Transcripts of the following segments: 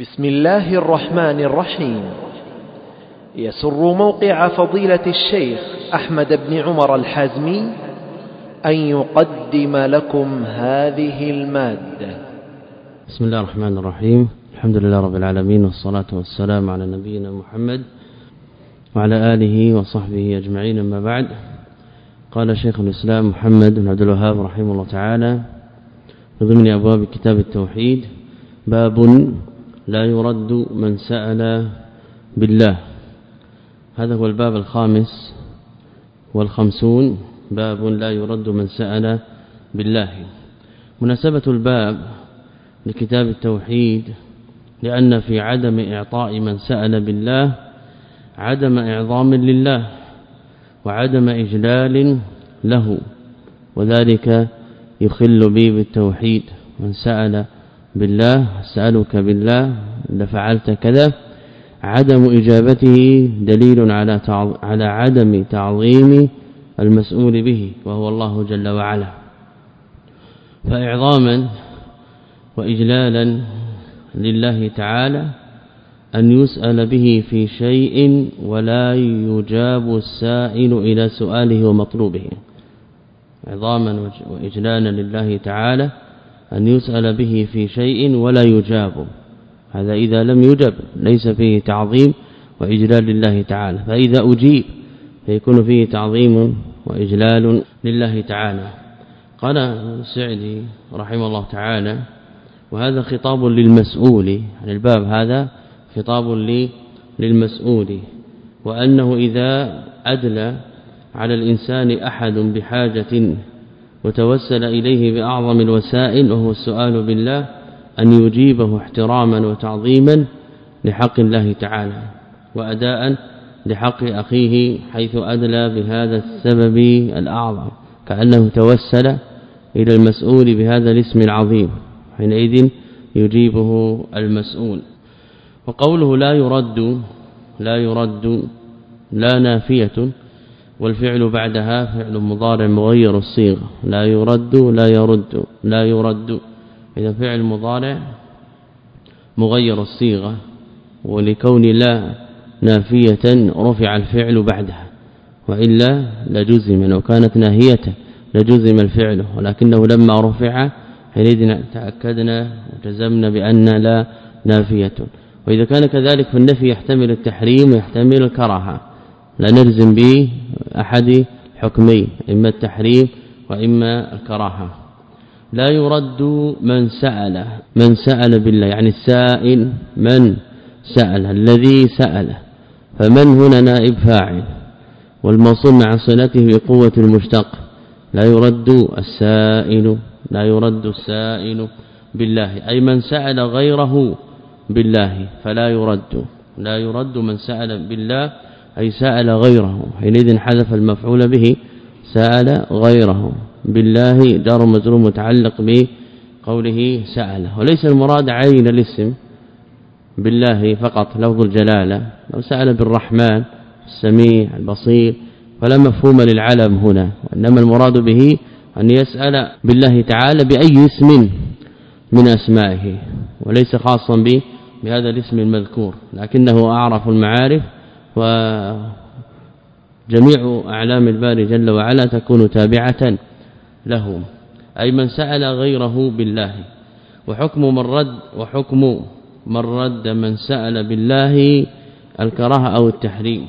بسم الله الرحمن الرحيم. يسر موقع فضيلة الشيخ أحمد بن عمر الحازمي أن يقدم لكم هذه المادة. بسم الله الرحمن الرحيم. الحمد لله رب العالمين والصلاة والسلام على نبينا محمد وعلى آله وصحبه أجمعين. أما بعد قال شيخ الإسلام محمد بن عبد الوهاب رحمه الله تعالى من ضمن أبواب كتاب التوحيد باب لا يرد من سأل بالله. هذا هو الباب الخامس والخمسون. باب لا يرد من سأل بالله. مناسبة الباب لكتاب التوحيد لأن في عدم إعطاء من سأل بالله عدم إعظام لله وعدم إجلال له وذلك يخل به بالتوحيد من سأل بالله سألك بالله لفعلت كذا. عدم إجابته دليل على على عدم تعظيم المسؤول به وهو الله جل وعلا. فإعظاما وإجلالا لله تعالى أن يسأل به في شيء ولا يجاب السائل إلى سؤاله ومطلوبه. عظاما وإجلالا لله تعالى أن يسأل به في شيء ولا يجاب. هذا إذا لم يجب ليس فيه تعظيم وإجلال لله تعالى. فإذا أجيب فيكون فيه تعظيم وإجلال لله تعالى. قال السعدي رحمه الله تعالى وهذا خطاب للمسؤول. يعني الباب هذا خطاب للمسؤول. وأنه إذا أدلى على الإنسان أحد بحاجة وتوسل إليه بأعظم الوسائل وهو السؤال بالله أن يجيبه احتراما وتعظيما لحق الله تعالى وأداء لحق أخيه حيث أدلى بهذا السبب الأعظم كأنه توسل إلى المسؤول بهذا الاسم العظيم حينئذ يجيبه المسؤول. وقوله لا يرد لا يرد لا نافية والفعل بعدها فعل مضارع مغير الصيغة. لا يرد لا يرد لا يرد. إذا فعل مضارع مغير الصيغة ولكون لا نافية رفع الفعل بعدها وإلا لجزم لو كانت ناهية لجزم الفعل ولكنه لما رفع حينئذ تأكدنا وجزمنا بأن لا نافية. وإذا كان كذلك فالنفي يحتمل التحريم ويحتمل الكراهة. لا نلزم به أحد حكمين إما التحريم وإما الكراهة. لا يرد من سأل من سأل بالله يعني السائل من سأل الذي سأل. فمن هنا نائب فاعل والموصول مع صلته بقوة المشتق. لا يرد السائل لا يرد السائل بالله أي من سأل غيره بالله فلا يرد. لا يرد من سأل بالله أي سأل غيره حينئذ حذف المفعول به سأل غيره. بالله جار مجرور متعلق بقوله سأل. وليس المراد عين الاسم بالله فقط لفظ الجلالة لو سأل بالرحمن السميع البصير فلا مفهوم للعلم هنا. وإنما المراد به أن يسأل بالله تعالى بأي اسم من أسمائه وليس خاصا به بهذا الاسم المذكور لكنه أعرف المعارف وجميع أعلام الباري جل وعلا تكون تابعة له. أي من سأل غيره بالله. وحكم من رد وحكم من رد من سأل بالله الكراهة أو التحريم.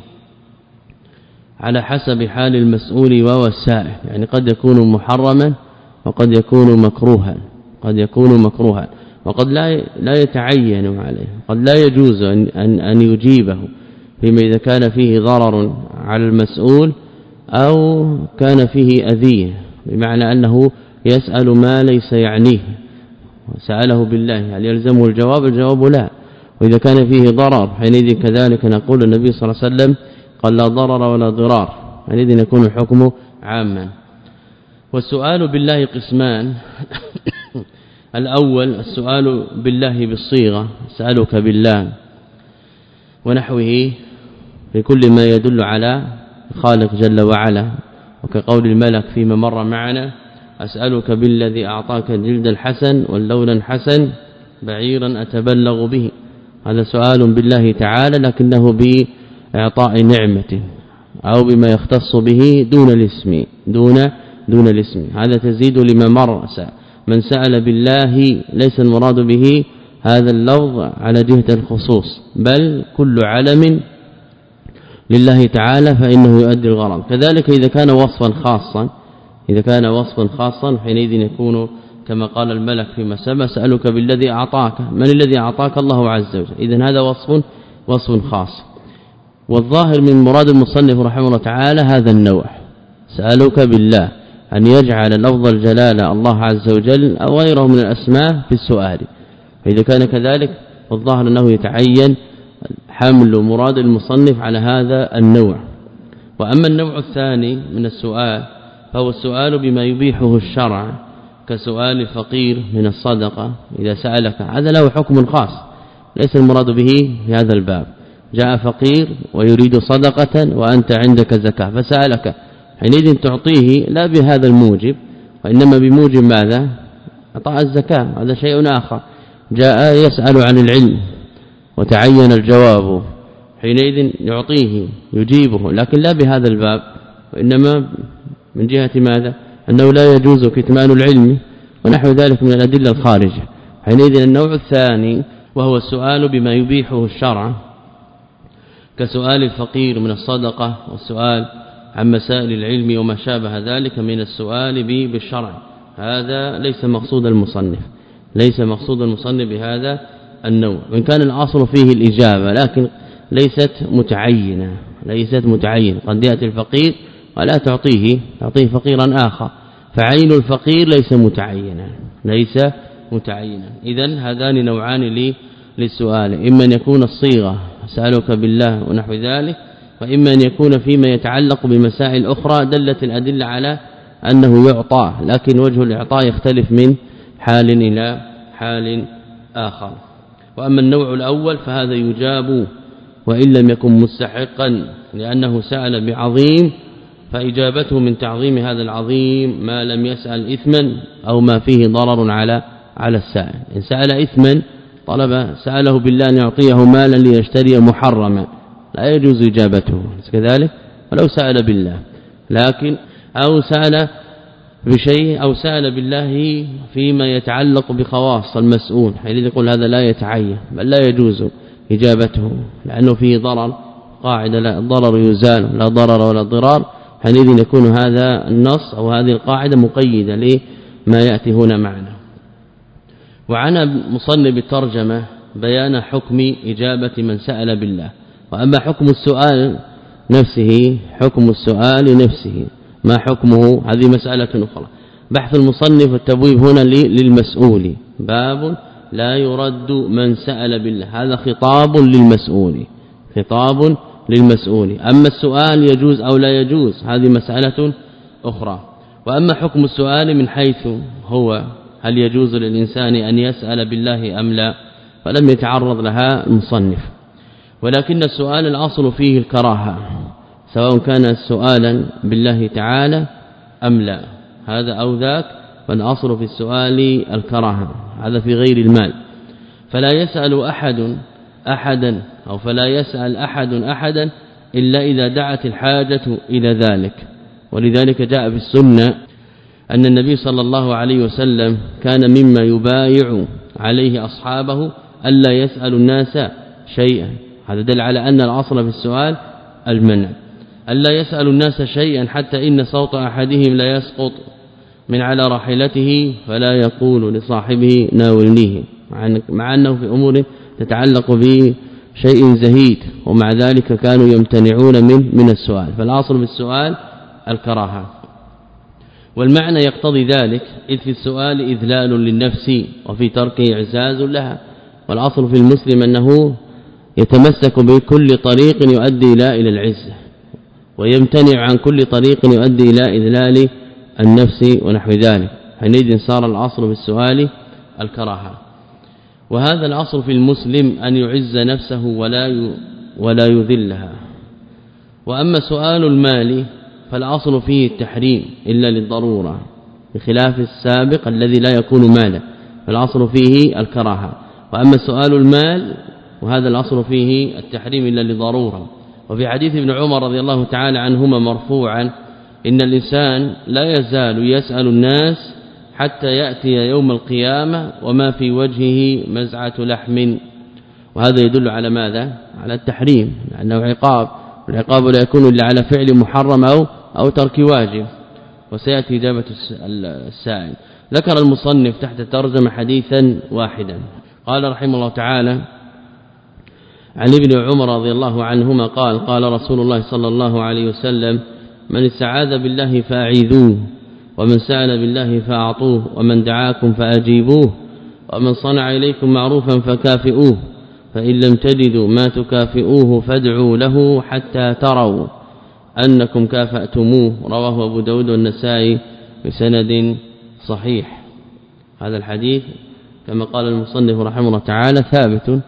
على حسب حال المسؤول وهو السائل. يعني قد يكون محرما وقد يكون مكروها. قد يكون مكروها. وقد لا لا يتعين عليه. قد لا يجوز أن, أن, أن يجيبه. فيما إذا كان فيه ضرر على المسؤول أو كان فيه أذية بمعنى أنه يسأل ما ليس يعنيه سأله بالله هل يلزمه الجواب؟ الجواب لا. وإذا كان فيه ضرر حينئذ كذلك نقول النبي صلى الله عليه وسلم قال لا ضرر ولا ضرار حينئذ يكون الحكم عاما. والسؤال بالله قسمان. الأول السؤال بالله بالصيغة سألك بالله ونحوه في كل ما يدل على خالق جل وعلا. وكقول الملك فيما مر معنا أسألك بالذي أعطاك الجلد الحسن واللون الحسن بعيرا أتبلغ به. هذا سؤال بالله تعالى لكنه بإعطاء نعمة أو بما يختص به دون الاسم دون دون الاسم. هذا تزيد لما مر. من سأل بالله ليس المراد به هذا اللفظ على جهة الخصوص بل كل علم لله تعالى فإنه يؤدي الغرض. كذلك إذا كان وصفا خاصا إذا كان وصفا خاصا حينئذ يكون كما قال الملك فيما سبق سألك بالذي أعطاك. من الذي أعطاك؟ الله عز وجل. إذا هذا وصف وصف خاص. والظاهر من مراد المصنف رحمه الله تعالى هذا النوع سألك بالله. أن يجعل لفظ الجلالة الله عز وجل أو غيره من الأسماء في السؤال. فإذا كان كذلك والظاهر أنه يتعين حمل مراد المصنف على هذا النوع. وأما النوع الثاني من السؤال فهو السؤال بما يبيحه الشرع كسؤال الفقير من الصدقة إذا سألك هذا له حكم خاص ليس المراد به في هذا الباب. جاء فقير ويريد صدقة وأنت عندك زكاة فسألك حينئذ تعطيه لا بهذا الموجب وإنما بموجب ماذا؟ اعطاء الزكاة هذا شيء آخر. جاء يسأل عن العلم. وتعين الجواب حينئذ يعطيه يجيبه لكن لا بهذا الباب وإنما من جهة ماذا؟ أنه لا يجوز كتمان العلم ونحو ذلك من الأدلة الخارجة. حينئذ النوع الثاني وهو السؤال بما يبيحه الشرع كسؤال الفقير من الصدقة والسؤال عن مسائل العلم وما شابه ذلك من السؤال بالشرع. هذا ليس مقصود المصنف ليس مقصود المصنف بهذا النوع وان كان الاصل فيه الإجابة لكن ليست متعينة ليست متعينة. قد يأتي الفقير ولا تعطيه تعطيه فقيرا آخر. فعين الفقير ليس متعينا ليس متعينا اذا هذان نوعان للسؤال. إما أن يكون الصيغة اسالك بالله ونحو ذلك وإما أن يكون فيما يتعلق بمسائل أخرى دلت الأدلة على أنه يعطى لكن وجه الإعطاء يختلف من حال إلى حال آخر. وأما النوع الأول فهذا يجاب وإن لم يكن مستحقا لأنه سأل بعظيم فإجابته من تعظيم هذا العظيم ما لم يسأل اثما أو ما فيه ضرر على على السائل. إن سأل اثما طلب سأله بالله أن يعطيه مالا ليشتري محرما. لا يجوز إجابته كذلك؟ ولو سأل بالله. لكن أو سأل بشيء أو سأل بالله فيما يتعلق بخواص المسؤول حينئذ يقول هذا لا يتعين بل لا يجوز إجابته لأنه فيه ضرر قاعدة لا الضرر يزال لا ضرر ولا ضرار حينئذ يكون هذا النص أو هذه القاعدة مقيدة لما يأتي هنا معنا. وعن مصنف الترجمة بيان حكم إجابة من سأل بالله وأما حكم السؤال نفسه حكم السؤال نفسه. ما حكمه؟ هذه مسألة أخرى. بحث المصنف التبويب هنا للمسؤول. باب لا يرد من سأل بالله. هذا خطاب للمسؤول. خطاب للمسؤول. أما السؤال يجوز أو لا يجوز؟ هذه مسألة أخرى. وأما حكم السؤال من حيث هو هل يجوز للإنسان أن يسأل بالله أم لا؟ فلم يتعرض لها المصنف. ولكن السؤال الأصل فيه الكراهة. سواء كان سؤالا بالله تعالى أم لا. هذا أو ذاك فالأصل في السؤال الكراهة هذا في غير المال. فلا يسأل أحد احدا أو فلا يسأل أحد احدا إلا إذا دعت الحاجة إلى ذلك. ولذلك جاء في السنة أن النبي صلى الله عليه وسلم كان مما يبايع عليه أصحابه ألا يسأل الناس شيئا. هذا دل على أن الأصل في السؤال المنع. الا يسأل الناس شيئا حتى إن صوت أحدهم لا يسقط من على راحلته فلا يقول لصاحبه ناولنيه مع أنه في امور تتعلق به شيء زهيد ومع ذلك كانوا يمتنعون من من السؤال. فالأصل في السؤال الكراهة. والمعنى يقتضي ذلك إذ في السؤال إذلال للنفس وفي تركه إعزاز لها. والأصل في المسلم أنه يتمسك بكل طريق يؤدي إلى إلى العزه ويمتنع عن كل طريق يؤدي إلى إذلال النفس ونحو ذلك. حينئذ صار الأصل في السؤال الكراهة. وهذا الأصل في المسلم أن يعز نفسه ولا ولا يذلها. وأما سؤال المال فالأصل فيه التحريم إلا للضرورة بخلاف السابق الذي لا يكون مالا فالأصل فيه الكراهة. وأما سؤال المال وهذا الأصل فيه التحريم إلا لضرورة. وفي حديث ابن عمر رضي الله تعالى عنهما مرفوعا إن الإنسان لا يزال يسأل الناس حتى يأتي يوم القيامة وما في وجهه مزعة لحم. وهذا يدل على ماذا؟ على التحريم لأنه عقاب العقاب لا يكون إلا على فعل محرم أو أو ترك واجب. وسيأتي إجابة السائل. ذكر المصنف تحت الترجمه حديثا واحدا. قال رحمه الله تعالى عن ابن عمر رضي الله عنهما قال قال رسول الله صلى الله عليه وسلم من استعاذ بالله فأعيذوه ومن سأل بالله فأعطوه ومن دعاكم فأجيبوه ومن صنع إليكم معروفا فكافئوه فإن لم تجدوا ما تكافئوه فادعوا له حتى تروا أنكم كافأتموه. رواه أبو داود والنسائي بسند صحيح. هذا الحديث كما قال المصنف رحمه الله تعالى ثابت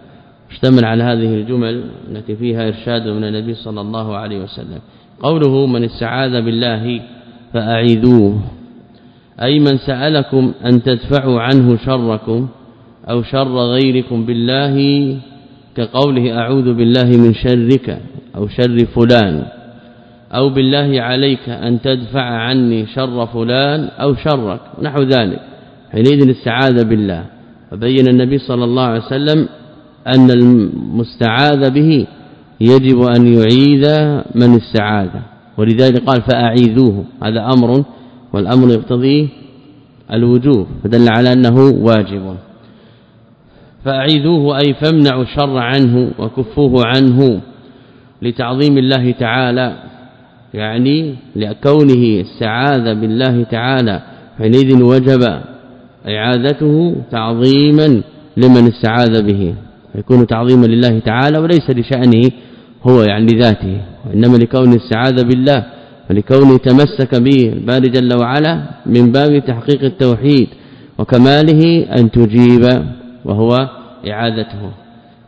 اشتمل على هذه الجمل التي فيها إرشاد من النبي صلى الله عليه وسلم. قوله من استعاذ بالله فأعيذوه. أي من سألكم أن تدفعوا عنه شركم أو شر غيركم بالله كقوله أعوذ بالله من شرك أو شر فلان. أو بالله عليك أن تدفع عني شر فلان أو شرك. نحو ذلك. حينئذ الاستعاذ بالله. وبين النبي صلى الله عليه وسلم أن المستعاذ به يجب أن يعيذ من استعاذ. ولذلك قال فأعيذوه. هذا أمر والأمر يقتضي الوجوب فدل على أنه واجب. فأعيذوه أي فامنعوا الشر عنه وكفوه عنه لتعظيم الله تعالى يعني لكونه استعاذ بالله تعالى. حينئذ وجب اعادته تعظيما لمن استعاذ به. يكون تعظيما لله تعالى وليس لشأنه هو يعني لذاته. وإنما لكون الاستعاذ بالله ولكونه تمسك به الباري جل وعلا من باب تحقيق التوحيد وكماله أن تجيب وهو اعادته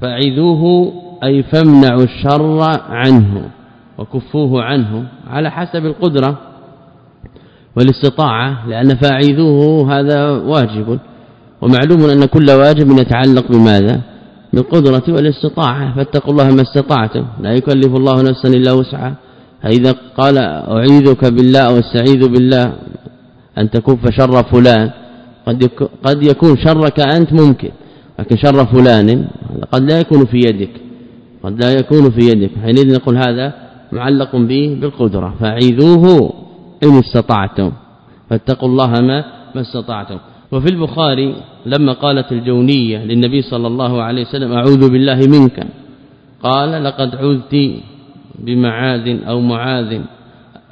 فأعذوه أي فامنعوا الشر عنه وكفوه عنه على حسب القدرة والاستطاعة لأن فأعذوه هذا واجب. ومعلوم أن كل واجب يتعلق بماذا؟ بالقدرة والاستطاعة فاتقوا الله ما استطعتم. لا يكلف الله نفسا إلا وسعها. فإذا قال أعيذك بالله أو استعيذ بالله أن تكف شر فلان قد قد يكون شرك أنت ممكن لكن شر فلان قد لا يكون في يدك قد لا يكون في يدك. حينئذ نقول هذا معلق به بالقدرة. فأعيذوه إن استطعتم فاتقوا الله ما ما استطعتم. وفي البخاري لما قالت الجونية للنبي صلى الله عليه وسلم أعوذ بالله منك. قال لقد عذت بمعاذ أو معاذ.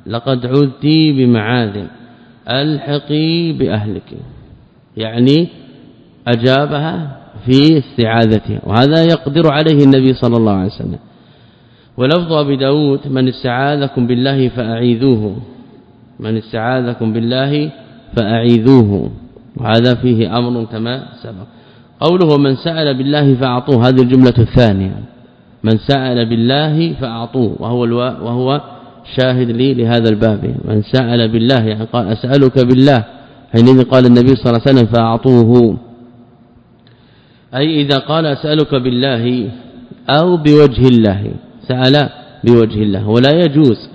لقد عذت بمعاذ. ألحقي بأهلك. يعني أجابها في استعاذته وهذا يقدر عليه النبي صلى الله عليه وسلم. ولفظ أبي داود من استعاذكم بالله فأعيذوه. من استعاذكم بالله فأعيذوه. وهذا فيه أمر كما سبق. قوله من سأل بالله فأعطوه هذه الجملة الثانية. من سأل بالله فأعطوه وهو ألو... وهو شاهد لي لهذا الباب. من سأل بالله يعني قال أسألك بالله حينئذ قال النبي صلى الله عليه وسلم فأعطوه. أي إذا قال أسألك بالله أو بوجه الله سأل بوجه الله. ولا يجوز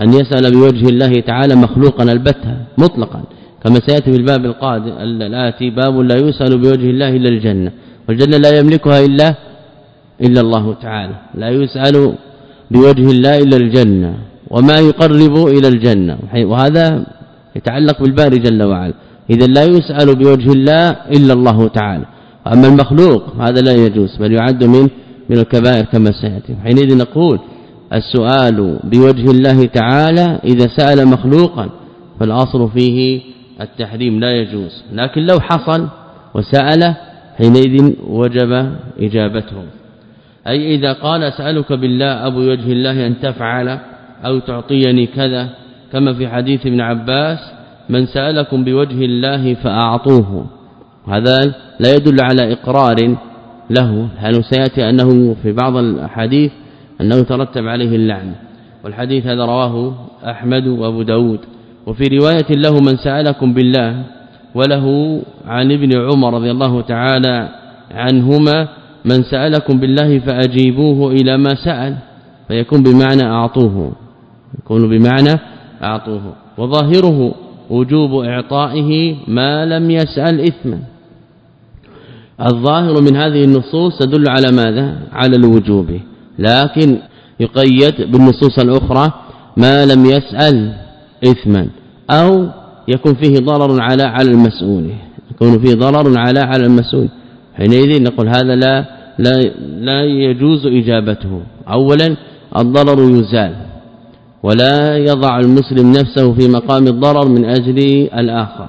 أن يسأل بوجه الله تعالى مخلوقا البتة مطلقا. كما سيأتي في الباب القادم الآتي باب لا يسأل بوجه الله إلا الجنة والجنة لا يملكها إلا إلا الله تعالى لا يسأل بوجه الله إلا الجنة وما يقرب إلى الجنة وهذا يتعلق بالباري جل وعلا إذا لا يسأل بوجه الله إلا الله تعالى أما المخلوق هذا لا يجوز بل يعد من من الكبائر كما سيأتي حينئذ نقول السؤال بوجه الله تعالى إذا سأل مخلوقا فالأصل فيه التحريم لا يجوز. لكن لو حصل وسأل حينئذ وجب اجابته أي إذا قال اسالك بالله أبو وجه الله أن تفعل أو تعطيني كذا كما في حديث ابن عباس من سألكم بوجه الله فأعطوه. هذا لا يدل على إقرار له. لأنه سيأتي أنه في بعض الاحاديث أنه ترتب عليه اللعن؟ والحديث هذا رواه أحمد وأبو داود. وفي رواية له من سألكم بالله وله عن ابن عمر رضي الله تعالى عنهما من سألكم بالله فأجيبوه إلى ما سأل فيكون بمعنى أعطوه يكون بمعنى أعطوه. وظاهره وجوب إعطائه ما لم يسأل إثما. الظاهر من هذه النصوص تدل على ماذا؟ على الوجوب. لكن يقيد بالنصوص الأخرى ما لم يسأل. إثما أو يكون فيه ضرر على على المسؤول. يكون فيه ضرر على على المسؤول. حينئذ نقول هذا لا لا لا يجوز إجابته. اولا الضرر يزال ولا يضع المسلم نفسه في مقام الضرر من أجل الآخر.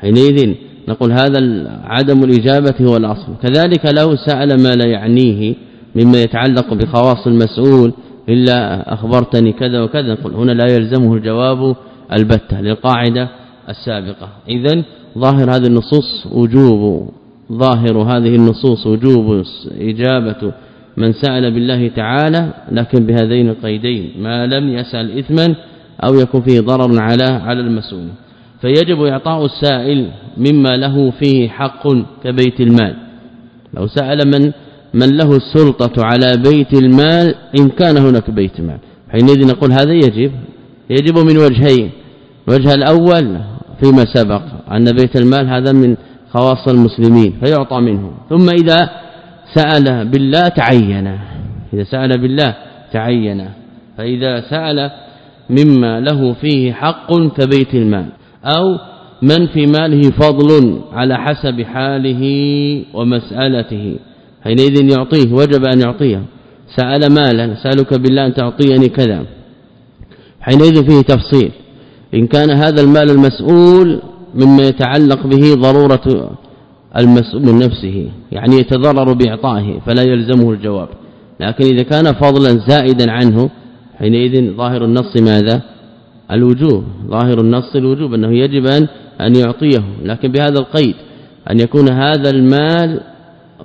حينئذ نقول هذا عدم الإجابة هو الأصل. كذلك لو سأل ما لا يعنيه مما يتعلق بخواص المسؤول إلا أخبرتني كذا وكذا. نقول هنا لا يلزمه الجواب البتة للقاعدة السابقة. اذا ظاهر هذه النصوص وجوب ظاهر هذه النصوص وجوب إجابة من سأل بالله تعالى لكن بهذين القيدين ما لم يسأل إثما أو يكون فيه ضرر على على المسؤول. فيجب إعطاء السائل مما له فيه حق كبيت المال. لو سأل من من له السلطة على بيت المال إن كان هناك بيت مال. حينئذ نقول هذا يجب يجب من وجهين. الوجه الأول فيما سبق أن بيت المال هذا من خواص المسلمين فيعطى منه ثم إذا سأل بالله تعين إذا سأل بالله تعين. فإذا سأل مما له فيه حق كبيت المال أو من في ماله فضل على حسب حاله ومسألته. حينئذ يعطيه وجب أن يعطيه سأل مالا سألك بالله أن تعطيني كذا. حينئذ فيه تفصيل. إن كان هذا المال المسؤول مما يتعلق به ضرورة المسؤول من نفسه يعني يتضرر بإعطائه فلا يلزمه الجواب. لكن إذا كان فضلا زائدا عنه حينئذ ظاهر النص ماذا؟ الوجوب. ظاهر النص الوجوب أنه يجب أن أن يعطيه. لكن بهذا القيد أن يكون هذا المال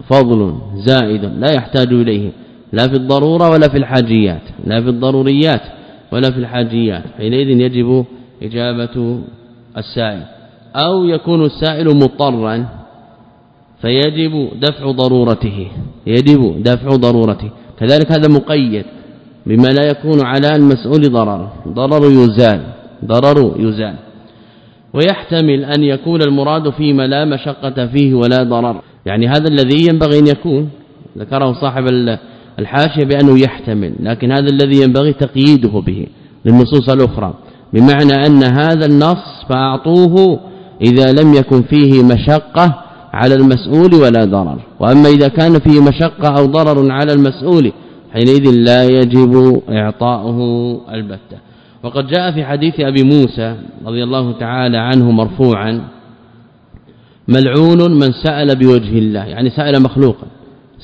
فضل زائد لا يحتاج إليه لا في الضرورة ولا في الحاجيات لا في الضروريات ولا في الحاجيات. حينئذ يجب إجابة السائل. أو يكون السائل مضطرا فيجب دفع ضرورته يجب دفع ضرورته. كذلك هذا مقيد بما لا يكون على المسؤول ضرر ضرر يزال ضرر يزال. ويحتمل أن يكون المراد فيما لا مشقة فيه ولا ضرر. يعني هذا الذي ينبغي أن يكون. ذكره صاحب الحاشية بأنه يحتمل لكن هذا الذي ينبغي تقييده به للنصوص الأخرى. بمعنى أن هذا النص فأعطوه إذا لم يكن فيه مشقة على المسؤول ولا ضرر. وأما إذا كان فيه مشقة أو ضرر على المسؤول حينئذ لا يجب إعطاؤه البتة. وقد جاء في حديث أبي موسى رضي الله تعالى عنه مرفوعا ملعون من سأل بوجه الله يعني سأل مخلوقا.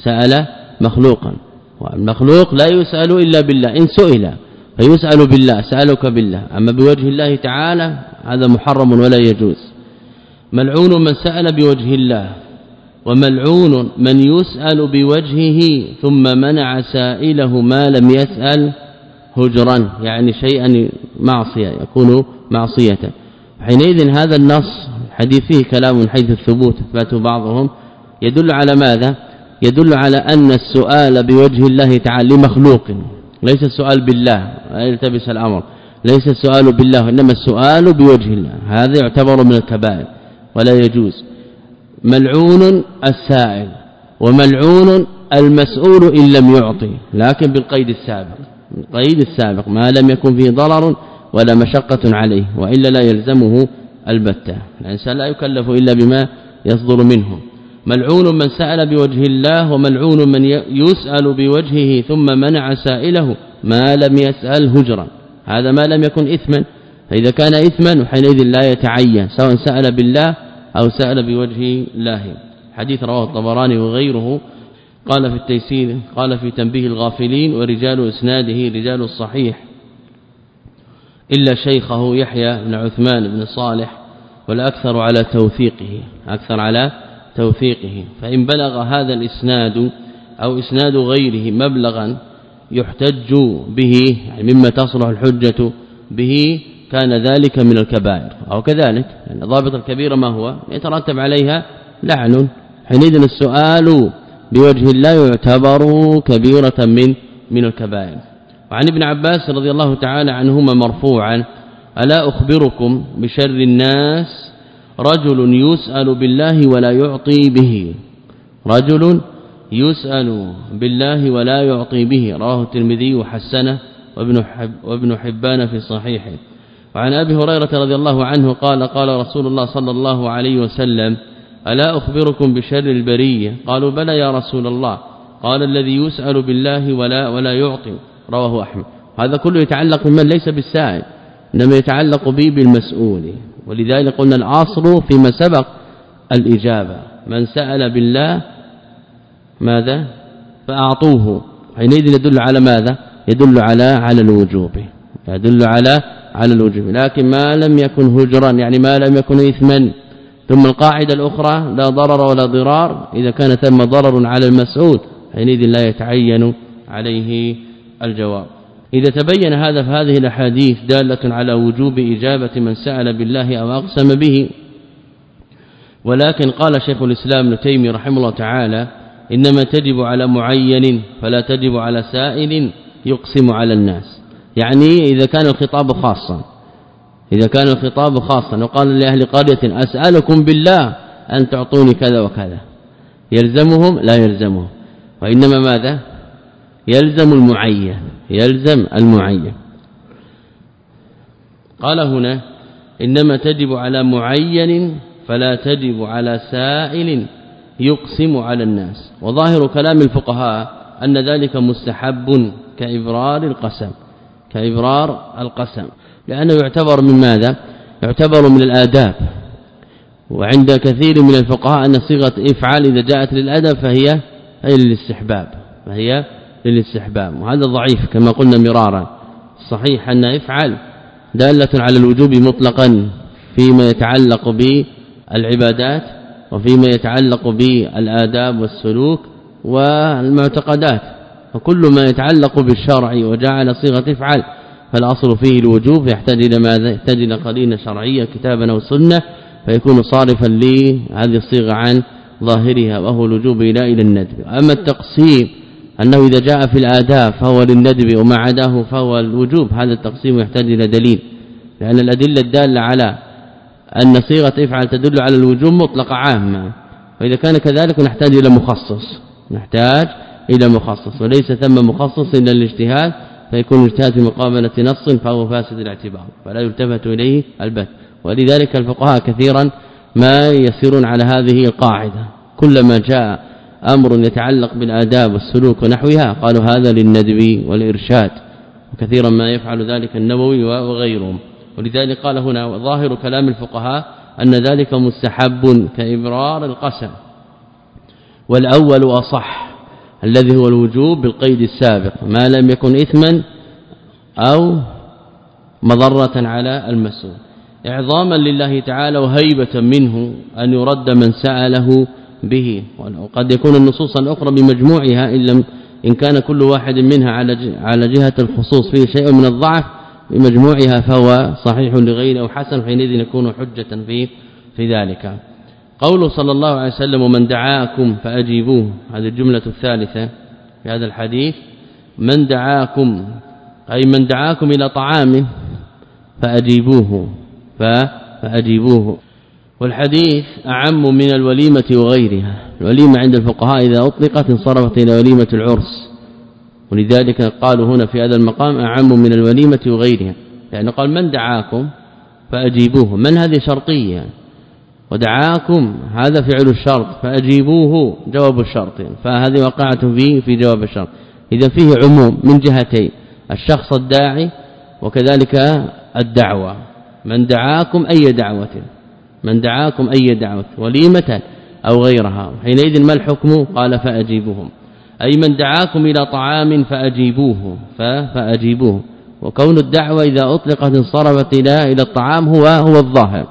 سأل مخلوقا. والمخلوق لا يسأل إلا بالله. إن سئل فيسأل بالله سألك بالله. أما بوجه الله تعالى هذا محرم ولا يجوز. ملعون من سأل بوجه الله وملعون من يسأل بوجهه ثم منع سائله ما لم يسأل هجرا يعني شيئا معصية يكون معصية. حينئذ هذا النص حديث فيه كلام من حيث الثبوت اثباته بعضهم. يدل على ماذا؟ يدل على أن السؤال بوجه الله تعالى لمخلوق ليس السؤال بالله يلتبس الأمر. ليس السؤال بالله إنما السؤال بوجه الله. هذا يعتبر من الكبائر ولا يجوز. ملعون السائل وملعون المسؤول إن لم يعطي لكن بالقيد السابق. القيد السابق ما لم يكن فيه ضرر ولا مشقة عليه وإلا لا يلزمه البتة. الإنسان لا يكلف إلا بما يصدر منه. ملعون من سأل بوجه الله وملعون من يسأل بوجهه ثم منع سائله ما لم يسأل هجرا. هذا ما لم يكن إثما. فإذا كان إثما حينئذ لا يتعين سواء سأل بالله أو سأل بوجه الله. حديث رواه الطبراني وغيره. قال في التيسير قال في تنبيه الغافلين ورجال إسناده رجال الصحيح. إلا شيخه يحيى بن عثمان بن صالح والأكثر على توثيقه أكثر على توثيقه. فإن بلغ هذا الإسناد أو إسناد غيره مبلغا يحتج به يعني مما تصلح الحجة به كان ذلك من الكبائر. أو كذلك يعني ضابط الكبيره ما هو؟ يترتب عليها لعن. حينئذ السؤال بوجه الله يعتبر كبيرة من من الكبائر. وعن ابن عباس رضي الله تعالى عنهما مرفوعا ألا أخبركم بشر الناس رجل يسأل بالله ولا يعطي به؟ رجل يسأل بالله ولا يعطي به رواه الترمذي وحسنه وابن حب وابن حبان في صحيحه. وعن أبي هريرة رضي الله عنه قال قال رسول الله صلى الله عليه وسلم ألا أخبركم بشر البرية؟ قالوا بلى يا رسول الله قال الذي يسأل بالله ولا ولا يعطي. رواه أحمد. هذا كله يتعلق بمن ليس بالسائل إنما يتعلق به بالمسؤول. ولذلك قلنا الاصل فيما سبق الإجابة. من سأل بالله ماذا؟ فأعطوه. حينئذ يدل على ماذا؟ يدل على على الوجوب. يدل على على الوجوب. لكن ما لم يكن هجرا يعني ما لم يكن إثما. ثم القاعدة الأخرى لا ضرر ولا ضرار. إذا كان ثم ضرر على المسعود حينئذ لا يتعين عليه الجواب. إذا تبين هذا فهذه الأحاديث دالة على وجوب إجابة من سأل بالله أو أقسم به. ولكن قال شيخ الإسلام ابن تيمية رحمه الله تعالى إنما تجب على معين فلا تجب على سائل يقسم على الناس. يعني إذا كان الخطاب خاصا إذا كان الخطاب خاصا وقال لأهل قرية أسألكم بالله أن تعطوني كذا وكذا. يلزمهم؟ لا يلزمهم. وإنما ماذا؟ يلزم المعين يلزم المعين. قال هنا إنما تجب على معين فلا تجب على سائل يقسم على الناس. وظاهر كلام الفقهاء أن ذلك مستحب كإبرار القسم كإبرار القسم. لأنه يعتبر من ماذا؟ يعتبر من الآداب. وعند كثير من الفقهاء أن صيغة افعل إذا جاءت للأدب فهي هي للاستحباب فهي للاستحباب. وهذا ضعيف كما قلنا مرارا. صحيح أن افعل دالة على الوجوب مطلقا فيما يتعلق بالعبادات وفيما يتعلق بالآداب والسلوك والمعتقدات. فكل ما يتعلق بالشرع وجعل صيغة افعل فالأصل فيه الوجوب. يحتاج إلى ماذا يحتاج إلى قرينة شرعية كتابا أو سنة فيكون صارفا لهذه الصيغة عن ظاهرها وهو الوجوب إلى إلى الندب. أما التقسيم أنه إذا جاء في الآداب فهو للندب وما عداه فهو الوجوب. هذا التقسيم يحتاج إلى دليل لأن الأدلة الدالة على أن صيغة افعل تدل على الوجوب مطلقة عامة. فإذا كان كذلك نحتاج إلى مخصص نحتاج إلى مخصص وليس ثم مخصص إلا الاجتهاد فيكون الاجتهاد في مقابلة نص فهو فاسد الاعتبار فلا يلتفت إليه البت. ولذلك الفقهاء كثيرا ما يسيرون على هذه القاعدة. كلما جاء أمر يتعلق بالآداب والسلوك ونحوها. قالوا هذا للندب والإرشاد وكثيرا ما يفعل ذلك النووي وغيرهم. ولذلك قال هنا ظاهر كلام الفقهاء أن ذلك مستحب كإبرار القسم. والأول أصح الذي هو الوجوب بالقيد السابق ما لم يكن إثما أو مضرة على المسؤول. إعظاما لله تعالى وهيبة منه أن يرد من سأله به وقد يكون النصوص الأخرى بمجموعها إن لم إن كان كل واحد منها على على جهة الخصوص فيه شيء من الضعف بمجموعها فهو صحيح لغيره أو حسن حينئذ يكون حجة في في ذلك. قوله صلى الله عليه وسلم ومن دعاكم فأجيبوه. هذه الجملة الثالثة في هذا الحديث. من دعاكم أي من دعاكم إلى طعام فأجيبوه. فأجيبوه. والحديث أعم من الوليمة وغيرها. الوليمة عند الفقهاء إذا أطلقت انصرفت إلى وليمة العرس. ولذلك قالوا هنا في هذا المقام أعم من الوليمة وغيرها. لأنه قال من دعاكم فأجيبوه. من هذه شرطيه ودعاكم هذا فعل الشرط فأجيبوه. جواب الشرط. فهذه وقعت فيه في جواب الشرط. إذا فيه عموم من جهتين الشخص الداعي وكذلك الدعوة. من دعاكم أي دعوة؟ من دعاكم أي دعوة وليمة أو غيرها. حينئذ ما الحكم؟ قال فأجيبوهم. أي من دعاكم إلى طعام فأجيبوه فأجيبوه. وكون الدعوة إذا أطلقت انصرفت إلى إلى الطعام هو هو الظاهر.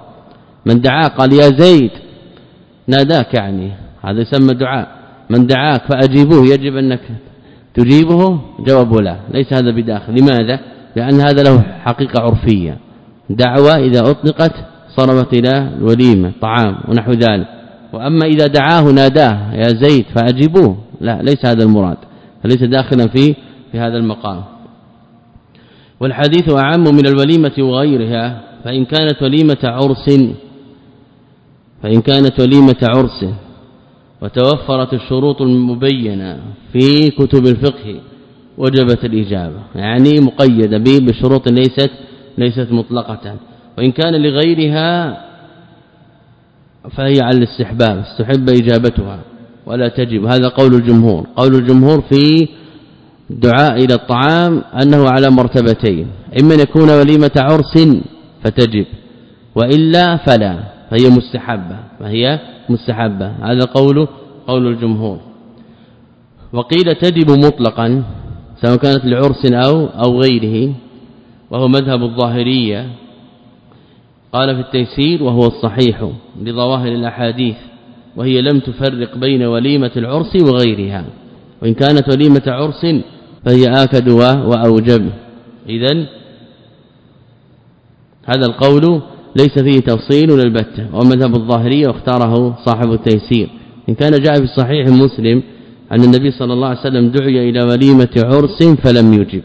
من دعاك قال يا زيد ناداك يعني هذا يسمى دعاء. من دعاك فأجيبوه يجب أنك تجيبه؟ جواب لا ليس هذا بداخل. لماذا؟ لأن هذا له حقيقة عرفية. دعوة إذا أطلقت صرفت إلى الوليمة طعام ونحو ذلك. وأما إذا دعاه ناداه يا زيد فأجيبوه. لا ليس هذا المراد فليس داخلا في في هذا المقام. والحديث أعم من الوليمة وغيرها فإن كانت وليمة عرس فإن كانت وليمة عرس وتوفرت الشروط المبينة في كتب الفقه وجبت الإجابة يعني مقيدة به بشروط ليست ليست مطلقة. وإن كان لغيرها فهي على الاستحباب استحب إجابتها ولا تجب. هذا قول الجمهور. قول الجمهور في دعاء إلى الطعام أنه على مرتبتين إما أن يكون وليمة عرس فتجب وإلا فلا فهي مستحبة فهي مستحبة. هذا قول قول الجمهور. وقيل تجب مطلقا سواء كانت لعرس أو أو غيره وهو مذهب الظاهرية. قال في التيسير وهو الصحيح لظواهر الأحاديث وهي لم تفرق بين وليمة العرس وغيرها وإن كانت وليمة عرس فهي آكد وأوجب. اذا هذا القول ليس فيه تفصيل للبتة ومذهب الظاهرية واختاره صاحب التيسير. إن كان جاء في صحيح مسلم أن النبي صلى الله عليه وسلم دعي إلى وليمة عرس فلم يجب.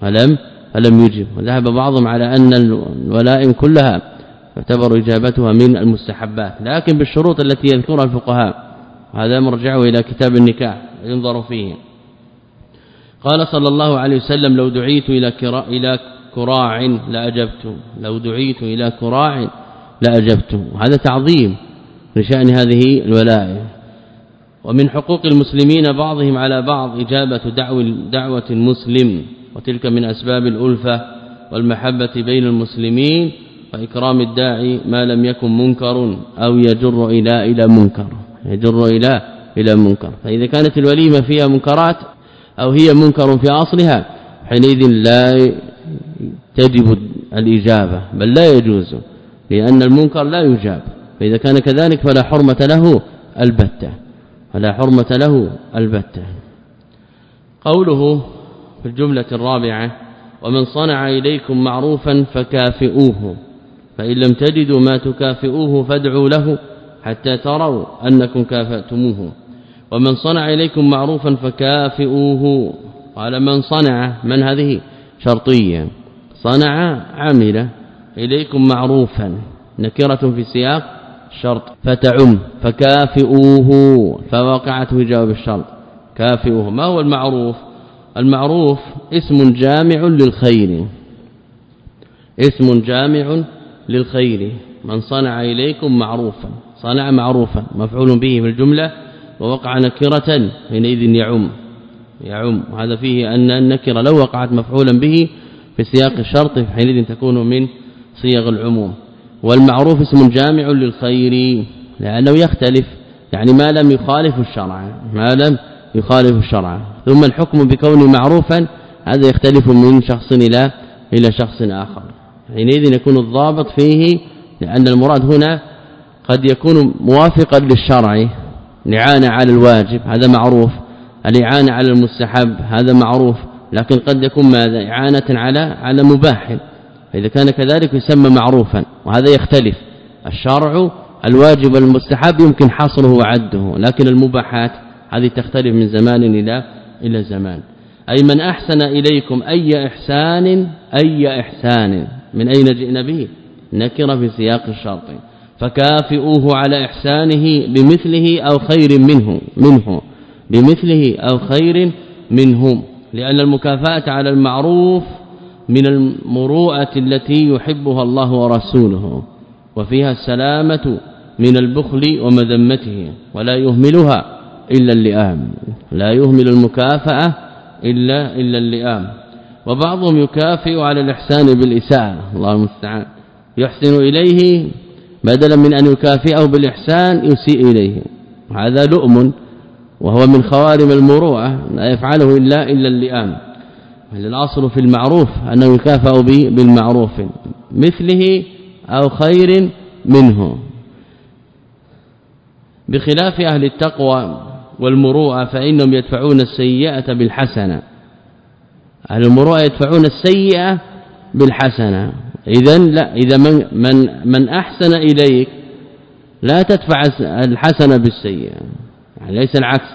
فلم فلم يجب. وذهب بعضهم على أن الولائم كلها تعتبر إجابتها من المستحبات لكن بالشروط التي يذكرها الفقهاء هذا مرجعه إلى كتاب النكاح ينظر فيه. قال صلى الله عليه وسلم لو دعيت إلى كراع إلى كراع لأجبت لو دعيت إلى كراع لأجبت. هذا تعظيم لشان هذه الولائم ومن حقوق المسلمين بعضهم على بعض إجابة دعوة دعوة المسلم. وتلك من أسباب الألفة والمحبة بين المسلمين. فإكرام الداعي ما لم يكن منكر أو يجر إلى إلى منكر. يجر إلى إلى منكر. فإذا كانت الوليمة فيها منكرات أو هي منكر في أصلها حينئذ لا تجب الإجابة بل لا يجوز لأن المنكر لا يجاب. فإذا كان كذلك فلا حرمة له البتة. فلا حرمة له البتة. قوله في الجملة الرابعة ومن صنع إليكم معروفا فكافئوه. فإن لم تجدوا ما تكافئوه فادعوا له حتى تروا أنكم كافأتموه. ومن صنع إليكم معروفا فكافئوه. قال من صنع؟ من هذه؟ شرطية. صنع عمل إليكم معروفا. نكرة في سياق شرط. فتعم فكافئوه. فوقعت جواب الشرط. كافئوه. ما هو المعروف؟ المعروف اسم جامع للخير. اسم جامع للخير. من صنع إليكم معروفا صنع معروفا مفعول به في الجملة ووقع نكرة حينئذ يعم يعم. وهذا فيه أن النكرة لو وقعت مفعولا به في سياق الشرط حينئذ تكون من صيغ العموم. والمعروف اسم جامع للخير لأنه يختلف يعني ما لم يخالف الشرع ما لم يخالف الشرع. ثم الحكم بكونه معروفا هذا يختلف من شخص إلى إلى شخص آخر. حينئذ يكون الضابط فيه لأن المراد هنا قد يكون موافقا للشرع الإعانة على الواجب هذا معروف الإعانة على المستحب هذا معروف لكن قد يكون ماذا؟ إعانة على على مباح فإذا كان كذلك يسمى معروفا وهذا يختلف الشرع الواجب والمستحب يمكن حصره وعده لكن المباحات هذه تختلف من زمان إلى إلى زمان. أي من أحسن إليكم أي إحسان أي إحسان. من أين جئنا به؟ نكره في سياق الشرط. فكافئوه على إحسانه بمثله أو خير منه منه بمثله أو خير منه لأن المكافأة على المعروف من المروءة التي يحبها الله ورسوله وفيها السلامة من البخل ومذمته ولا يهملها إلا اللئام لا يهمل المكافأة إلا إلا اللئام. وبعضهم يكافئ على الإحسان بالإساءة. الله المستعان. يحسن إليه بدلا من أن يكافئه بالإحسان يسيء إليه. هذا لؤم وهو من خوارم المروءة لا يفعله إلا إلا اللئام. الأصل في المعروف أنه يكافئ بالمعروف مثله أو خير منه. بخلاف أهل التقوى والمروءة فإنهم يدفعون السيئة بالحسنة. المروءه يدفعون السيئة بالحسنة. اذا لا إذا من من من أحسن إليك لا تدفع الحسنة بالسيئة. يعني ليس العكس.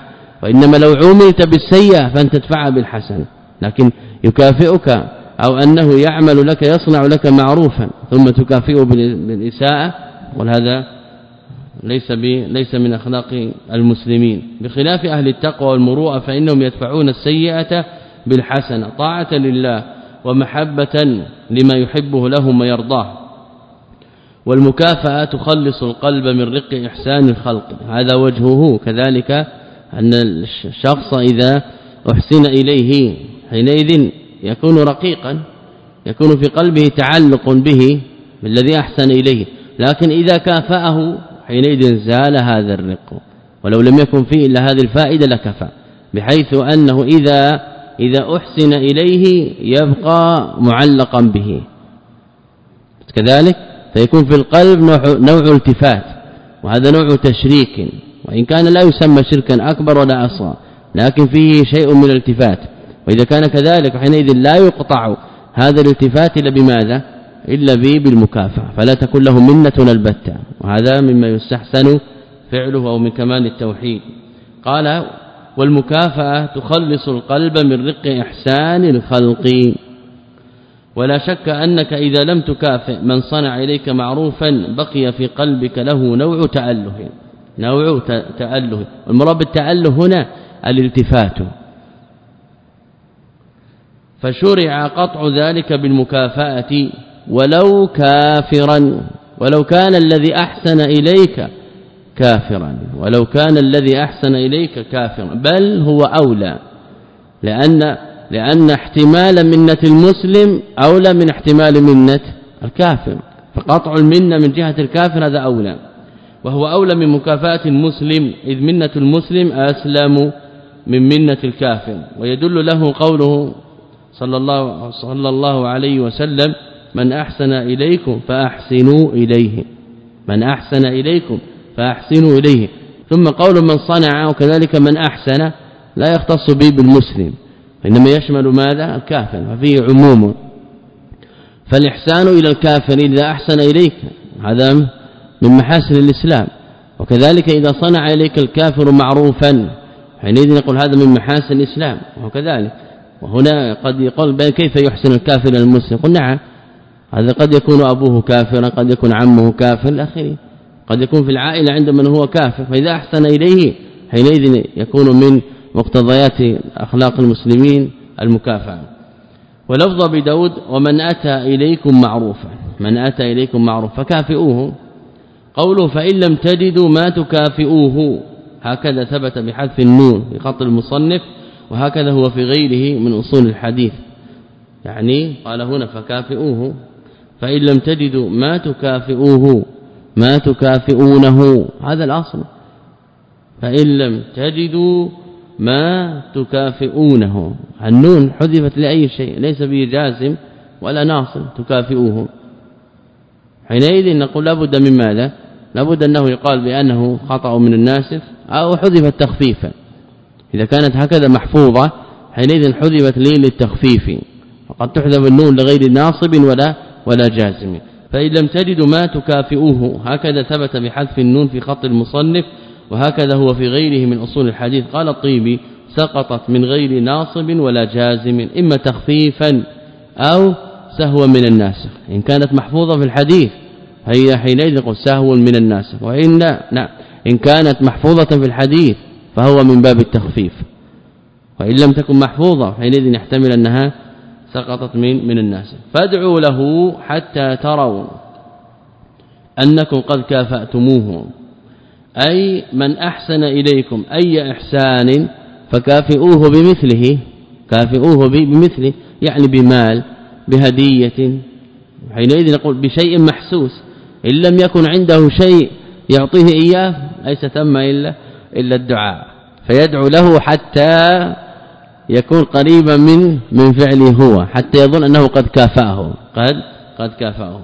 وإنما لو عوملت بالسيئة فأنت تدفعها بالحسنة. لكن يكافئك أو أنه يعمل لك يصنع لك معروفا ثم تكافئه بالإساءة. وهذا ليس ليس من أخلاق المسلمين. بخلاف أهل التقوى والمروءة فإنهم يدفعون السيئة بالحسنة طاعة لله ومحبة لما يحبه لهم ويرضاه والمكافأة تخلص القلب من رق إحسان الخلق. هذا وجهه. كذلك أن الشخص إذا أحسن إليه حينئذ يكون رقيقا يكون في قلبه تعلق به بالذي أحسن إليه. لكن إذا كافأه حينئذ زال هذا الرق. ولو لم يكن فيه إلا هذه الفائدة لكفى بحيث أنه إذا إذا أحسن إليه يبقى معلقا به. كذلك فيكون في القلب نوع, التفات وهذا نوع تشريك وإن كان لا يسمى شركا أكبر ولا أصغر لكن فيه شيء من الالتفات. وإذا كان كذلك حينئذ لا يقطع هذا الالتفات إلا بماذا؟ إلا به بالمكافأة. فلا تكون له منة البتة وهذا مما يستحسن فعله أو من كمال التوحيد. قال والمكافأة تخلص القلب من رق إحسان الخلق. ولا شك أنك إذا لم تكافئ من صنع إليك معروفا بقي في قلبك له نوع تأله. نوع تأله. والمراد بالتأله هنا الالتفات. فشرع قطع ذلك بالمكافأة ولو كافرا. ولو كان الذي أحسن إليك كافرا. ولو كان الذي أحسن إليك كافرا. بل هو أولى. لأن لأن احتمال منة المسلم أولى من احتمال منة الكافر. فقطع المنة من جهة الكافر هذا أولى. وهو أولى من مكافأة المسلم. إذ منة المسلم أسلم من منة الكافر. ويدل له قوله صلى الله صلى الله عليه وسلم من أحسن إليكم فأحسنوا إليه. من أحسن إليكم فأحسنوا إليه. ثم قول من صنع وكذلك من أحسن لا يختص به بالمسلم إنما يشمل ماذا؟ الكافر ففيه عموم فالإحسان إلى الكافر إذا أحسن إليك هذا من محاسن الإسلام. وكذلك إذا صنع إليك الكافر معروفا حينئذ نقول هذا من محاسن الإسلام. وكذلك وهنا قد يقول كيف يحسن الكافر المسلم؟ قل نعم هذا قد يكون أبوه كافرا قد يكون عمه كافر آخره. قد يكون في العائلة عند من هو كافر. فإذا أحسن إليه حينئذ يكون من مقتضيات أخلاق المسلمين المكافأة. ولفظ بداود ومن أتى إليكم معروفا. من أتى إليكم معروفا فكافئوه. قوله فإن لم تجدوا ما تكافئوه. هكذا ثبت بحذف النون في خط المصنف وهكذا هو في غيره من أصول الحديث. يعني قال هنا فكافئوه. فإن لم تجدوا ما تكافئوه. ما تكافئونه. هذا الأصل. فإن لم تجدوا ما تكافئونه. النون حذفت لأي شيء ليس به جازم ولا ناصب تكافئوه. حينئذ نقول لابد من ماذا؟ لابد أنه يقال بأنه خطأ من الناسخ أو حذفت تخفيفا. إذا كانت هكذا محفوظة حينئذ حذفت لي للتخفيف. وقد تحذف النون لغير ناصب ولا ولا جازم. فإن لم تجدوا ما تكافئوه. هكذا ثبت بحذف النون في خط المصنف وهكذا هو في غيره من أصول الحديث. قال الطيبي سقطت من غير ناصب ولا جازم إما تخفيفا أو سهوا من الناسخ. إن كانت محفوظة في الحديث هي حينئذ نقول سهو من الناسخ. وإن نعم. إن كانت محفوظة في الحديث فهو من باب التخفيف. وإن لم تكن محفوظة حينئذ يحتمل أنها سقطت من من الناس. فادعوا له حتى تروا أنكم قد كافأتموه. أي من أحسن إليكم أي إحسان فكافئوه بمثله كافئوه بمثله يعني بمال بهدية. حينئذ نقول بشيء محسوس إن لم يكن عنده شيء يعطيه إياه ليس ثم إلا إلا الدعاء. فيدعو له حتى يكون قريبا من من فعله هو حتى يظن أنه قد كافأه. قد قد كافأه.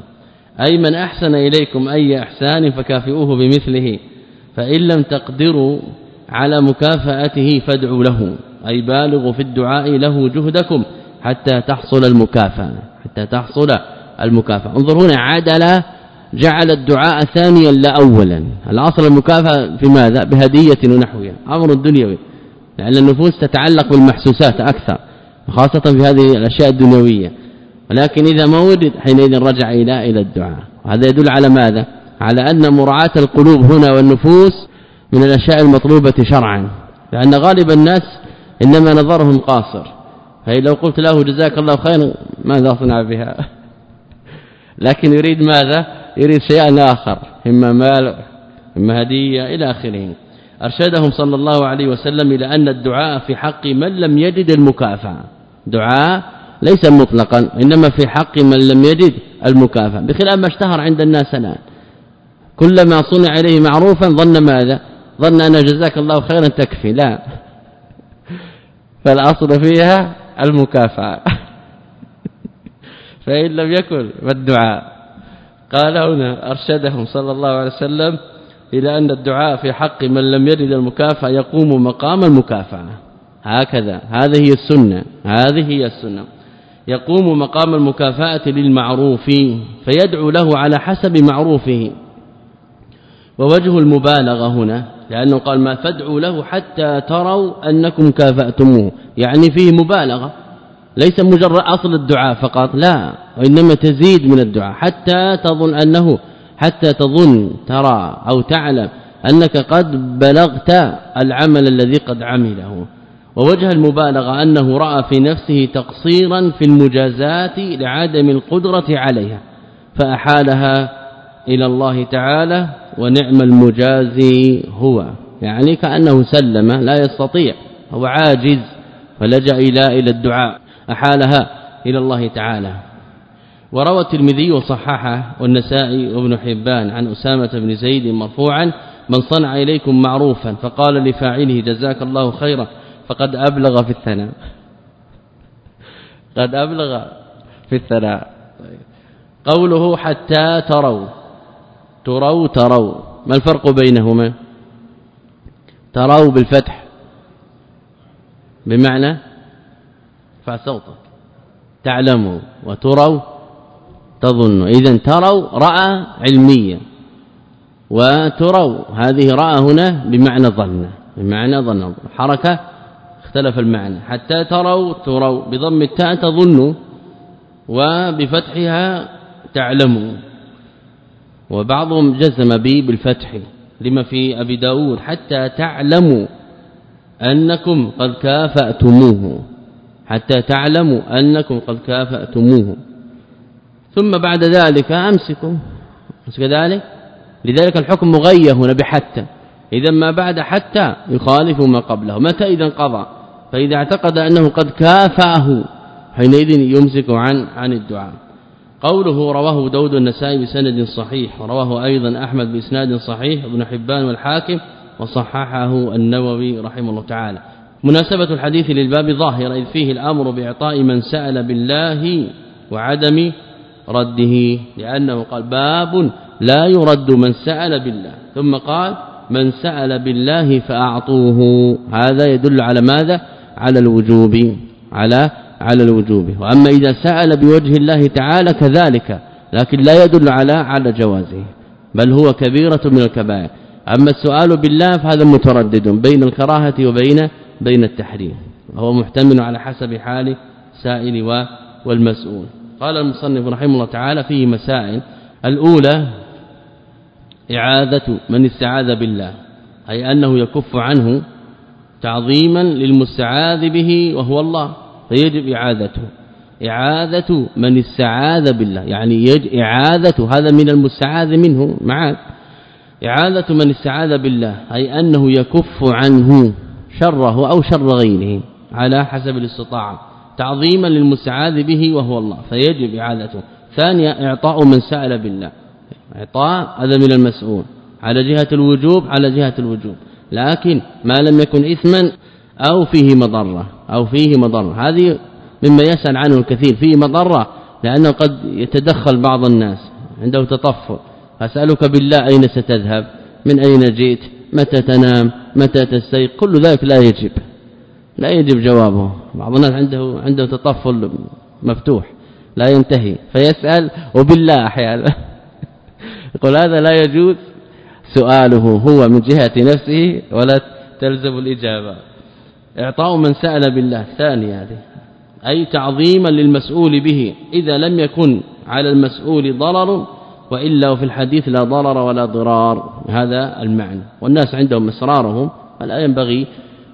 أي من أحسن إليكم أي إحسان فكافئوه بمثله. فإن لم تقدروا على مكافأته فادعوا له. أي بالغوا في الدعاء له جهدكم حتى تحصل المكافأة. حتى تحصل المكافأة. انظر هنا عدل جعل الدعاء ثانيا لا اولا. الأصل المكافأة في ماذا؟ بهدية ونحوها. أمر دنيوي. لأن النفوس تتعلق بالمحسوسات أكثر خاصة في هذه الأشياء الدنيوية. ولكن إذا ما وجد حينئذ رجع إلى إلى الدعاء. وهذا يدل على ماذا؟ على أن مراعاة القلوب هنا والنفوس من الأشياء المطلوبة شرعا. لأن غالب الناس إنما نظرهم قاصر. فإذا لو قلت له جزاك الله خيرا ماذا أصنع بها؟ لكن يريد ماذا؟ يريد شيئا آخر إما مال إما هدية إلى آخره. أرشدهم صلى الله عليه وسلم إلى أن الدعاء في حق من لم يجد المكافأة. دعاء ليس مطلقا إنما في حق من لم يجد المكافأة. بخلاف ما اشتهر عند الناس الآن كلما صنع إليه معروفا ظن ماذا؟ ظن أن جزاك الله خيرا تكفي. لا. فالأصل فيها المكافأة. فإن لم يكن فالدعاء. قال هنا أرشدهم صلى الله عليه وسلم إلى أن الدعاء في حق من لم يرد المكافأة يقوم مقام المكافأة. هكذا. هذه هي السنة. هذه هي السنة. يقوم مقام المكافأة للمعروف فيدعو له على حسب معروفه. ووجه المبالغة هنا لأنه قال ما فادعوا له حتى تروا أنكم كافأتموه. يعني فيه مبالغة. ليس مجرد أصل الدعاء فقط لا. وإنما تزيد من الدعاء. حتى تظن أنه حتى تظن ترى أو تعلم أنك قد بلغت العمل الذي قد عمله. ووجه المبالغة أنه رأى في نفسه تقصيرا في المجازات لعدم القدرة عليها فأحالها إلى الله تعالى ونعم المجازي هو. يعني كأنه سلم لا يستطيع هو عاجز فلجأ إلى إلى الدعاء أحالها إلى الله تعالى. وروى الترمذي وصححه والنسائي وابن حبان عن أسامة بن زيد مرفوعا من صنع إليكم معروفا فقال لفاعله جزاك الله خيرا فقد أبلغ في الثناء قد أبلغ في الثناء. قوله حتى تروا تروا تروا ما الفرق بينهما؟ تروا بالفتح. بمعنى فصوتك تعلموا وتروا تظن. اذا تروا رأى علميا وتروا. هذه رأى هنا بمعنى ظن. بمعنى ظن. حركة اختلف المعنى. حتى تروا تروا. بضم التاء تظن. وبفتحها تعلموا وبعضهم جزم به بالفتح. لما في أبي داود. حتى تعلموا أنكم قد كافأتموه. حتى تعلموا أنكم قد كافأتموه. ثم بعد ذلك أمسكوا. كذلك لذلك الحكم مغيه هنا بحتى. إذا ما بعد حتى يخالف ما قبله. متى إذا قضى فإذا اعتقد أنه قد كافاه حينئذ يمسك عن عن الدعاء. قوله رواه داود النسائي بسند صحيح. ورواه أيضا أحمد بإسناد صحيح. ابن حبان والحاكم. وصححه النووي رحمه الله تعالى. مناسبة الحديث للباب ظاهرة إذ فيه الأمر بإعطاء من سأل بالله وعدم رده لأنه قال باب لا يرد من سأل بالله. ثم قال من سأل بالله فأعطوه. هذا يدل على ماذا؟ على الوجوب على على الوجوب. وأما إذا سأل بوجه الله تعالى كذلك لكن لا يدل على على جوازه بل هو كبيرة من الكبائر. أما السؤال بالله فهذا متردد بين الكراهة وبين بين التحريم. وهو محتمل على حسب حال سائل والمسؤول. قال المصنف رحمه الله تعالى فيه مسائل الأولى إعاذة من استعاذ بالله أي أنه يكف عنه تعظيما للمستعاذ به وهو الله فيجب إعاذته إعاذة من استعاذ بالله يعني يجب إعاذة هذا من المستعاذ منه معاذ. إعاذة من استعاذ بالله أي أنه يكف عنه شره أو شر غيره على حسب الاستطاعة. تعظيما للمستعاذ به وهو الله فيجب إعادته. ثانيا إعطاء من سأل بالله. إعطاء هذا من المسؤول. على جهة الوجوب على جهة الوجوب. لكن ما لم يكن اثما أو فيه مضرة أو فيه مضرة. هذه مما يسأل عنه الكثير. فيه مضرة لأنه قد يتدخل بعض الناس. عنده تطفل. أسألك بالله أين ستذهب؟ من أين جئت؟ متى تنام؟ متى تستيقظ؟ كل ذلك لا يجب. لا يجب جوابه. بعض الناس عنده عنده تطفل مفتوح لا ينتهي فيسأل وبالله أحيانا. يقول هذا لا يجوز. سؤاله هو من جهة نفسه ولا تلزم الإجابة. إعطاء من سأل بالله. ثاني هذه. أي تعظيما للمسؤول به. إذا لم يكن على المسؤول ضرر وإلا وفي الحديث لا ضرر ولا ضرار. هذا المعنى. والناس عندهم اسرارهم فلا ينبغي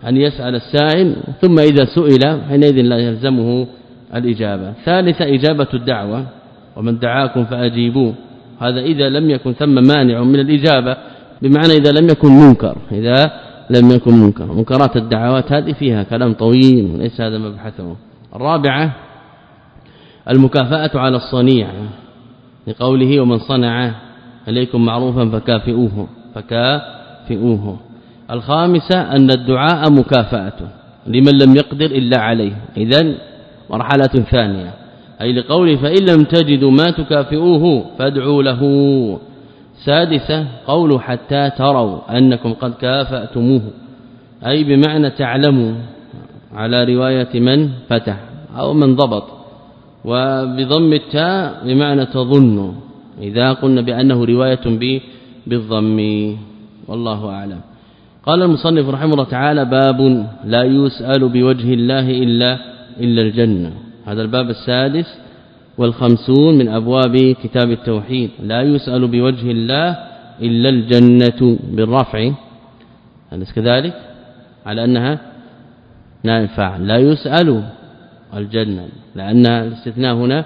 أن يسأل السائل ثم إذا سئل حينئذ لا يلزمه الإجابة. ثالثا إجابة الدعوة. ومن دعاكم فأجيبوه. هذا إذا لم يكن ثم مانع من الإجابة بمعنى إذا لم يكن منكر. إذا لم يكن منكر. منكرات الدعوات هذه فيها كلام طويل ليس هذا مبحثه. الرابعة المكافأة على الصنيع. لقوله ومن صنع إليكم معروفا فكافئوه. فكافئوه. الخامسة أن الدعاء مكافأة لمن لم يقدر إلا عليه. اذا مرحلة ثانية. أي لقوله فإن لم تجدوا ما تكافئوه فادعوا له. سادسة قول حتى تروا أنكم قد كافأتموه. أي بمعنى تعلموا على رواية من فتح أو من ضبط. وبضم التاء بمعنى تظن إذا قلنا بأنه رواية بالضم. والله أعلم. قال المصنف رحمه الله تعالى باب لا يسأل بوجه الله إلا إلا الجنة. هذا الباب السادس والخمسون من أبواب كتاب التوحيد. لا يسأل بوجه الله إلا الجنة بالرفع. أليس كذلك؟ على أنها نائب لا يسأل الجنة لأن الاستثناء هنا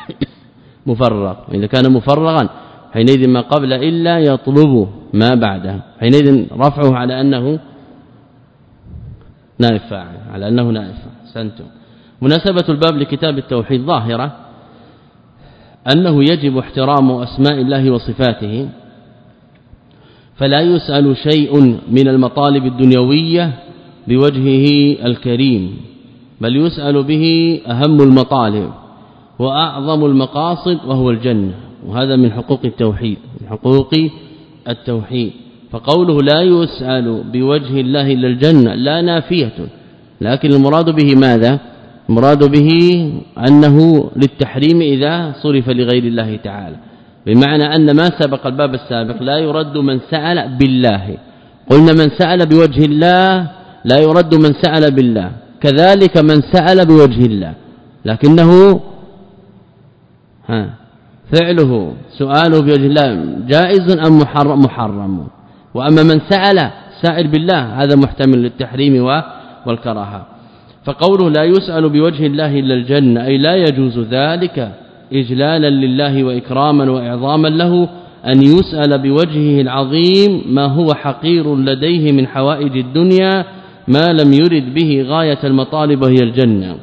مفرغ. إذا كان مفرغا حينئذ ما قبل إلا يطلب ما بعده. حينئذ رفعه على أنه نائب فاعل على أنه نائب فاعل سنتم مناسبة الباب لكتاب التوحيد ظاهرة أنه يجب احترام أسماء الله وصفاته فلا يسأل شيء من المطالب الدنيوية بوجهه الكريم بل يسأل به أهم المطالب وأعظم المقاصد وهو الجنة. وهذا من حقوق التوحيد من حقوق التوحيد. فقوله لا يسأل بوجه الله إلا الجنة لا نافية. لكن المراد به ماذا؟ المراد به أنه للتحريم إذا صرف لغير الله تعالى. بمعنى أن ما سبق الباب السابق لا يرد من سأل بالله. قلنا من سأل بوجه الله لا يرد من سأل بالله. كذلك من سأل بوجه الله. لكنه ها. فعله سؤاله بوجه الله جائز أم محرم؟ محرم. وأما من سأل سائل بالله هذا محتمل للتحريم والكراهة. فقوله لا يسأل بوجه الله إلا الجنة أي لا يجوز ذلك إجلالا لله وإكراما وإعظاما له أن يسأل بوجهه العظيم ما هو حقير لديه من حوائج الدنيا ما لم يرد به غاية المطالب وهي الجنة.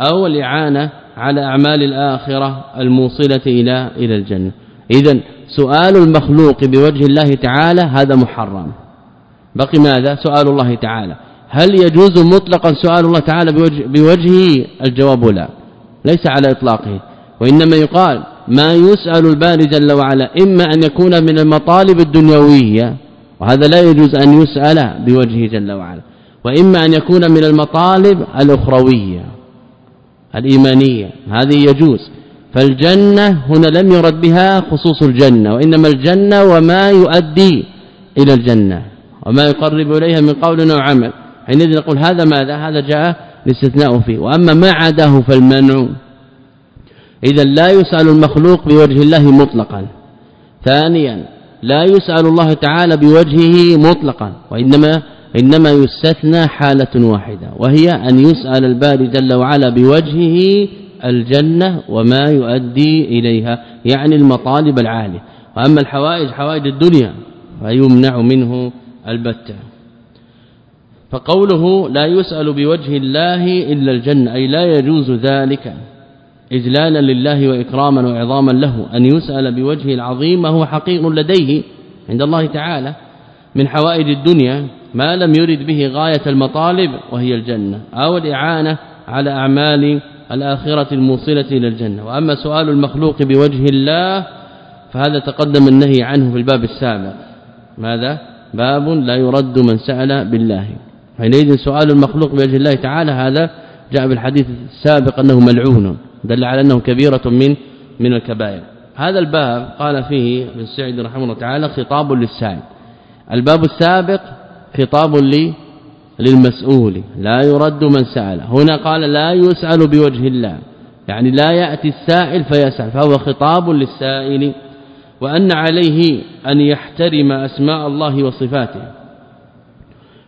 أو الإعانة على أعمال الآخرة الموصلة إلى إلى الجنة. اذا سؤال المخلوق بوجه الله تعالى هذا محرم. بقي ماذا؟ سؤال الله تعالى. هل يجوز مطلقا سؤال الله تعالى بوجه بوجهه؟ الجواب لا. ليس على إطلاقه. وإنما يقال ما يسأل الباري جل وعلا إما أن يكون من المطالب الدنيوية وهذا لا يجوز أن يسأل بوجهه جل وعلا وإما أن يكون من المطالب الأخروية. الإيمانية. هذه يجوز. فالجنة هنا لم يرد بها خصوص الجنة وإنما الجنة وما يؤدي إلى الجنة وما يقرب إليها من قول وعمل حينئذ نقول هذا ماذا؟ هذا جاء الاستثناء فيه. وأما ما عداه فالمنع. إذا لا يسأل المخلوق بوجه الله مطلقا. ثانيا لا يسأل الله تعالى بوجهه مطلقا. وإنما إنما يستثنى حالة واحدة وهي أن يسأل الباري جل وعلا بوجهه الجنة وما يؤدي إليها يعني المطالب العالية. وأما الحوائج حوائج الدنيا فيمنع منه البتة. فقوله لا يسأل بوجه الله إلا الجنة أي لا يجوز ذلك إجلالا لله وإكراما وعظاما له. أن يسأل بوجه العظيم وهو حقيق لديه عند الله تعالى من حوائج الدنيا ما لم يرد به غاية المطالب وهي الجنة أو الإعانة على أعمال الآخرة الموصلة إلى الجنة. وأما سؤال المخلوق بوجه الله فهذا تقدم النهي عنه في الباب السابق ماذا؟ باب لا يرد من سأل بالله. حينئذ سؤال المخلوق بوجه الله تعالى هذا جاء بالحديث السابق أنه ملعون دل على أنه كبيرة من من الكبائر. هذا الباب قال فيه ابن سعيد رحمه الله تعالى خطاب للسائل. الباب السابق خطاب للمسؤول لا يرد من سأل. هنا قال لا يسأل بوجه الله يعني لا يأتي السائل فيسأل فهو خطاب للسائل. وأن عليه أن يحترم أسماء الله وصفاته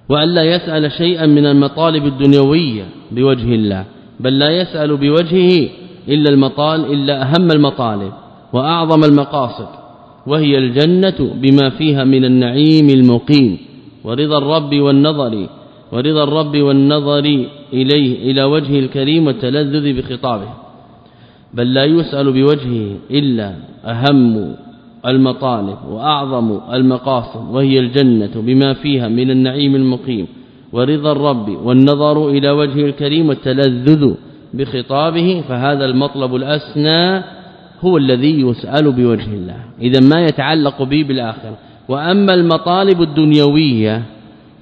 وأن لا يسأل شيئا من المطالب الدنيوية بوجه الله بل لا يسأل بوجهه إلا المطال إلا أهم المطالب وأعظم المقاصد وهي الجنة بما فيها من النعيم المقيم. ورضا الرب والنظر ورضا الرب والنظر إليه إلى وجهه الكريم والتلذذ بخطابه. بل لا يسأل بوجهه إلا أهم المطالب وأعظم المقاصد وهي الجنة بما فيها من النعيم المقيم. ورضا الرب والنظر إلى وجهه الكريم والتلذذ بخطابه فهذا المطلب الأسنى هو الذي يسأل بوجه الله. إذا ما يتعلق به بالآخرة. وأما المطالب الدنيوية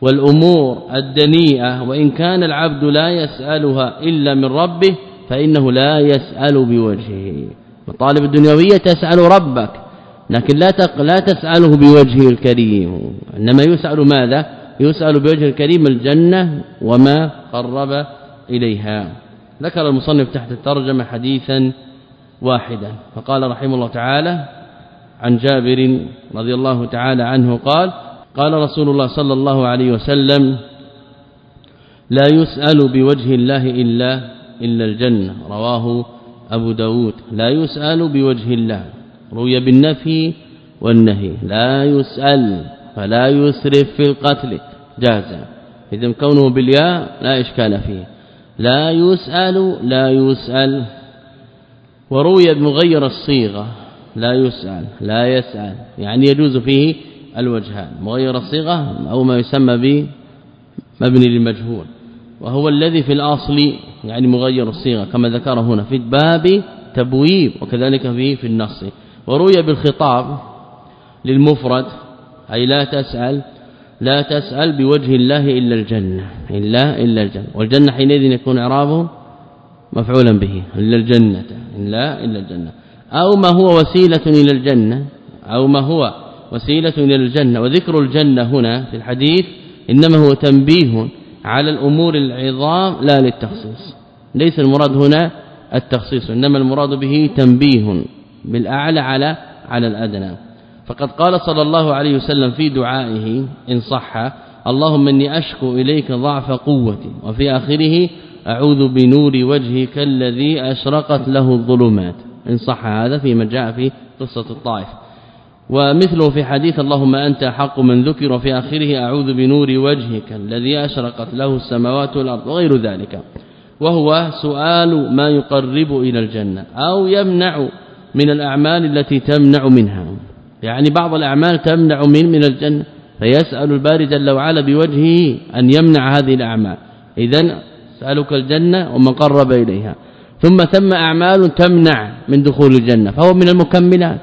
والأمور الدنيئة وإن كان العبد لا يسألها إلا من ربه فإنه لا يسأل بوجهه. مطالب الدنيوية تسأل ربك لكن لا لا تسأله بوجهه الكريم. إنما يسأل ماذا؟ يسأل بوجه الكريم الجنة وما قرب إليها. ذكر المصنف تحت الترجمة حديثا واحدا فقال رحمه الله تعالى عن جابر رضي الله تعالى عنه قال قال رسول الله صلى الله عليه وسلم لا يسأل بوجه الله إلا إلا الجنة. رواه أبو داود. لا يسأل بوجه الله. روي بالنفي والنهي. لا يسأل فلا يسرف في القتل. جاز اذا كونه بالياء لا إشكال فيه. لا يسأل لا يسأل. وروي بمغير الصيغة. لا يسأل لا يسأل. يعني يجوز فيه الوجهان مغير الصيغة أو ما يسمى به مبني للمجهول. وهو الذي في الأصل يعني مغير الصيغة كما ذكر هنا في الباب تبويب وكذلك فيه في النص. وروي بالخطاب للمفرد أي لا تسأل لا تسأل بوجه الله إلا الجنة إلا إلا الجنة. والجنة حينئذ يكون إعرابه مفعولا به إلا الجنة إلا إلا الجنة. أو ما هو وسيلة إلى الجنة أو ما هو وسيلة إلى الجنة. وذكر الجنة هنا في الحديث إنما هو تنبيه على الأمور العظام لا للتخصيص. ليس المراد هنا التخصيص إنما المراد به تنبيه بالأعلى على على الأدنى. فقد قال صلى الله عليه وسلم في دعائه إن صح اللهم إني أشكو إليك ضعف قوتي وفي آخره أعوذ بنور وجهك الذي أشرقت له الظلمات. إن صح هذا فيما جاء في قصة الطائف. ومثله في حديث اللهم أنت حق من ذكر وفي آخره أعوذ بنور وجهك الذي أشرقت له السماوات والأرض وغير ذلك. وهو سؤال ما يقرب إلى الجنة أو يمنع من الأعمال التي تمنع منها. يعني بعض الأعمال تمنع من من الجنة فيسأل الباري جل وعلا بوجهه أن يمنع هذه الأعمال. اذا سألك الجنة ومن قرب إليها. ثم ثم أعمال تمنع من دخول الجنة فهو من المكملات.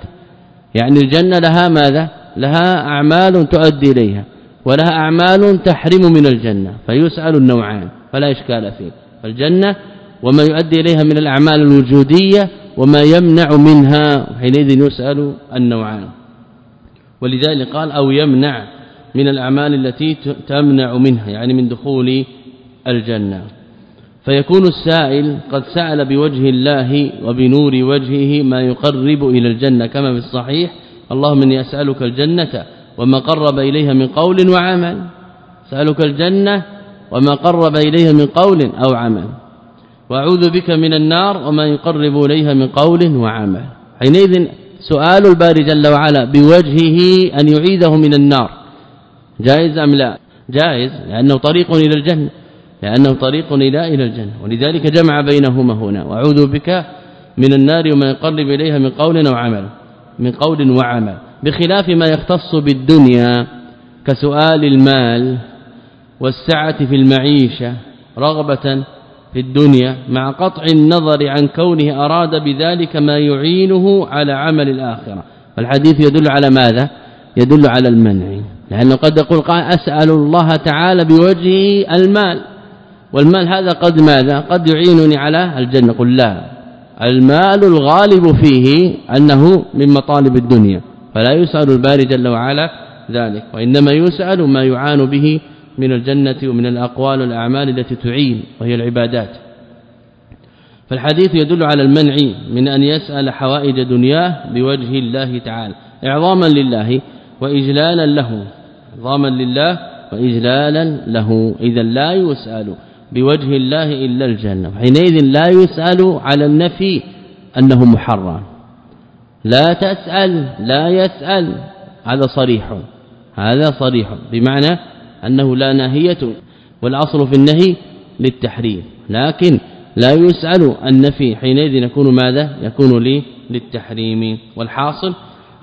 يعني الجنة لها ماذا؟ لها أعمال تؤدي إليها ولها أعمال تحرم من الجنة فيسأل النوعان فلا إشكال فيه. فالجنة وما يؤدي إليها من الأعمال الوجودية وما يمنع منها حينئذ يسأل النوعان. ولذلك قال أو يمنع من الأعمال التي تمنع منها يعني من دخول الجنة. فيكون السائل قد سأل بوجه الله وبنور وجهه ما يقرب إلى الجنة كما في الصحيح اللهم إني أسألك الجنة وما قرب إليها من قول وعمل. سالك الجنة وما قرب إليها من قول أو عمل. وأعوذ بك من النار وما يقرب إليها من قول وعمل. حينئذ سؤال الباري جل وعلا بوجهه أن يعيده من النار. جائز أم لا؟ جائز لأنه طريق إلى الجنة. لأنه طريق إلى إلى الجنة. ولذلك جمع بينهما هنا. وأعوذ بك من النار وما يقرب إليها من قول أو عمل. من قول وعمل. بخلاف ما يختص بالدنيا كسؤال المال والسعة في المعيشة رغبة في الدنيا مع قطع النظر عن كونه أراد بذلك ما يعينه على عمل الآخرة. فالحديث يدل على ماذا؟ يدل على المنع. لأنه قد يقول قال أسأل الله تعالى بوجهه المال. والمال هذا قد ماذا؟ قد يعينني على الجنة. قل لا. المال الغالب فيه أنه من مطالب الدنيا فلا يسأل الباري جل وعلا ذلك وإنما يسأل ما يعان به من الجنة ومن الأقوال والأعمال التي تعين وهي العبادات. فالحديث يدل على المنع من أن يسأل حوائج دنياه بوجه الله تعالى إعظاما لله وإجلالا له إعظاما لله وإجلالا له. اذا لا يسأل. بوجه الله إلا الجنة. حينئذ لا يسأل على النفي أنه محرم. لا تسأل لا يسأل. هذا صريح. هذا صريح. بمعنى أنه لا ناهية والأصل في النهي للتحريم. لكن لا يسأل النفي. حينئذ يكون ماذا؟ يكون لي للتحريم. والحاصل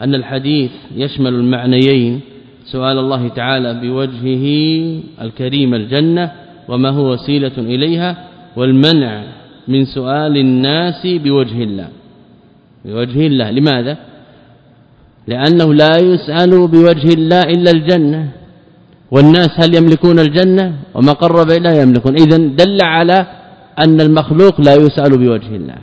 أن الحديث يشمل المعنيين. سؤال الله تعالى بوجهه الكريم الجنة وما هو وسيلة إليها والمنع من سؤال الناس بوجه الله. بوجه الله. لماذا؟ لأنه لا يسأل بوجه الله إلا الجنة. والناس هل يملكون الجنة؟ وما قرب إلى يملكون. اذا دل على أن المخلوق لا يسأل بوجه الله.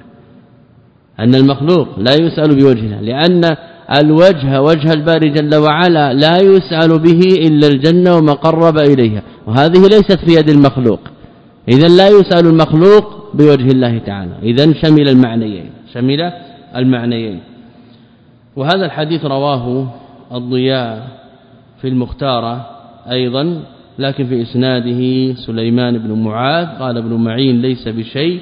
أن المخلوق لا يسأل بوجه الله. لأن الوجه وجه الباري جل وعلا لا يسأل به إلا الجنة وما قرب إليها. وهذه ليست في يد المخلوق. اذا لا يسأل المخلوق بوجه الله تعالى. اذا شمل المعنيين شمل المعنيين. وهذا الحديث رواه الضياء في المختارة أيضا لكن في إسناده سليمان بن معاذ قال ابن معين ليس بشيء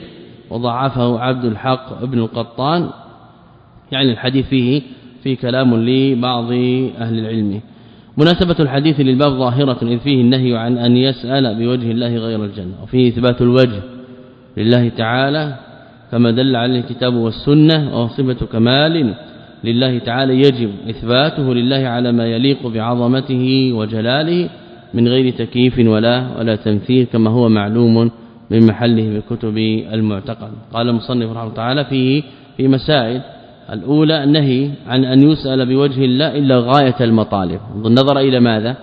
وضعفه عبد الحق ابن القطان. يعني الحديث فيه في كلام لبعض أهل العلم. مناسبة الحديث للباب ظاهرة إذ فيه النهي عن أن يسأل بوجه الله غير الجنة وفيه إثبات الوجه لله تعالى كما دل عليه الكتاب والسنة وهو صفة كمال لله تعالى يجب إثباته لله على ما يليق بعظمته وجلاله من غير تكييف ولا ولا تمثيل كما هو معلوم من محله بكتب المعتقد قال المصنف رحمه الله تعالى فيه في مسائل الأولى النهي عن أن يسأل بوجه الله إلا غاية المطالب. نظر إلى ماذا؟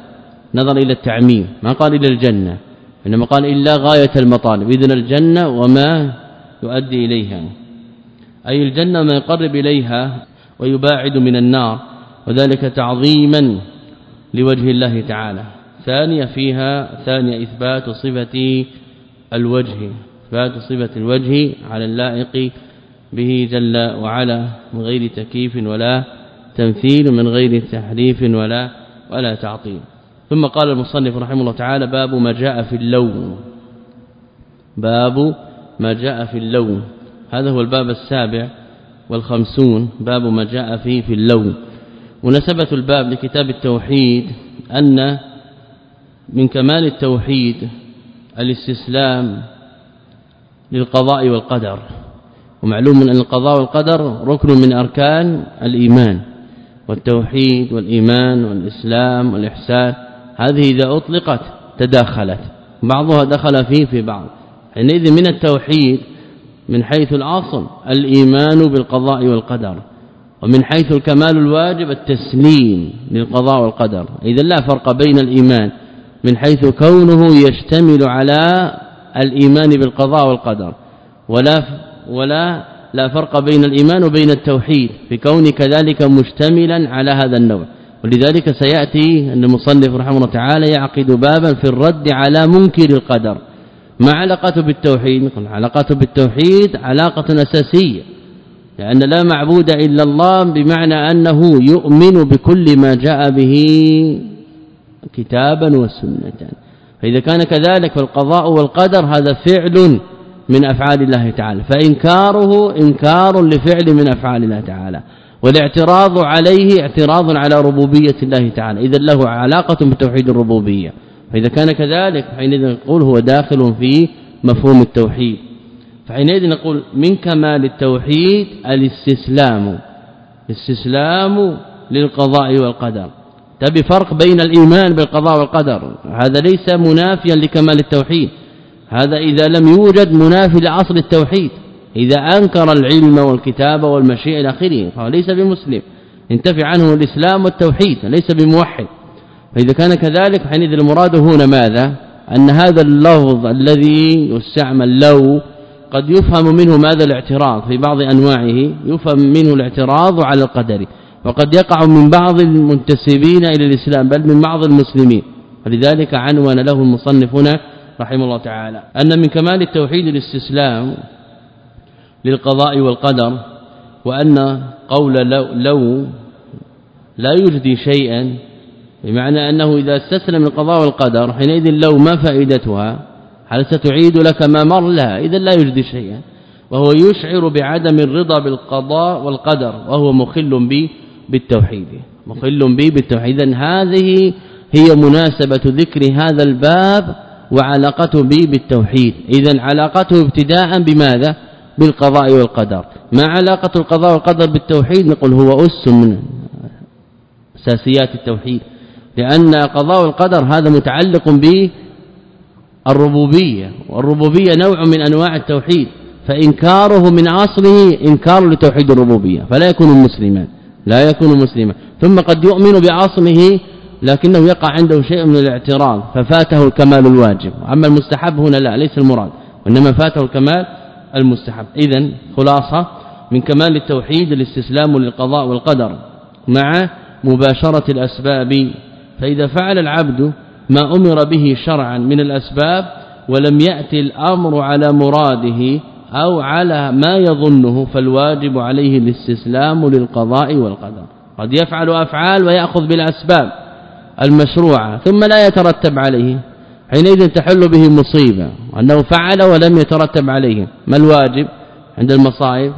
نظر إلى التعميم. ما قال إلى الجنة؟ إنما قال إلا غاية المطالب. إذن الجنة وما يؤدي إليها. أي الجنة ما يقرب إليها ويباعد من النار. وذلك تعظيما لوجه الله تعالى. ثانية فيها ثانية إثبات صفة الوجه. إثبات صفة الوجه على اللائق به جل وعلا من غير تكييف ولا تمثيل من غير تحريف ولا ولا تعطيل. ثم قال المصنف رحمه الله تعالى باب ما جاء في اللون. باب ما جاء في اللون. هذا هو الباب السابع والخمسون باب ما جاء فيه في اللون. مناسبة الباب لكتاب التوحيد أن من كمال التوحيد الاستسلام للقضاء والقدر. ومعلوم أن القضاء والقدر ركن من أركان الإيمان والتوحيد والإيمان والإسلام والإحسان. هذه إذا أطلقت تداخلت. بعضها دخل فيه في بعض. حينئذ من التوحيد من حيث الاصل الإيمان بالقضاء والقدر. ومن حيث الكمال الواجب التسليم للقضاء والقدر. إذا لا فرق بين الإيمان. من حيث كونه يشتمل على الإيمان بالقضاء والقدر. ولا ولا لا فرق بين الإيمان وبين التوحيد في كون كذلك مشتملا على هذا النوع. ولذلك سيأتي أن المصنف رحمه الله تعالى يعقد بابا في الرد على منكر القدر. ما علاقته بالتوحيد؟ علاقته بالتوحيد علاقة أساسية لأن لا معبود إلا الله بمعنى أنه يؤمن بكل ما جاء به كتابا وسنة. فإذا كان كذلك فالقضاء والقدر هذا فعل من أفعال الله تعالى. فإنكاره إنكار لفعل من أفعال الله تعالى. والاعتراض عليه اعتراض على ربوبية الله تعالى. إذا له علاقة بتوحيد الربوبية. فإذا كان كذلك حينئذ نقول هو داخل في مفهوم التوحيد. فحينئذ نقول من كمال التوحيد الاستسلام. استسلام للقضاء والقدر. تبي فرق بين الإيمان بالقضاء والقدر؟ هذا ليس منافيا لكمال التوحيد. هذا إذا لم يوجد منافي لاصل التوحيد إذا أنكر العلم والكتاب والمشيئة إلى آخره فهو ليس بمسلم. انتفع عنه الإسلام والتوحيد ليس بموحد. فإذا كان كذلك حينئذ المراد هنا ماذا؟ أن هذا اللفظ الذي يستعمل لو قد يفهم منه ماذا الاعتراض في بعض أنواعه يفهم منه الاعتراض على القدر. وقد يقع من بعض المنتسبين إلى الإسلام بل من بعض المسلمين. ولذلك عنون له المصنف هنا رحمه الله تعالى أن من كمال التوحيد الاستسلام للقضاء والقدر وأن قول لو, لو لا يجدي شيئا بمعنى أنه إذا استسلم القضاء والقدر حينئذ لو ما فائدتها هل ستعيد لك ما مر؟ لا إذا لا يجدي شيئا. وهو يشعر بعدم الرضا بالقضاء والقدر وهو مخل به بالتوحيد مخل به بالتوحيد. هذه هي مناسبة ذكر هذا الباب وعلاقته به بالتوحيد. اذا علاقته ابتداء بماذا؟ بالقضاء والقدر. ما علاقة القضاء والقدر بالتوحيد؟ نقول هو أس من أساسيات التوحيد. لأن قضاء والقدر هذا متعلق به الربوبية والربوبية نوع من أنواع التوحيد. فإنكاره من أصله إنكار لتوحيد الربوبية. فلا يكون مسلما لا يكون مسلما ثم قد يؤمن بأصله لكنه يقع عنده شيء من الاعتراض ففاته الكمال الواجب. أما المستحب هنا لا ليس المراد وإنما فاته الكمال المستحب. اذا خلاصة من كمال التوحيد الاستسلام للقضاء والقدر مع مباشرة الأسباب. فإذا فعل العبد ما أمر به شرعا من الأسباب ولم يأتي الأمر على مراده أو على ما يظنه فالواجب عليه الاستسلام للقضاء والقدر. قد يفعل أفعال ويأخذ بالأسباب. المشروعة ثم لا يترتب عليه. حينئذ تحل به مصيبة أنه فعل ولم يترتب عليه. ما الواجب عند المصائب؟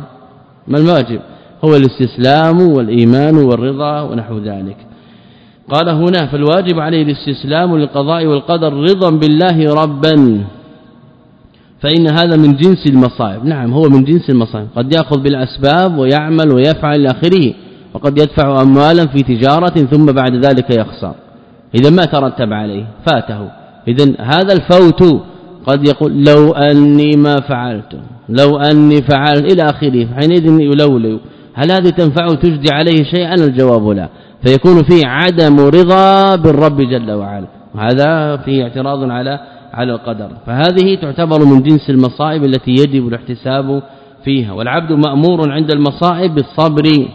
ما الواجب؟ هو الاستسلام والإيمان والرضا ونحو ذلك. قال هنا فالواجب عليه الاستسلام للقضاء والقدر رضا بالله ربا. فإن هذا من جنس المصائب. نعم هو من جنس المصائب. قد يأخذ بالأسباب ويعمل ويفعل آخره وقد يدفع أموالا في تجارة ثم بعد ذلك يخسر. إذا ما ترتب عليه فاته. اذا هذا الفوت قد يقول لو أني ما فعلت لو أني فعلت إلى آخره حينئذ يلولو هل هذه تنفع تجدي عليه شيئا؟ الجواب لا. فيكون فيه عدم رضا بالرب جل وعلا. وهذا فيه اعتراض على على القدر. فهذه تعتبر من جنس المصائب التي يجب الاحتساب فيها. والعبد مأمور عند المصائب بالصبر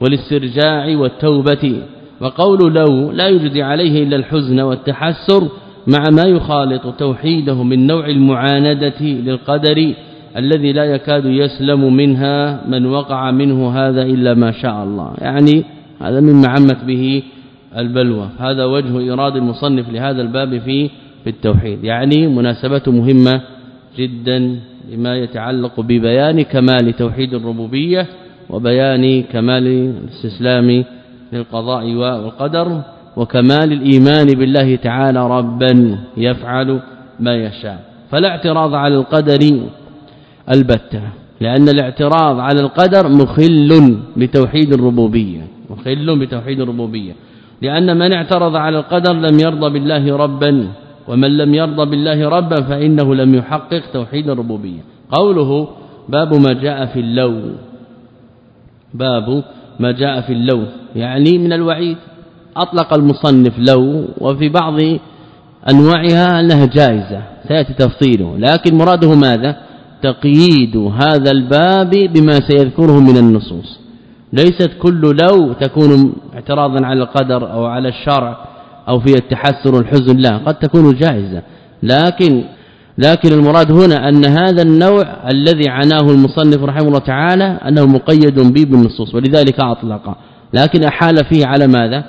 والاسترجاع والتوبة. وقول لو لا يجدي عليه إلا الحزن والتحسر مع ما يخالط توحيده من نوع المعاندة للقدر الذي لا يكاد يسلم منها من وقع منه هذا إلا ما شاء الله. يعني هذا مما عمت به البلوى. هذا وجه ايراد المصنف لهذا الباب في في التوحيد. يعني مناسبته مهمة جدا لما يتعلق ببيان كمال توحيد الربوبية وبيان كمال الاستسلام للقضاء والقدر وكمال الإيمان بالله تعالى ربا يفعل ما يشاء. فلا اعتراض على القدر البتة لأن الاعتراض على القدر مخل بتوحيد الربوبية مخل بتوحيد الربوبية. لأن من اعترض على القدر لم يرضى بالله ربا ومن لم يرضى بالله ربا فإنه لم يحقق توحيد الربوبية. قوله باب ما جاء في اللو باب ما جاء في اللو يعني من الوعيد. أطلق المصنف لو وفي بعض أنواعها أنها جائزة. سيأتي تفصيله. لكن مراده ماذا؟ تقييد هذا الباب بما سيذكره من النصوص. ليست كل لو تكون اعتراضا على القدر أو على الشرع أو في التحسر والحزن. لا قد تكون جائزة. لكن لكن المراد هنا أن هذا النوع الذي عناه المصنف رحمه الله تعالى أنه مقيد به بالنصوص ولذلك أطلق. لكن أحال فيه على ماذا؟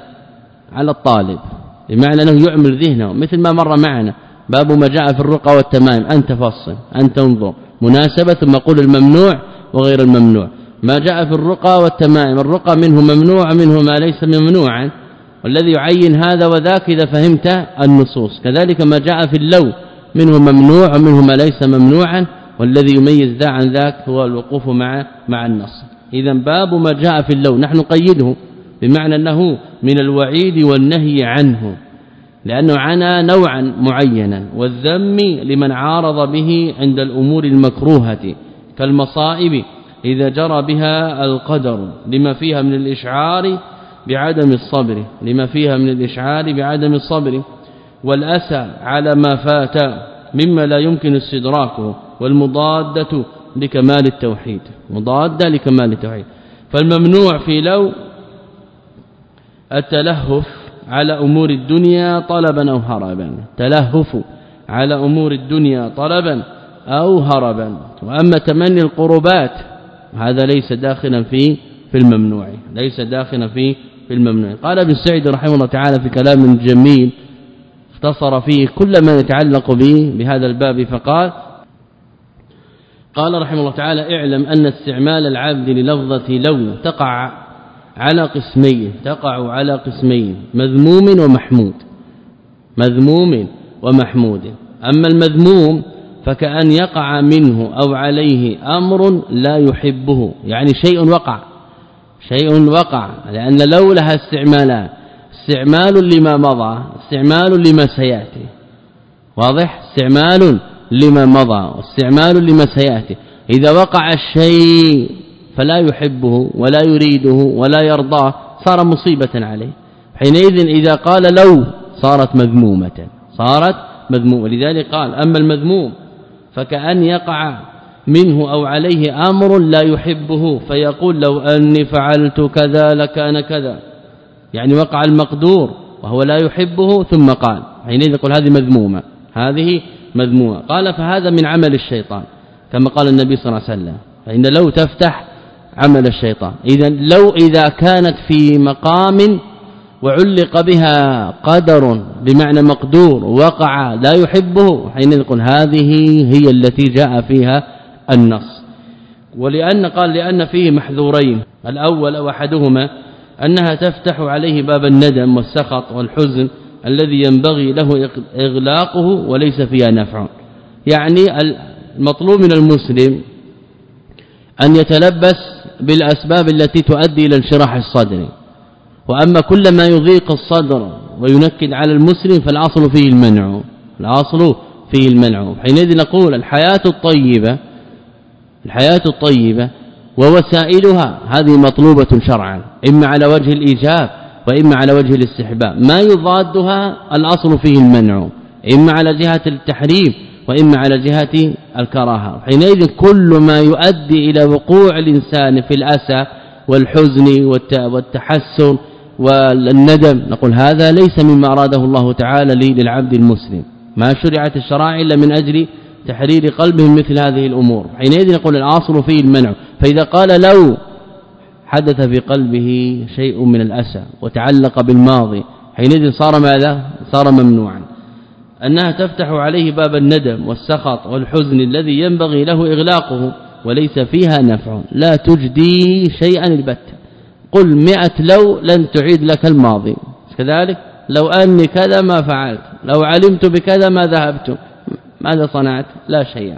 على الطالب. بمعنى أنه يعمل ذهنه مثل ما مر معنا. باب ما جاء في الرقى والتمائم أن تفصل أن تنظر مناسبة ثم قول الممنوع وغير الممنوع. ما جاء في الرقى والتمائم الرقى منه ممنوع منه ما ليس ممنوعا. والذي يعين هذا وذاك إذا فهمت النصوص. كذلك ما جاء في اللو منه ممنوع ومنه ما ليس ممنوعا والذي يميز ذا عن ذاك هو الوقوف مع مع النص اذا باب ما جاء في اللو نحن قيده بمعنى أنه من الوعيد والنهي عنه لأنه عنا نوعا معينا. والذم لمن عارض به عند الأمور المكروهة كالمصائب إذا جرى بها القدر لما فيها من الإشعار بعدم الصبر لما فيها من الإشعار بعدم الصبر. والأسى على ما فات مما لا يمكن استدراكه والمضادة لكمال التوحيد. مضادة لكمال التوحيد. فالممنوع في لو التلهف على أمور الدنيا طلبا أو هربا. تلهف على أمور الدنيا طلبا أو هربا. وأما تمني القربات هذا ليس داخلا في في الممنوع. ليس داخلا في في الممنوع. قال ابن سعيد رحمه الله تعالى في كلام جميل اختصر فيه كل ما يتعلق به بهذا الباب فقال قال رحمه الله تعالى اعلم أن استعمال العبد للفظة لو تقع على قسمين تقع على قسمين مذموم ومحمود مذموم ومحمود. أما المذموم فكأن يقع منه أو عليه أمر لا يحبه يعني شيء وقع شيء وقع لأن لو لها استعمالان استعمال لما مضى استعمال لما سيأتي. واضح؟ استعمال لما مضى واستعمال لما سيأتي. إذا وقع الشيء فلا يحبه ولا يريده ولا يرضاه صار مصيبة عليه. حينئذ إذا قال لو صارت مذمومة صارت مذمومة. لذلك قال أما المذموم فكأن يقع منه أو عليه أمر لا يحبه فيقول لو أني فعلت كذا لكان كذا. يعني وقع المقدور وهو لا يحبه ثم قال حينئذ يقول هذه مذمومة هذه مذمومة. قال فهذا من عمل الشيطان كما قال النبي صلى الله عليه وسلم فإن لو تفتح عمل الشيطان. اذا لو إذا كانت في مقام وعلق بها قدر بمعنى مقدور وقع لا يحبه حين نقول هذه هي التي جاء فيها النص. ولأن قال لأن فيه محذورين الأول أو أحدهما أنها تفتح عليه باب الندم والسخط والحزن الذي ينبغي له إغلاقه وليس فيها نفع. يعني المطلوب من المسلم أن يتلبس بالأسباب التي تؤدي إلى انشراح الصدر. وأما كل ما يضيق الصدر وينكد على المسلم فالاصل فيه المنع. الاصل فيه المنع. حينئذ نقول الحياة الطيبة الحياة الطيبة ووسائلها هذه مطلوبة شرعا إما على وجه الإيجاب وإما على وجه الاستحباب. ما يضادها الأصل فيه المنع إما على جهة التحريم وإما على جهة الكراهة. حينئذ كل ما يؤدي إلى وقوع الإنسان في الأسى والحزن والتحسن والندم نقول هذا ليس مما أراده الله تعالى للعبد المسلم. ما شرعت الشرائع إلا من أجل تحرير قلبه مثل هذه الأمور. حينئذ نقول الأصل فيه المنع. فإذا قال لو حدث في قلبه شيء من الأسى وتعلق بالماضي حينئذ صار ماذا؟ صار ممنوعا. أنها تفتح عليه باب الندم والسخط والحزن الذي ينبغي له إغلاقه وليس فيها نفع. لا تجدي شيئا البتة قل مئة لو لن تعيد لك الماضي. كذلك؟ لو أني كذا ما فعلت. لو علمت بكذا ما ذهبت. ماذا صنعت؟ لا شيء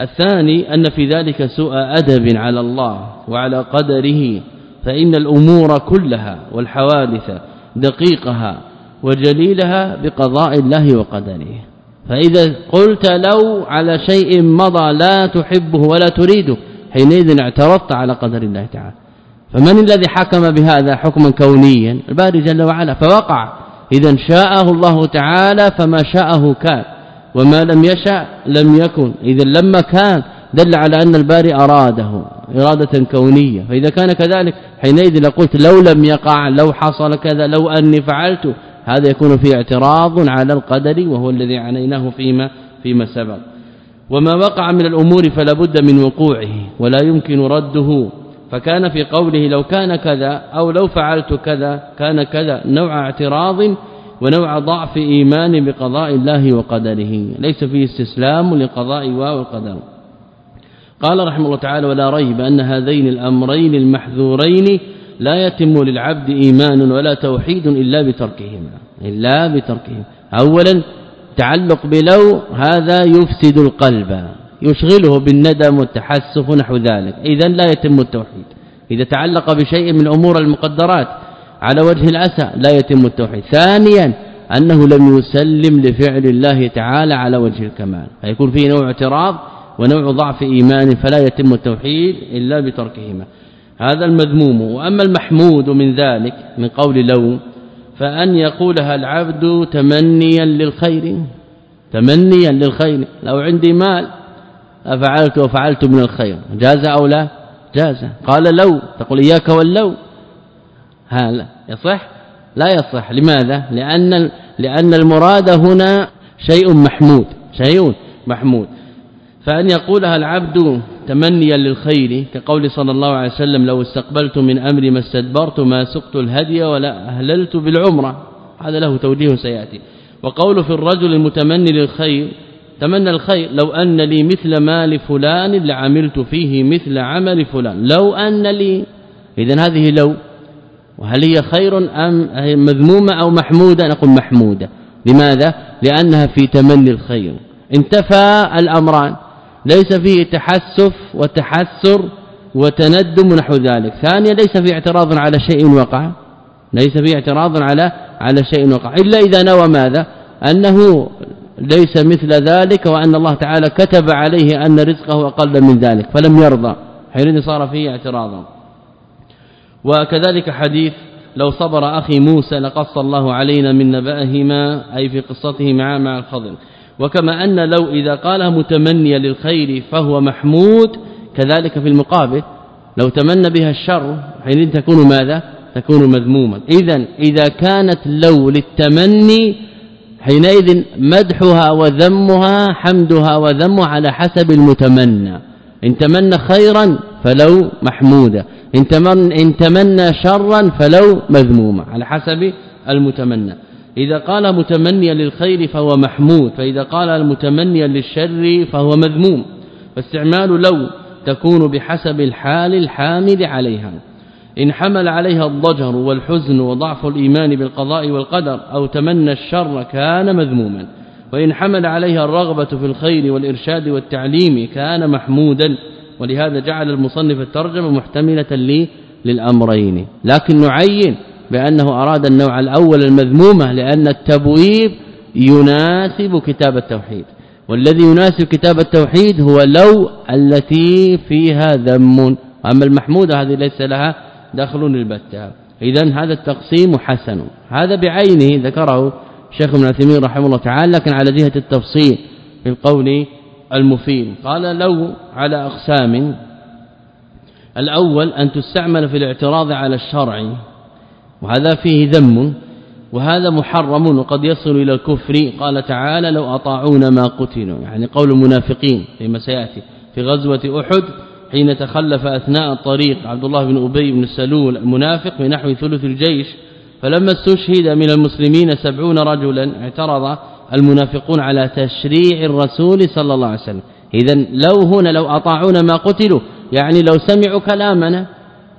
الثاني أن في ذلك سوء أدب على الله وعلى قدره فإن الأمور كلها والحوادث دقيقها وجليلها بقضاء الله وقدره. فإذا قلت لو على شيء مضى لا تحبه ولا تريده حينئذ اعترضت على قدر الله تعالى. فمن الذي حكم بهذا حكما كونيا؟ الباري جل وعلا. فوقع. اذا شاءه الله تعالى فما شاءه كان. وما لم يشاء لم يكن. اذا لما كان دل على أن الباري أراده إرادة كونية. فإذا كان كذلك حينئذ لقلت لو لم يقع لو حصل كذا لو أني فعلت هذا يكون فيه اعتراض على القدر وهو الذي عنيناه فيما فيما سبق. وما وقع من الأمور فلا بد من وقوعه ولا يمكن رده. فكان في قوله لو كان كذا أو لو فعلت كذا كان كذا. نوع اعتراض ونوع ضعف إيمان بقضاء الله وقدره. ليس فيه استسلام لقضاء والقدر قال رحمه الله تعالى ولا ريب أن هذين الأمرين المحذورين لا يتم للعبد إيمان ولا توحيد إلا بتركهما. إلا بتركهما. اولا تعلق بلو هذا يفسد القلب يشغله بالندم والتحسف ونحو ذلك. اذا لا يتم التوحيد. إذا تعلق بشيء من امور المقدرات على وجه الأسى لا يتم التوحيد. ثانيا أنه لم يسلم لفعل الله تعالى على وجه الكمال. فيكون فيه نوع اعتراض ونوع ضعف إيمان فلا يتم التوحيد إلا بتركهما. هذا المذموم. وأما المحمود من ذلك من قول لو فأن يقولها العبد تمنيا للخير. تمنيا للخير. لو عندي مال أفعلت وفعلت من الخير. جاز أو لا؟ جاز. قال لو تقول إياك واللو هذا. يصح؟ لا يصح. لماذا؟ لأن لأن المراد هنا شيء محمود شيء محمود. فأن يقولها العبد تمنيا للخير كقول صلى الله عليه وسلم لو استقبلت من أمري ما استدبرت ما سقت الهدي ولا أهللت بالعمرة. هذا له توجيه سيأتي. وقول في الرجل المتمني للخير تمنى الخير لو أن لي مثل مال فلان لعملت فيه مثل عمل فلان. لو أن لي اذا هذه لو وهل هي خير أم هي مذمومة أو محمودة؟ نقول محمودة. لماذا؟ لأنها في تمني الخير. انتفى الامران ليس فيه تحسف وتحسر وتندم نحو ذلك. ثانيا ليس في اعتراض على شيء وقع. ليس في اعتراض على على شيء وقع. إلا إذا نوى ماذا؟ أنه ليس مثل ذلك وأن الله تعالى كتب عليه أن رزقه أقل من ذلك فلم يرضى. حينئذ صار فيه اعتراضا. وكذلك حديث لو صبر أخي موسى لقص الله علينا من نبأهما أي في قصته مع مع الخضر. وكما أن لو إذا قالها متمنيا للخير فهو محمود كذلك في المقابل لو تمنى بها الشر حين تكون ماذا؟ تكون مذموما. اذا إذا كانت لو للتمني حينئذ مدحها وذمها حمدها وذمها على حسب المتمنى. إن تمنى خيرا فلو محمودة. إن تمنى إن تمنى شرا فلو مذمومة. على حسب المتمنى. إذا قال متمنيا للخير فهو محمود. فإذا قال متمنيا للشر فهو مذموم. فاستعمال لو تكون بحسب الحال الحامل عليها. إن حمل عليها الضجر والحزن وضعف الإيمان بالقضاء والقدر أو تمنى الشر كان مذموما. وإن حمل عليها الرغبة في الخير والإرشاد والتعليم كان محمودا ولهذا جعل المصنف الترجمة محتملة لي للأمرين. لكن نعين بأنه أراد النوع الأول المذمومة لأن التبويب يناسب كتاب التوحيد. والذي يناسب كتاب التوحيد هو لو التي فيها ذم. أما المحموده هذه ليس لها دخل البتة اذا هذا التقسيم حسن. هذا بعينه ذكره شيخ ابن عثيمين رحمه الله تعالى لكن على جهة التفصيل في القول المفيد. قال لو على أقسام الأول أن تستعمل في الاعتراض على الشرع وهذا فيه ذم وهذا محرم وقد يصل إلى الكفر. قال تعالى لو اطاعونا ما قتلوا. يعني قول المنافقين فيما سيأتي في غزوة أحد حين تخلف أثناء الطريق عبد الله بن أبي بن سلول المنافق بنحو ثلث الجيش فلما استشهد من المسلمين سبعون رجلا اعترض المنافقون على تشريع الرسول صلى الله عليه وسلم. اذا لو هنا لو أطاعونا ما قتلوا يعني لو سمعوا كلامنا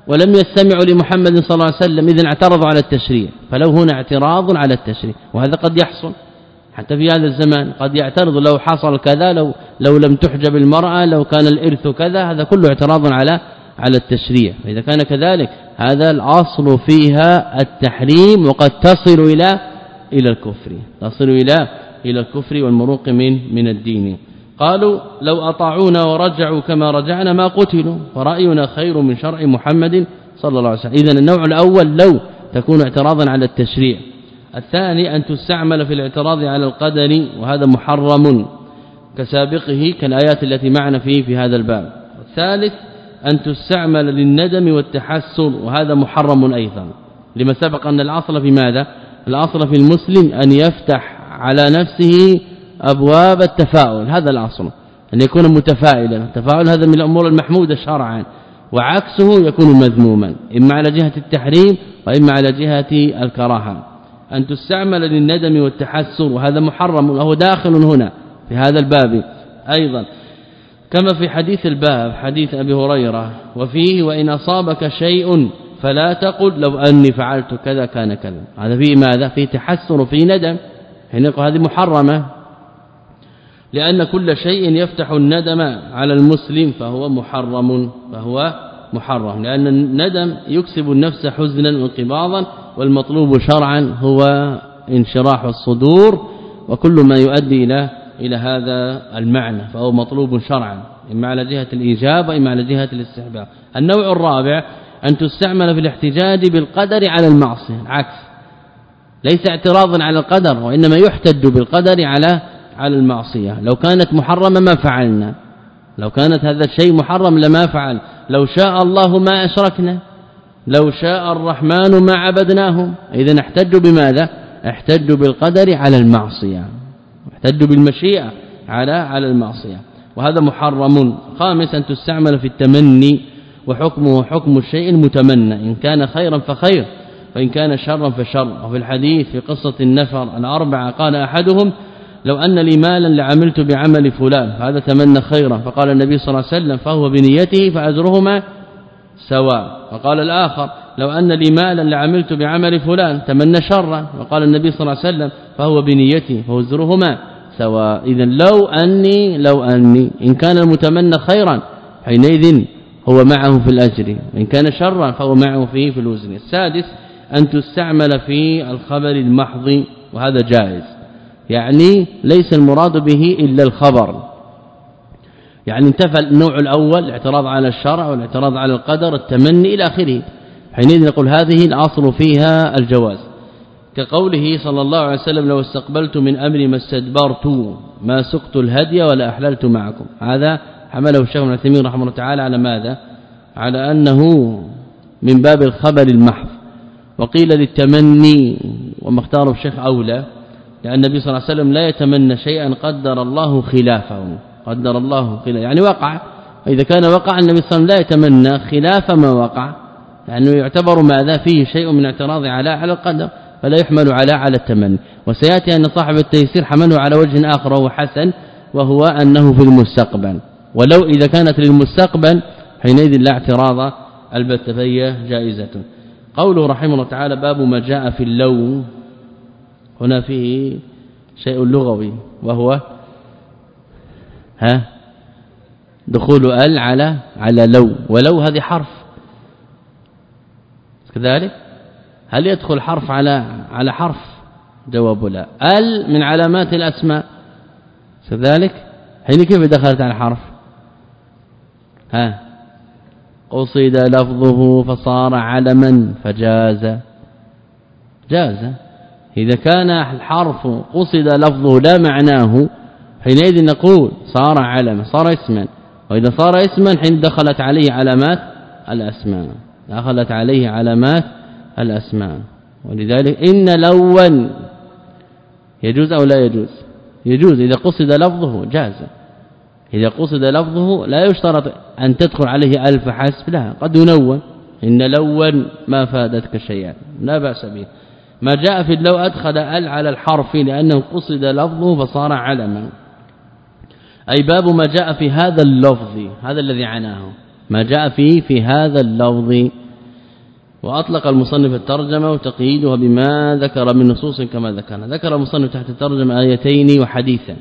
ولم يستمعوا لمحمد صلى الله عليه وسلم اذا اعترضوا على التشريع. فلو هنا اعتراض على التشريع وهذا قد يحصل. حتى في هذا الزمان قد يعترض لو حصل كذا لو لو لم تحجب المرأة لو كان الإرث كذا هذا كله اعتراض على على التشريع. فإذا كان كذلك هذا الأصل فيها التحريم وقد تصل إلى إلى الكفر. تصل إلى إلى الكفر والمروق من من الدين. قالوا لو أطاعونا ورجعوا كما رجعنا ما قتلوا. فرأينا خير من شرع محمد صلى الله عليه وسلم. اذا النوع الأول لو تكون اعتراضا على التشريع. الثاني أن تستعمل في الاعتراض على القدر وهذا محرم كسابقه كالآيات التي معنا فيه في هذا الباب. الثالث أن تستعمل للندم والتحسر وهذا محرم أيضا. لما سبق أن الأصل في ماذا؟ الأصل في المسلم أن يفتح على نفسه أبواب التفاؤل هذا الأصل. أن يكون متفائلا. التفاؤل هذا من الأمور المحمودة شرعا وعكسه يكون مذموما إما على جهة التحريم وإما على جهة الكراهة. أن تستعمل للندم والتحسر وهذا محرم وهو داخل هنا في هذا الباب أيضا. كما في حديث الباب حديث أبي هريرة وفيه وإن أصابك شيء فلا تقل لو أني فعلت كذا كان كذا. هذا فيه ماذا؟ فيه تحسر وفيه ندم. حين يقول هذه محرمة. لأن كل شيء يفتح الندم على المسلم فهو محرم فهو محرم. لأن الندم يكسب النفس حزنا وانقباضا والمطلوب شرعا هو انشراح الصدور وكل ما يؤدي إلى إلى هذا المعنى فهو مطلوب شرعا إما على جهة الإيجاب وإما على جهة الاستحباب. النوع الرابع أن تستعمل في الاحتجاج بالقدر على المعصية العكس. ليس اعتراضا على القدر وإنما يحتج بالقدر على على المعصية. لو كانت محرمه ما فعلنا. لو كانت هذا الشيء محرم لما فعل. لو شاء الله ما أشركنا. لو شاء الرحمن ما عبدناهم. اذا احتجوا بماذا؟ احتجوا بالقدر على المعصية. احتجوا بالمشيئة على على المعصية. وهذا محرم. خامسا تستعمل في التمني وحكمه حكم الشيء المتمنى. إن كان خيرا فخير وإن كان شرا فشر. وفي الحديث في قصة النفر الأربعة قال أحدهم لو أن لي مالا لعملت بعمل فلان. هذا تمنى خيرا. فقال النبي صلى الله عليه وسلم فهو بنيته فأجرهما سواء. وقال الآخر لو أن لي مالا لعملت بعمل فلان تمنى شرا. وقال النبي صلى الله عليه وسلم فهو بنيته فوزرهما سواء اذا لو أني لو أني إن كان المتمنى خيرا حينئذ هو معه في الأجر. وان كان شرا فهو معه فيه في الوزن. السادس أن تستعمل في الخبر المحض وهذا جائز. يعني ليس المراد به إلا الخبر. يعني انتفى النوع الأول الاعتراض على الشرع والاعتراض على القدر التمني إلى آخره. حينئذ نقول هذه الأصل فيها الجواز. كقوله صلى الله عليه وسلم لو استقبلت من أمري ما استدبرت ما سقت الهدي ولا أحللت معكم. هذا حمله الشيخ ابن عثيمين رحمه الله تعالى على ماذا؟ على أنه من باب الخبر المحض. وقيل للتمني وما اختاره الشيخ أولى لأن النبي صلى الله عليه وسلم لا يتمنى شيئا قدر الله خلافه. قدر الله خلافه. يعني وقع. اذا كان وقع النبي صلى الله عليه وسلم لا يتمنى خلاف ما وقع. لأنه يعتبر ماذا؟ فيه شيء من اعتراض على على القدر. فلا يحمل على على التمني وسيأتي أن صاحب التيسير حمله على وجه آخر وهو حسن وهو أنه في المستقبل. ولو إذا كانت للمستقبل حينئذ لا اعتراض البتة فهي جائزة. قوله رحمه الله تعالى باب ما جاء في اللو هنا فيه شيء لغوي وهو ها؟ دخول ال على على لو. ولو هذه حرف. كذلك؟ هل يدخل حرف على على حرف؟ جواب لا. ال من علامات الأسماء. كذلك حين كيف دخلت على حرف؟ ها؟ قصد لفظه فصار علما فجاز. جاز. إذا كان الحرف قصد لفظه لا معناه حينئذ نقول صار علما صار اسما. وإذا صار اسما حين دخلت عليه علامات الأسماء. دخلت عليه علامات الأسماء. ولذلك إن لون يجوز أو لا يجوز؟ يجوز. إذا قصد لفظه جاز. إذا قصد لفظه لا يشترط أن تدخل عليه ألف حسب لا. قد ينون. إن لون ما فادتك شيئا. لا بأس به. ما جاء في اللو أدخل ال على الحرف لأنه قصد لفظه فصار علما. أي باب ما جاء في هذا اللفظ هذا الذي عناه. ما جاء فيه في هذا اللفظ. وأطلق المصنف الترجمة وتقييدها بما ذكر من نصوص كما ذكرنا. ذكر المصنف تحت الترجمة آيتين وحديثا.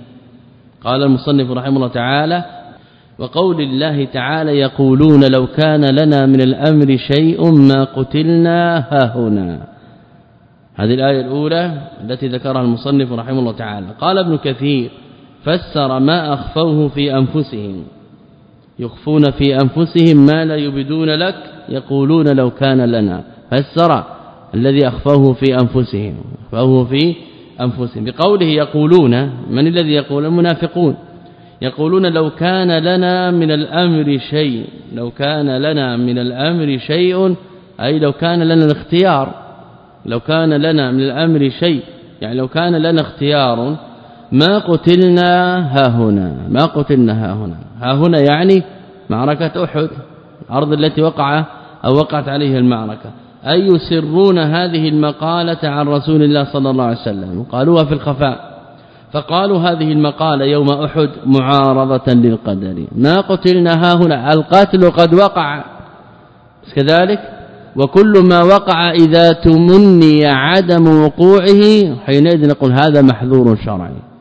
قال المصنف رحمه الله تعالى وقول الله تعالى يقولون لو كان لنا من الأمر شيء ما قتلنا هاهنا هذه الآية الأولى التي ذكرها المصنف رحمه الله تعالى. قال ابن كثير فسر ما أخفوه في أنفسهم. يخفون في أنفسهم ما لا يبدون لك يقولون لو كان لنا. فسر الذي أخفوه في أنفسهم فهو في أنفسهم. بقوله يقولون من الذي يقول؟ المنافقون. يقولون لو كان لنا من الأمر شيء لو كان لنا من الأمر شيء أي لو كان لنا الاختيار لو كان لنا من الأمر شيء يعني لو كان لنا اختيار ما قتلنا ها هنا ما قتلنا ها هنا ها هنا يعني معركة أحد الأرض التي وقع أو وقعت عليها المعركة. أي يسرون هذه المقالة عن رسول الله صلى الله عليه وسلم؟ قالوها في الخفاء. فقالوا هذه المقالة يوم أحد معارضة للقدر. ما قتلنا ها هنا القتل قد وقع. كذلك؟ وكل ما وقع إذا تمني عدم وقوعه حينئذ نقول هذا محذور شرعي.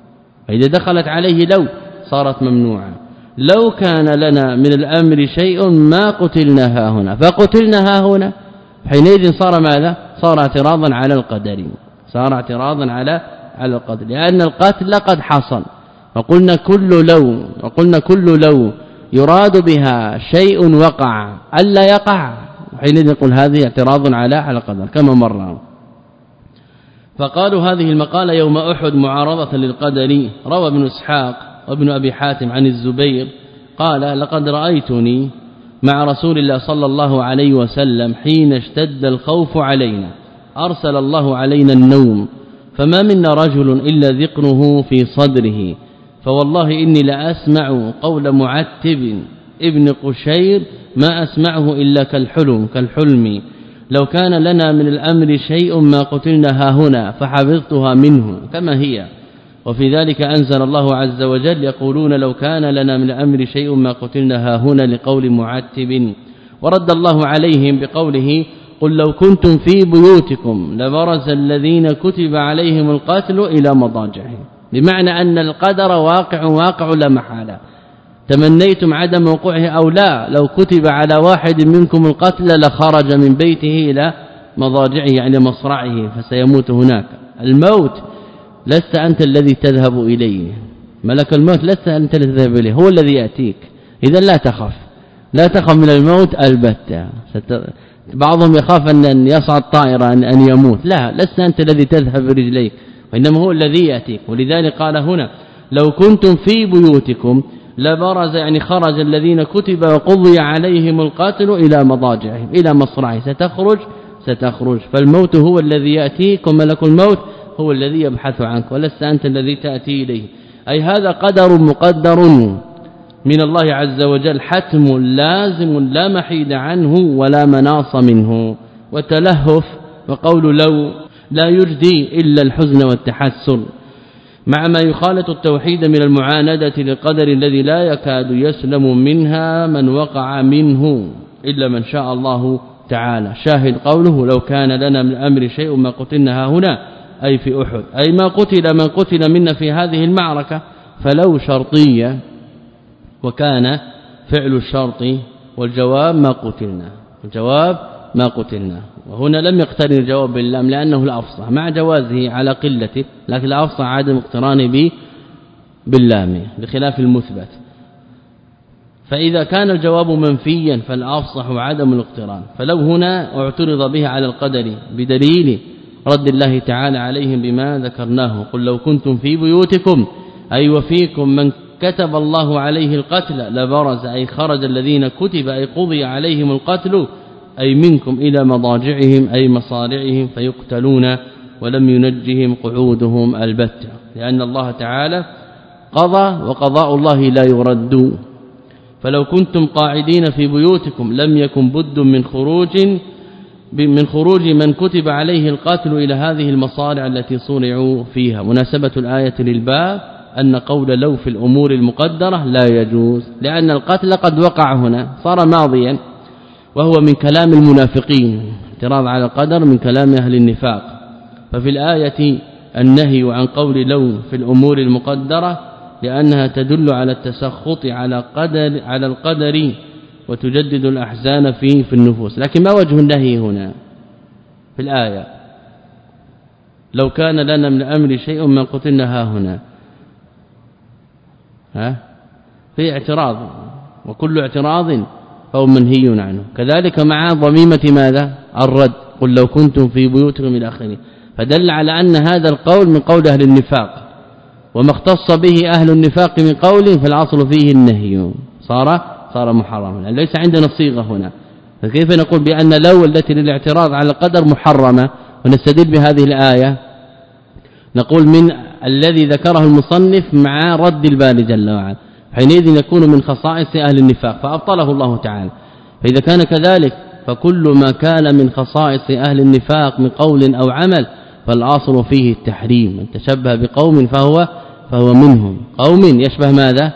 فإذا دخلت عليه لو صارت ممنوعة. لو كان لنا من الأمر شيء ما قتلنا ها هنا. فقتلنا ها هنا. حينئذ صار ماذا؟ صار اعتراضا على القدر. صار اعتراضا على على القدر. لأن القتل قد حصل. وقلنا كل لو وقلنا كل لو يراد بها شيء وقع ألا يقع. حينئذ نقول هذه اعتراض على على القدر كما مر. فقالوا هذه المقالة يوم أحد معارضة للقدر روى ابن إسحاق وابن أبي حاتم عن الزبير قال لقد رأيتني مع رسول الله صلى الله عليه وسلم حين اشتد الخوف علينا أرسل الله علينا النوم فما منا رجل إلا ذقنه في صدره فوالله إني لأسمع قول معتب ابن قشير ما أسمعه إلا كالحلم كالحلم لو كان لنا من الأمر شيء ما قتلنا ها هنا فحفظتها منه كما هي. وفي ذلك أنزل الله عز وجل يقولون لو كان لنا من الأمر شيء ما قتلنا ها هنا لقول معتب. ورد الله عليهم بقوله قل لو كنتم في بيوتكم لبرز الذين كتب عليهم القتل إلى مضاجعهم. بمعنى أن القدر واقع واقع لا محالة. تمنيتم عدم وقوعه أو لا لو كتب على واحد منكم القتل لخرج من بيته إلى مضاجعه يعني مصرعه فسيموت هناك. الموت لست أنت الذي تذهب إليه. ملك الموت لست أنت الذي تذهب إليه هو الذي يأتيك. إذا لا تخف. لا تخف من الموت البتة. بعضهم يخاف أن يصعد طائرا أن, أن يموت. لا لست أنت الذي تذهب برجليك وإنما هو الذي يأتيك. ولذلك قال هنا لو كنتم في بيوتكم لبرز يعني خرج الذين كتب وقضي عليهم القاتل إلى مضاجعهم إلى مصرعه ستخرج ستخرج. فالموت هو الذي يأتيك وملك الموت هو الذي يبحث عنك ولست أنت الذي تأتي إليه. أي هذا قدر مقدر من الله عز وجل حتم لازم لا محيد عنه ولا مناص منه. وتلهف وقول لو لا يجدي إلا الحزن والتحسر مع ما يخالط التوحيد من المعاندة للقدر الذي لا يكاد يسلم منها من وقع منه إلا من شاء الله تعالى. شاهد قوله لو كان لنا من الأمر شيء ما قتلنا هنا أي في أحد أي ما قتل من قتل منا في هذه المعركة فلو شرطية وكان فعل الشرط والجواب ما قتلنا الجواب ما قتلنا. وهنا لم يقترن الجواب باللام لأنه الافصح مع جوازه على قلته لكن الافصح عدم اقترانه به باللام بخلاف المثبت. فإذا كان الجواب منفيا فالأفصح عدم الاقتران. فلو هنا اعترض به على القدر بدليل رد الله تعالى عليهم بما ذكرناه. قل لو كنتم في بيوتكم أي وفيكم من كتب الله عليه القتل لبرز أي خرج الذين كتب أي قضي عليهم القتل أي منكم إلى مضاجعهم أي مصارعهم فيقتلون ولم ينجهم قعودهم البتة لأن الله تعالى قضى وقضاء الله لا يرد. فلو كنتم قاعدين في بيوتكم لم يكن بد من خروج من خروج من كتب عليه القاتل إلى هذه المصارع التي صنعوا فيها. مناسبة الآية للباب أن قول لو في الأمور المقدرة لا يجوز لأن القتل قد وقع هنا صار ماضيا. وهو من كلام المنافقين اعتراض على القدر من كلام أهل النفاق. ففي الآية النهي عن قول لو في الأمور المقدرة لأنها تدل على التسخط على قدر على القدر وتجدد الأحزان فيه في النفوس. لكن ما وجه النهي هنا؟ في الآية. لو كان لنا من الأمر شيء ما قتلنا ها هنا. ها؟ في اعتراض. وكل اعتراض فهو منهي عنه. كذلك مع ضميمة ماذا؟ الرد. قل لو كنتم في بيوتكم إلى آخره. فدل على أن هذا القول من قول أهل النفاق. وما اختص به أهل النفاق من قول فالاصل فيه النهي. صار صار محرما. يعني ليس عندنا صيغة هنا. فكيف نقول بأن لو التي للاعتراض على القدر محرمة ونستدل بهذه الآية؟ نقول من الذي ذكره المصنف مع رد الباري جل وعلا. حينئذ يكون من خصائص أهل النفاق فأبطله الله تعالى. فإذا كان كذلك فكل ما كان من خصائص أهل النفاق من قول أو عمل فالأصل فيه التحريم. من تشبه بقوم فهو فهو منهم. قوم يشبه ماذا؟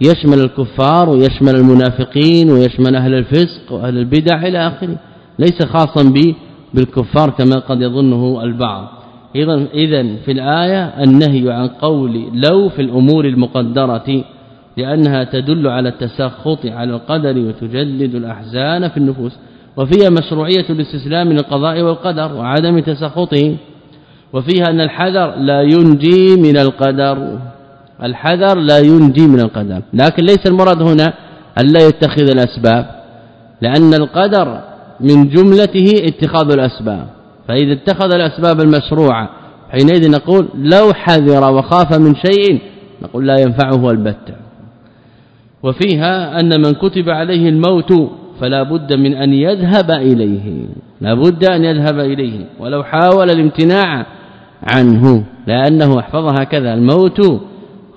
يشمل الكفار ويشمل المنافقين ويشمل أهل الفسق وأهل البدع إلى آخره. ليس خاصا به بالكفار كما قد يظنه البعض. اذا اذا في الآية النهي عن قول لو في الأمور المقدرة لأنها تدل على التسخط على القدر وتجلد الأحزان في النفوس وفيها مشروعية الاستسلام من القضاء والقدر وعدم تسخطه وفيها أن الحذر لا ينجي من القدر الحذر لا ينجي من القدر لكن ليس المراد هنا الا يتخذ الأسباب لأن القدر من جملته اتخاذ الأسباب فإذا اتخذ الأسباب المشروعة حينئذ نقول لو حذر وخاف من شيء نقول لا ينفعه البتة وفيها أن من كتب عليه الموت فلا بد من أن يذهب إليه. لا بد أن يذهب إليه. ولو حاول الامتناع عنه لأنه احفظها كذا الموت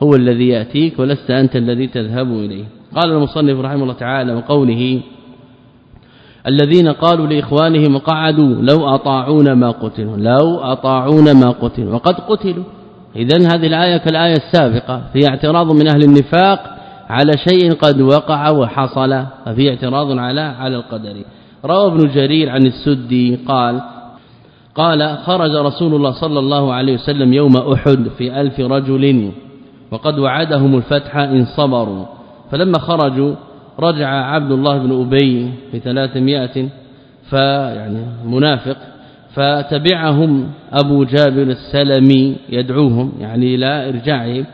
هو الذي يأتيك ولست أنت الذي تذهب إليه. قال المصنف رحمه الله تعالى وقوله الذين قالوا لإخوانهم قعدوا لو أطاعونا ما قتلوا لو أطاعونا ما قتلوا وقد قتلوا. اذا هذه الآية كالآية السابقة في اعتراض من أهل النفاق على شيء قد وقع وحصل ففي اعتراض على على القدر. روى ابن جرير عن السدي قال قال خرج رسول الله صلى الله عليه وسلم يوم أحد في ألف رجل وقد وعدهم الفتح إن صبروا. فلما خرجوا رجع عبد الله بن أبي في 300 فيعني منافق فتبعهم أبو جابر السلمي يدعوهم يعني إلى إرجاعهم.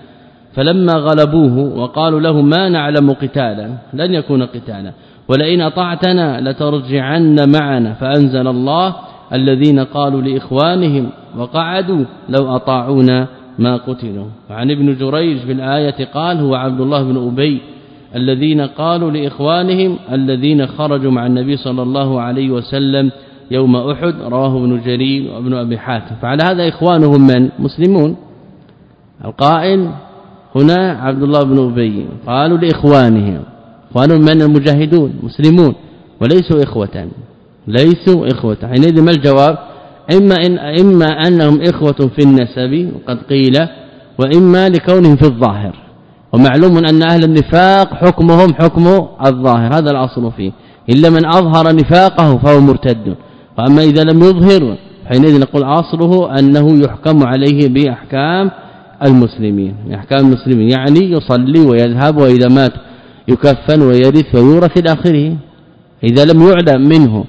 فلما غلبوه وقالوا له ما نعلم قتالا لن يكون قتالا. ولئن أطعتنا لترجعن معنا فأنزل الله الذين قالوا لإخوانهم وقعدوا لو أطاعونا ما قتلوا. وعن ابن جريج في الآية قال هو عبد الله بن أبي الذين قالوا لإخوانهم الذين خرجوا مع النبي صلى الله عليه وسلم يوم أحد رواه ابن جرير وابن أبي حاتم. فعلى هذا إخوانهم من؟ مسلمون. القائل هنا عبد الله بن أبي قالوا لإخوانهم إخوانهم من المجاهدون مسلمون وليسوا إخوة ليسوا إخوة. حينئذ ما الجواب؟ إما إن إما أنهم إخوة في النسب وقد قيل وإما لكونهم في الظاهر. ومعلوم أن أهل النفاق حكمهم حكم الظاهر هذا الأصل فيه. إلا من أظهر نفاقه فهو مرتد. وأما إذا لم يظهر حينئذ نقول أصله أنه يحكم عليه بأحكام المسلمين. أحكام المسلمين. يعني يصلي ويذهب وإذا مات يكفن ويرث ويورث إلى آخره. إذا لم يعلم منه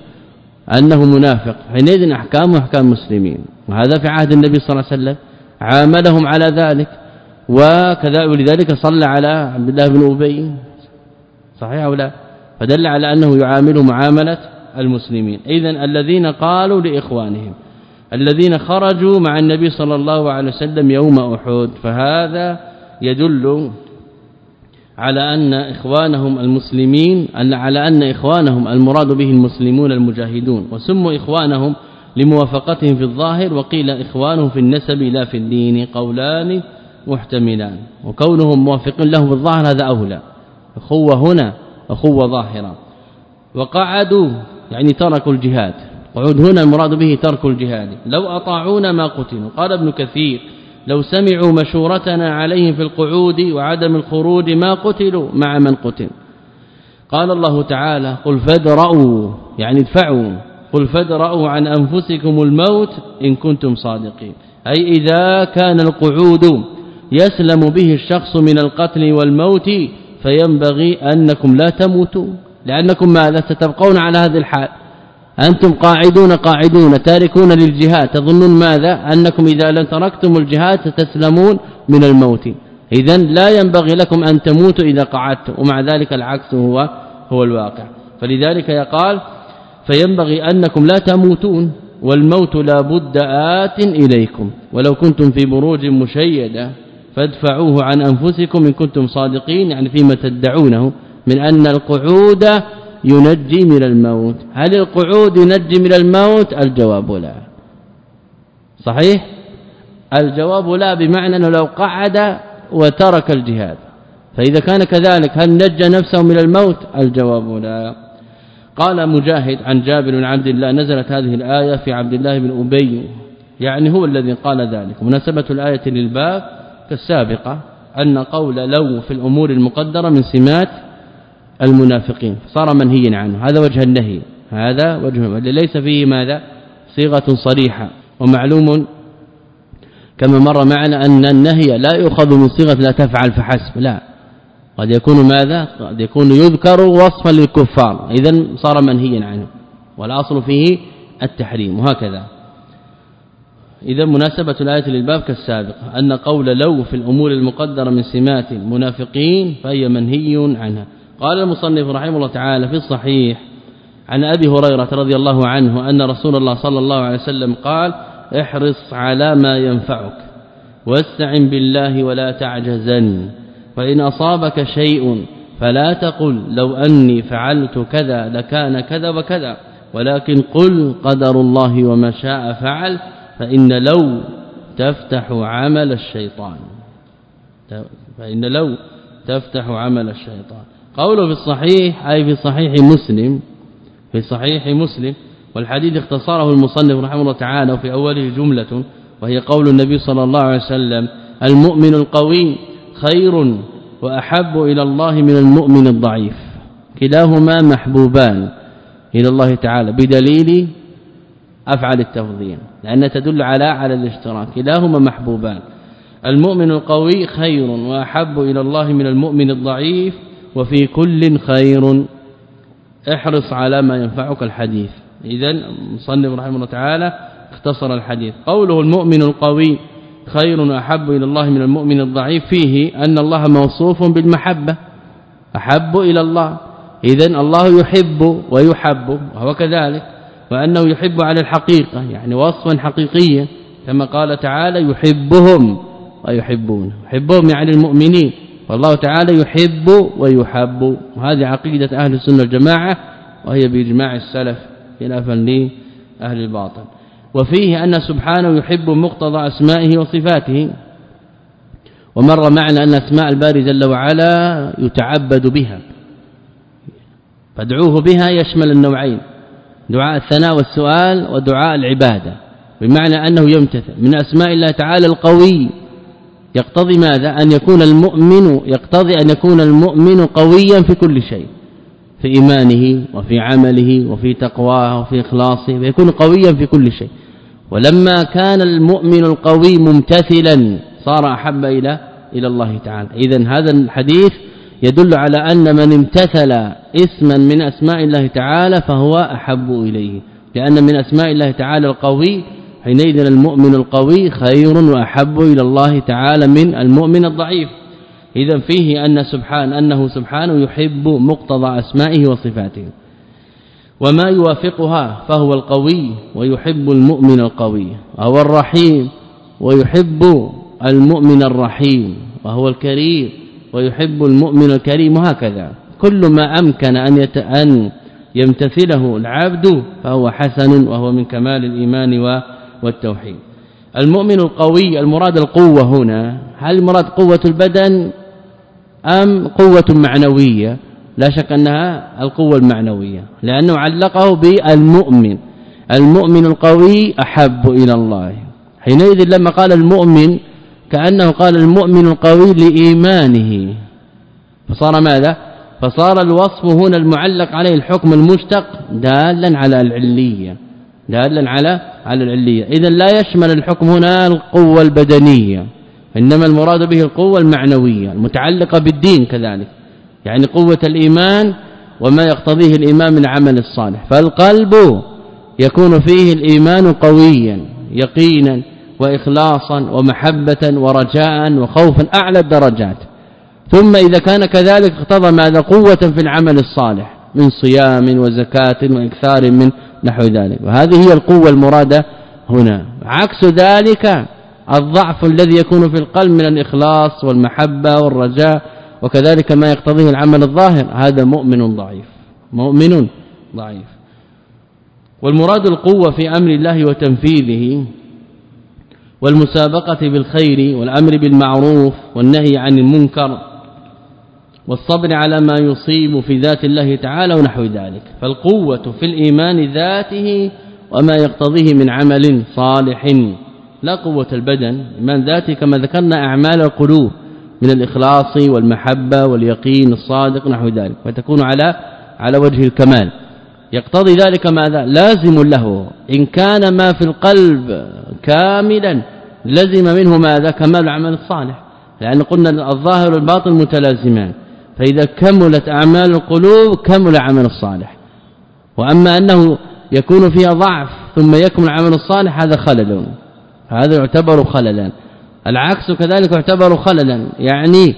أنه منافق. حينئذ احكامه أحكام المسلمين. وهذا في عهد النبي صلى الله عليه وسلم. عاملهم على ذلك. وكذا ولذلك صلى على عبد الله بن أبي. صحيح أو لا؟ فدل على أنه يعامل معاملة المسلمين. اذا الذين قالوا لإخوانهم الذين خرجوا مع النبي صلى الله عليه وسلم يوم أحد. فهذا يدل على أن إخوانهم المسلمين على أن إخوانهم المراد به المسلمون المجاهدون. وسموا إخوانهم لموافقتهم في الظاهر وقيل إخوانهم في النسب لا في الدين قولان محتملان. وكونهم موافقين له في الظاهر هذا أولى. أخوة هنا أخوة ظاهرا وقعدوا يعني تركوا الجهاد. قعود هنا المراد به ترك الجهاد. لو أطاعونا ما قتلوا. قال ابن كثير لو سمعوا مشورتنا عليهم في القعود وعدم الخروج ما قتلوا مع من قتل. قال الله تعالى قل فادرؤوا يعني ادفعوا. قل فادرؤوا عن أنفسكم الموت إن كنتم صادقين. أي إذا كان القعود يسلم به الشخص من القتل والموت فينبغي أنكم لا تموتوا. لأنكم ماذا؟ ستبقون على هذه الحال. أنتم قاعدون قاعدون تاركون للجهاد. تظنون ماذا؟ أنكم إذا لم تركتم الجهاد ستسلمون من الموت. اذا لا ينبغي لكم أن تموتوا إذا قعدتم ومع ذلك العكس هو هو الواقع. فلذلك يقال فينبغي أنكم لا تموتون والموت لا بد آت إليكم. ولو كنتم في بروج مشيدة فادفعوه عن أنفسكم إن كنتم صادقين يعني فيما تدعونه من أن القعود ينجي من الموت. هل القعود ينجي من الموت؟ الجواب لا. صحيح؟ الجواب لا بمعنى أنه لو قعد وترك الجهاد. فإذا كان كذلك هل نجى نفسه من الموت؟ الجواب لا. قال مجاهد عن جابر بن عبد الله نزلت هذه الآية في عبد الله بن أبي يعني هو الذي قال ذلك. مناسبة الآية للباب كالسابقة أن قول لو في الأمور المقدرة من سمات المنافقين. صار منهيا عنه. هذا وجه النهي. هذا وجه ليس فيه ماذا؟ صيغة صريحة ومعلوم. كما مر معنا أن النهي لا يؤخذ من صيغة لا تفعل فحسب. لا. قد يكون ماذا؟ قد يكون يذكر وصفا للكفار. اذا صار منهيا عنه. والأصل فيه التحريم. وهكذا. اذا مناسبة الآية للباب كالسابق. أن قول لو في الأمور المقدرة من سمات المنافقين فهي منهي عنها. قال المصنف رحمه الله تعالى في الصحيح عن أبي هريرة رضي الله عنه أن رسول الله صلى الله عليه وسلم قال احرص على ما ينفعك واستعن بالله ولا تعجزن فإن أصابك شيء فلا تقل لو أني فعلت كذا لكان كذا وكذا ولكن قل قدر الله وما شاء فعل فإن لو تفتح عمل الشيطان. فإن لو تفتح عمل الشيطان. قوله في الصحيح أي في صحيح مسلم في صحيح مسلم والحديث اختصره المصنف رحمه الله تعالى وفي أوله جملة وهي قول النبي صلى الله عليه وسلم المؤمن القوي خير وأحب إلى الله من المؤمن الضعيف. كلاهما محبوبان إلى الله تعالى بدليل أفعل التفضيل لأن تدل على على الاشتراك. كلاهما محبوبان. المؤمن القوي خير وأحب إلى الله من المؤمن الضعيف وفي كل خير. احرص على ما ينفعك الحديث. إذا مصنف رحمه الله تعالى اختصر الحديث. قوله المؤمن القوي خير وأحب إلى الله من المؤمن الضعيف. فيه أن الله موصوف بالمحبة. أحب إلى الله. إذا الله يحب ويحب. وهو كذلك. وأنه يحب على الحقيقة. يعني وصفا حقيقيا. كما قال تعالى يحبهم ويحبون. يحبهم يعني المؤمنين. والله تعالى يحب ويحب. وهذه عقيدة أهل السنة والجماعة وهي بإجماع السلف خلافا لأهل الباطل. وفيه أن سبحانه يحب مقتضى أسمائه وصفاته. ومر معنا أن أسماء الباري جل وعلا يتعبد بها. فادعوه بها يشمل النوعين دعاء الثناء والسؤال ودعاء العبادة. بمعنى أنه يمتثل. من أسماء الله تعالى القوي يقتضي ماذا؟ أن يكون المؤمن يقتضي أن يكون المؤمن قويا في كل شيء في إيمانه وفي عمله وفي تقواه وفي إخلاصه ويكون قويا في كل شيء. ولما كان المؤمن القوي ممتثلا صار أحب إلى إلى الله تعالى. اذا هذا الحديث يدل على أن من امتثل اسما من أسماء الله تعالى فهو أحب إليه. لأن من أسماء الله تعالى القوي حينئذ المؤمن القوي خير وأحب إلى الله تعالى من المؤمن الضعيف. اذا فيه أن سبحان أنه سبحانه يحب مقتضى أسمائه وصفاته. وما يوافقها فهو القوي ويحب المؤمن القوي. وهو الرحيم ويحب المؤمن الرحيم. وهو الكريم ويحب المؤمن الكريم. وهكذا. كل ما أمكن أن أن يمتثله العبد فهو حسن وهو من كمال الإيمان والتوحيد. المؤمن القوي المراد القوة هنا هل المراد قوة البدن أم قوة معنوية؟ لا شك أنها القوة المعنوية لأنه علقه بالمؤمن. المؤمن القوي أحب إلى الله. حينئذ لما قال المؤمن كأنه قال المؤمن القوي لإيمانه. فصار ماذا؟ فصار الوصف هنا المعلق عليه الحكم المشتق دالا على العلية دالا على على العلية. اذا لا يشمل الحكم هنا القوة البدنية إنما المراد به القوة المعنوية المتعلقة بالدين كذلك يعني قوة الإيمان وما يقتضيه الإيمان من عمل الصالح. فالقلب يكون فيه الإيمان قويا يقينا وإخلاصا ومحبة ورجاء وخوفا أعلى الدرجات. ثم إذا كان كذلك اقتضى ماذا؟ قوة في العمل الصالح من صيام وزكاة وإكثار من نحو ذلك. وهذه هي القوة المرادة هنا. عكس ذلك الضعف الذي يكون في القلب من الإخلاص والمحبة والرجاء وكذلك ما يقتضيه العمل الظاهر. هذا مؤمن ضعيف. مؤمن ضعيف. والمراد القوة في أمر الله وتنفيذه والمسابقة بالخير والأمر بالمعروف والنهي عن المنكر والصبر على ما يصيب في ذات الله تعالى ونحو ذلك. فالقوة في الإيمان ذاته وما يقتضيه من عمل صالح. لا قوة البدن ايمان ذاته كما ذكرنا أعمال القلوب من الإخلاص والمحبة واليقين الصادق نحو ذلك. وتكون على على وجه الكمال. يقتضي ذلك ماذا؟ لازم له. إن كان ما في القلب كاملا لزم منه ماذا؟ كمال العمل الصالح. لأن قلنا الظاهر والباطن متلازمان. فإذا كملت أعمال القلوب كمل العمل الصالح. وأما أنه يكون فيها ضعف ثم يكمل العمل الصالح هذا خلل. هذا يعتبر خللا. العكس كذلك يعتبر خللا. يعني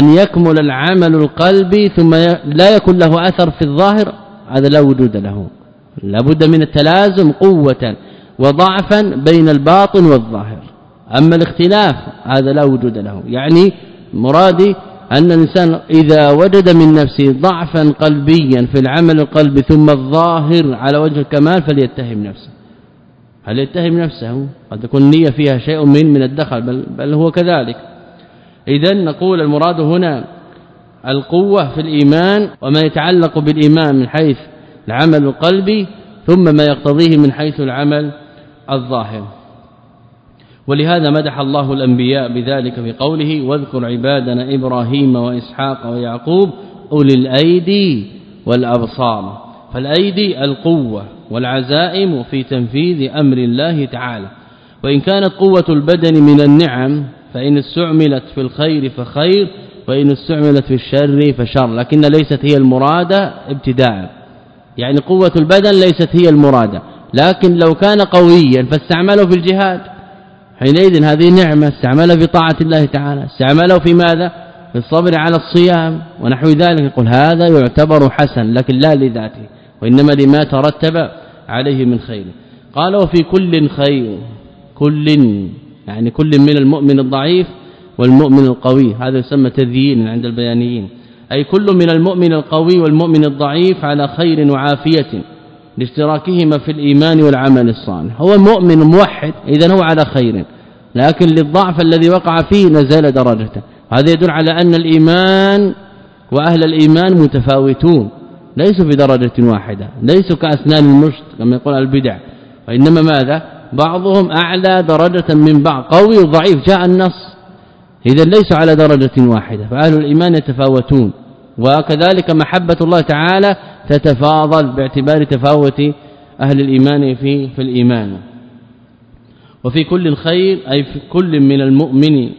أن يكمل العمل القلبي ثم لا يكون له أثر في الظاهر هذا لا وجود له. لابد من التلازم قوة وضعفا بين الباطن والظاهر. أما الاختلاف هذا لا وجود له. يعني مرادي أن الإنسان إذا وجد من نفسه ضعفا قلبيا في العمل القلبي ثم الظاهر على وجه الكمال فليتهم نفسه. هل يتهم نفسه؟ قد تكون النية فيها شيء من من الدخل بل, بل هو كذلك. اذا نقول المراد هنا القوة في الإيمان وما يتعلق بالإيمان من حيث العمل القلبي ثم ما يقتضيه من حيث العمل الظاهر. ولهذا مدح الله الأنبياء بذلك في قوله واذكر عبادنا إبراهيم وإسحاق ويعقوب أولي الأيدي والأبصار فالأيدي القوة والعزائم في تنفيذ أمر الله تعالى وإن كانت قوة البدن من النعم فإن استعملت في الخير فخير وإن استعملت في الشر فشر لكن ليست هي المرادة ابتداء. يعني قوة البدن ليست هي المرادة لكن لو كان قويا فاستعمله في الجهاد. حينئذ هذه نعمة استعمله في طاعة الله تعالى. استعمله في ماذا؟ في الصبر على الصيام ونحو ذلك. يقول هذا يعتبر حسن لكن لا لذاته وإنما لما ترتب عليه من خير. قال وفي كل خير كل يعني كل من المؤمن الضعيف والمؤمن القوي. هذا يسمى تذيين عند البيانيين. أي كل من المؤمن القوي والمؤمن الضعيف على خير وعافية. لاشتراكهما في الإيمان والعمل الصالح. هو مؤمن موحد اذا هو على خير. لكن للضعف الذي وقع فيه نزل درجته. هذا يدل على أن الإيمان وأهل الإيمان متفاوتون. ليسوا في درجة واحدة ليسوا كأسنان المشط كما يقول البدع. وإنما ماذا؟ بعضهم أعلى درجة من بعض. قوي وضعيف جاء النص. اذا ليسوا على درجة واحدة. فأهل الإيمان يتفاوتون. وكذلك محبة الله تعالى تتفاضل باعتبار تفاوت أهل الإيمان في في الإيمان. وفي كل خير أي في كل من المؤمن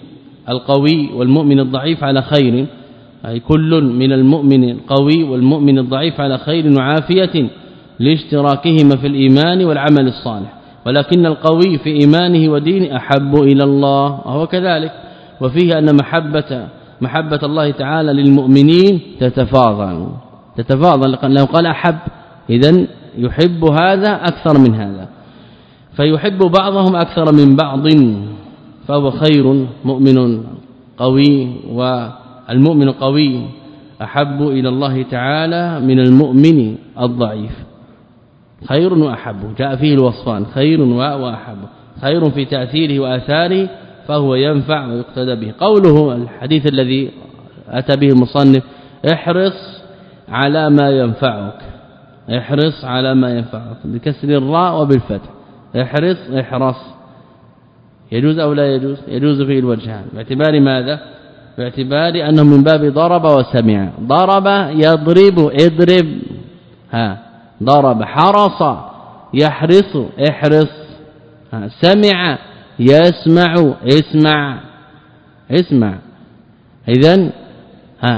القوي والمؤمن الضعيف على خير. أي كل من المؤمن القوي والمؤمن الضعيف على خير وعافية لاشتراكهما في الإيمان والعمل الصالح. ولكن القوي في إيمانه ودينه أحب إلى الله وهو كذلك. وفيه أن محبة محبة الله تعالى للمؤمنين تتفاضل. تتفاضل. لو قال أحب اذا يحب هذا أكثر من هذا. فيحب بعضهم أكثر من بعض فهو خير مؤمن قوي والمؤمن القوي أحب إلى الله تعالى من المؤمن الضعيف. خير وأحب. جاء فيه الوصفان. خير وأحب. خير في تأثيره وآثاره فهو ينفع ويقتدى به. قوله الحديث الذي أتى به المصنف احرص على ما ينفعك. احرص على ما ينفعك. بكسر الراء وبالفتح. احرص احرص. يجوز أو لا يجوز؟ يجوز فيه الوجهان باعتبار ماذا؟ باعتبار أنه من باب ضرب وسمع. ضرب يضرب اضرب. ها ضرب حرص. يحرص احرص. ها سمع. يسمع اسمع اسمع. اذا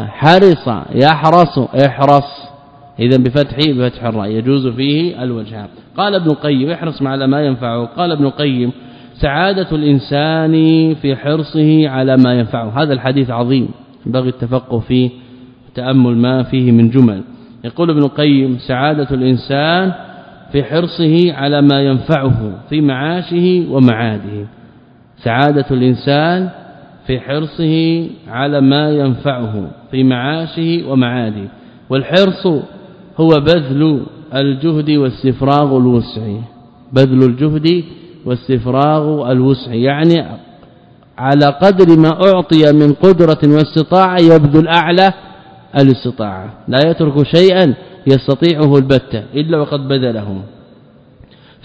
حرص يحرص احرص. اذا بفتح بفتح الراء. يجوز فيه الوجهان قال ابن القيم احرص على ما ينفعه. قال ابن القيم سعادة الإنسان في حرصه على ما ينفعه. هذا الحديث عظيم. ينبغي التفقه فيه تأمل ما فيه من جمل. يقول ابن القيم سعادة الإنسان في حرصه على ما ينفعه في معاشه ومعاده. سعادة الإنسان في حرصه على ما ينفعه في معاشه ومعاده. والحرص هو بذل الجهد واستفراغ الوسع. بذل الجهد واستفراغ الوسع. يعني على قدر ما أعطي من قدرة واستطاعة يبذل أعلى الاستطاعة. لا يترك شيئا يستطيعه البتة إلا وقد بذله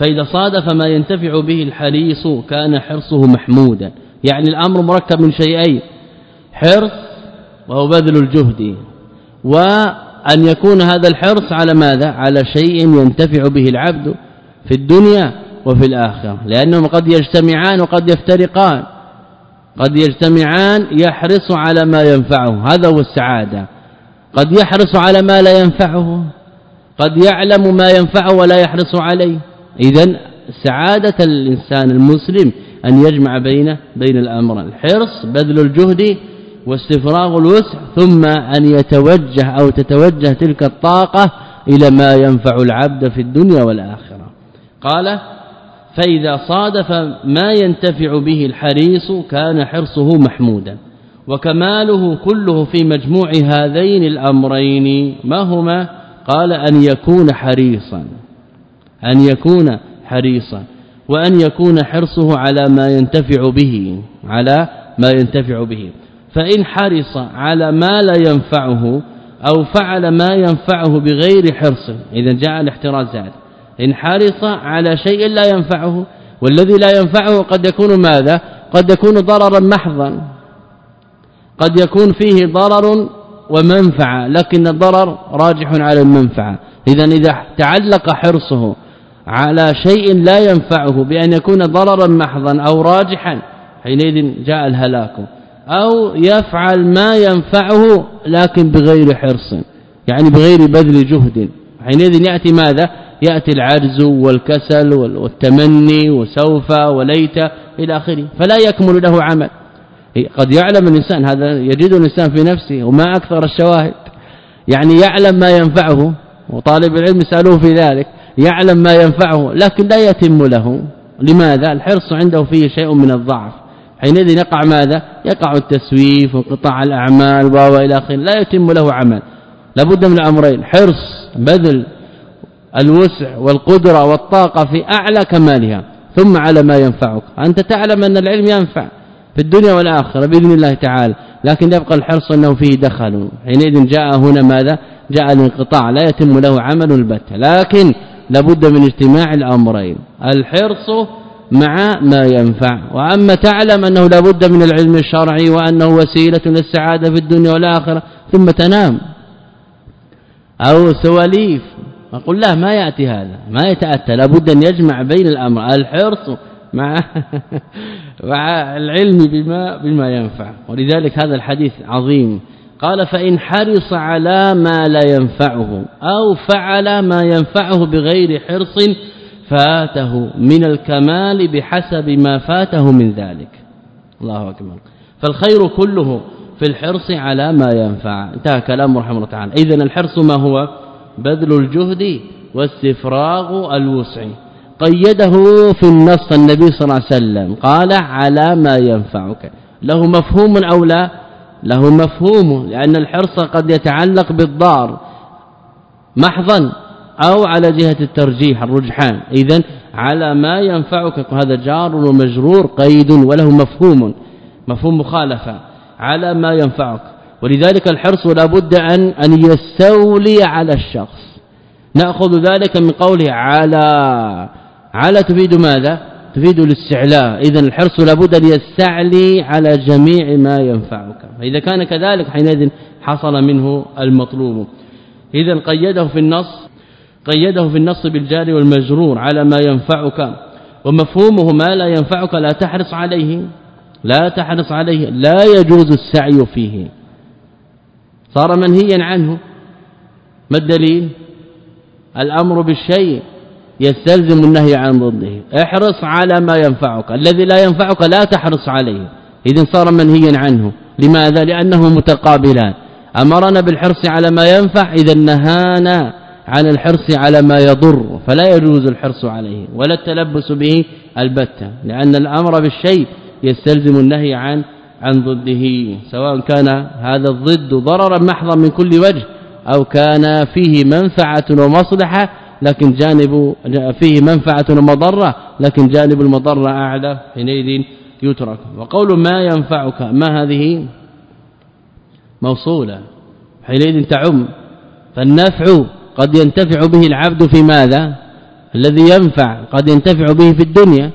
فإذا صادف ما ينتفع به الحريص كان حرصه محمودا. يعني الأمر مركب من شيئين حرص وهو بذل الجهد وأن يكون هذا الحرص على ماذا؟ على شيء ينتفع به العبد في الدنيا وفي الآخرة. لأنهم قد يجتمعان وقد يفترقان. قد يجتمعان يحرص على ما ينفعه. هذا هو السعادة. قد يحرص على ما لا ينفعه قد يعلم ما ينفعه ولا يحرص عليه. اذا سعادة الإنسان المسلم أن يجمع بين بين الأمرين الحرص بذل الجهد واستفراغ الوسع ثم أن يتوجه أو تتوجه تلك الطاقة إلى ما ينفع العبد في الدنيا والآخرة. قال فإذا صادف ما ينتفع به الحريص كان حرصه محمودا. وكماله كله في مجموع هذين الأمرين ما هما؟ قال أن يكون حريصا أن يكون حريصا وأن يكون حرصه على ما ينتفع به على ما ينتفع به. فإن حرص على ما لا ينفعه أو فعل ما ينفعه بغير حرص إذا جاء الاحتراز زاد. إن حرص على شيء لا ينفعه والذي لا ينفعه قد يكون ماذا؟ قد يكون ضررا محضا. قد يكون فيه ضرر ومنفعة لكن الضرر راجح على المنفعة. اذا إذا تعلق حرصه على شيء لا ينفعه بأن يكون ضررا محضا أو راجحا حينئذ جاء الهلاك. أو يفعل ما ينفعه لكن بغير حرص يعني بغير بذل جهد. حينئذ يأتي ماذا؟ يأتي العجز والكسل والتمني وسوف وليت إلى آخره فلا يكمل له عمل. قد يعلم الإنسان هذا يجد الإنسان في نفسه وما أكثر الشواهد. يعني يعلم ما ينفعه وطالب العلم سالوه في ذلك يعلم ما ينفعه لكن لا يتم له. لماذا؟ الحرص عنده فيه شيء من الضعف. حينئذ يقع ماذا؟ يقع التسويف وانقطاع الأعمال والى آخره. لا يتم له عمل. لابد من الامرين حرص بذل الوسع والقدرة والطاقة في أعلى كمالها. ثم على ما ينفعك. أنت تعلم أن العلم ينفع. في الدنيا والآخرة بإذن الله تعالى. لكن يبقى الحرص أنه فيه دخل. حينئذ جاء هنا ماذا؟ جاء الانقطاع. لا يتم له عمل البتة. لكن لابد من اجتماع الأمرين. الحرص مع ما ينفع. وأما تعلم أنه لابد من العلم الشرعي وأنه وسيلة للسعادة في الدنيا والآخرة ثم تنام. أو سواليف. أقول لا ما يأتي هذا. ما يتأتى. لابد أن يجمع بين الأمر. الحرص مع مع العلم بما بما ينفع. ولذلك هذا الحديث عظيم. قال فإن حرص على ما لا ينفعه أو فعل ما ينفعه بغير حرص فاته من الكمال بحسب ما فاته من ذلك. الله أكبر. فالخير كله في الحرص على ما ينفع. انتهى كلام رحمه الله تعالى. اذا الحرص ما هو؟ بذل الجهد واستفراغ الوسع. قيده في النص النبي صلى الله عليه وسلم. قال على ما ينفعك. له مفهوم أو لا؟ له مفهوم لأن الحرص قد يتعلق بالضار. محضا أو على جهة الترجيح الرجحان. اذا على ما ينفعك هذا جار ومجرور قيد وله مفهوم. مفهوم مخالفة. على ما ينفعك. ولذلك الحرص لابد أن أن يستولي على الشخص. نأخذ ذلك من قوله على. على تفيد ماذا؟ تفيد الاستعلاء. اذا الحرص لابد أن يستعلي على جميع ما ينفعك. فاذا كان كذلك حينئذ حصل منه المطلوب. اذا قيده في النص قيده في النص بالجار والمجرور على ما ينفعك. ومفهومه ما لا ينفعك لا تحرص عليه لا تحرص عليه لا يجوز السعي فيه. صار منهيا عنه. ما الدليل؟ الأمر بالشيء. يستلزم النهي عن ضده. احرص على ما ينفعك. الذي لا ينفعك لا تحرص عليه. اذا صار منهيا عنه. لماذا؟ لأنه متقابلان. أمرنا بالحرص على ما ينفع إذا نهانا عن الحرص على ما يضر. فلا يجوز الحرص عليه ولا التلبس به البتة لأن الأمر بالشيء يستلزم النهي عن عن ضده. سواء كان هذا الضد ضررا محضا من كل وجه أو كان فيه منفعة ومصلحة لكن جانب فيه منفعة ومضرة لكن جانب المضرة أعلى حينئذ يترك. وقول ما ينفعك ما هذه؟ موصولة. حينئذ تعم. فالنفع قد ينتفع به العبد في ماذا؟ الذي ينفع. قد ينتفع به في الدنيا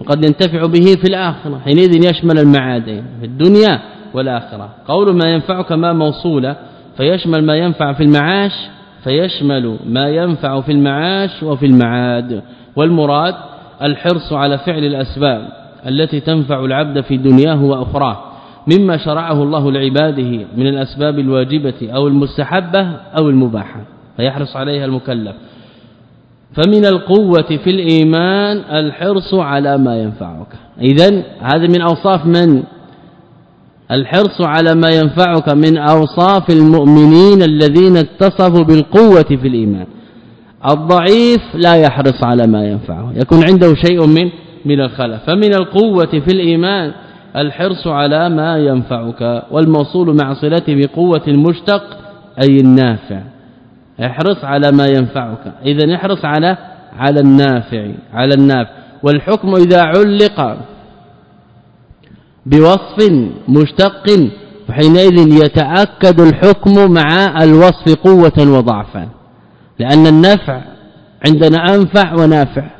وقد ينتفع به في الآخرة. حينئذ يشمل المعادين في الدنيا والآخرة. قول ما ينفعك ما موصولة. فيشمل ما ينفع في المعاش فيشمل ما ينفع في المعاش وفي المعاد. والمراد الحرص على فعل الأسباب التي تنفع العبد في دنياه وأخراه مما شرعه الله لعباده من الأسباب الواجبة أو المستحبة أو المباحة فيحرص عليها المكلف. فمن القوة في الإيمان الحرص على ما ينفعك. اذا هذا من أوصاف من الحرص على ما ينفعك من أوصاف المؤمنين الذين اتصفوا بالقوة في الإيمان. الضعيف لا يحرص على ما ينفعه. يكون عنده شيء من من الخلف فمن القوة في الإيمان الحرص على ما ينفعك. والموصول مع صلته بقوة المشتق أي النافع. احرص على ما ينفعك. اذا احرص على على النافع على النافع. والحكم إذا علق بوصف مشتق فحينئذ يتأكد الحكم مع الوصف قوة وضعفا لأن النفع عندنا أنفع ونافع.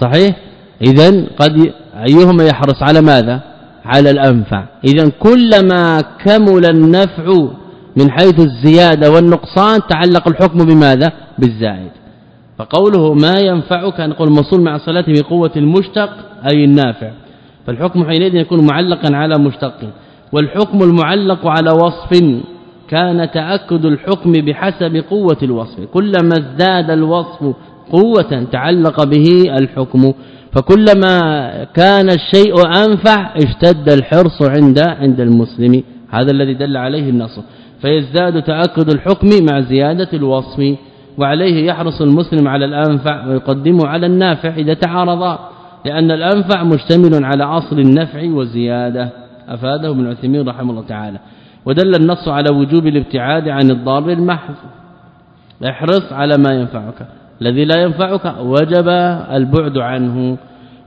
صحيح؟ اذا قد أيهما يحرص على ماذا؟ على الأنفع. اذا كلما كمل النفع من حيث الزيادة والنقصان تعلق الحكم بماذا؟ بالزائد. فقوله ما ينفعك نقول موصول مع صلاته بقوة المشتق أي النافع. فالحكم حينئذ يكون معلقا على مشتق والحكم المعلق على وصف كان تأكد الحكم بحسب قوة الوصف. كلما ازداد الوصف قوة تعلق به الحكم فكلما كان الشيء أنفع اشتد الحرص عند عند المسلم. هذا الذي دل عليه النص فيزداد تأكد الحكم مع زيادة الوصف وعليه يحرص المسلم على الأنفع ويقدمه على النافع إذا تعارضا. لأن الأنفع مشتمل على أصل النفع والزيادة. أفاده ابن عثيمين رحمه الله تعالى. ودل النص على وجوب الابتعاد عن الضار المحض. احرص على ما ينفعك. الذي لا ينفعك وجب البعد عنه.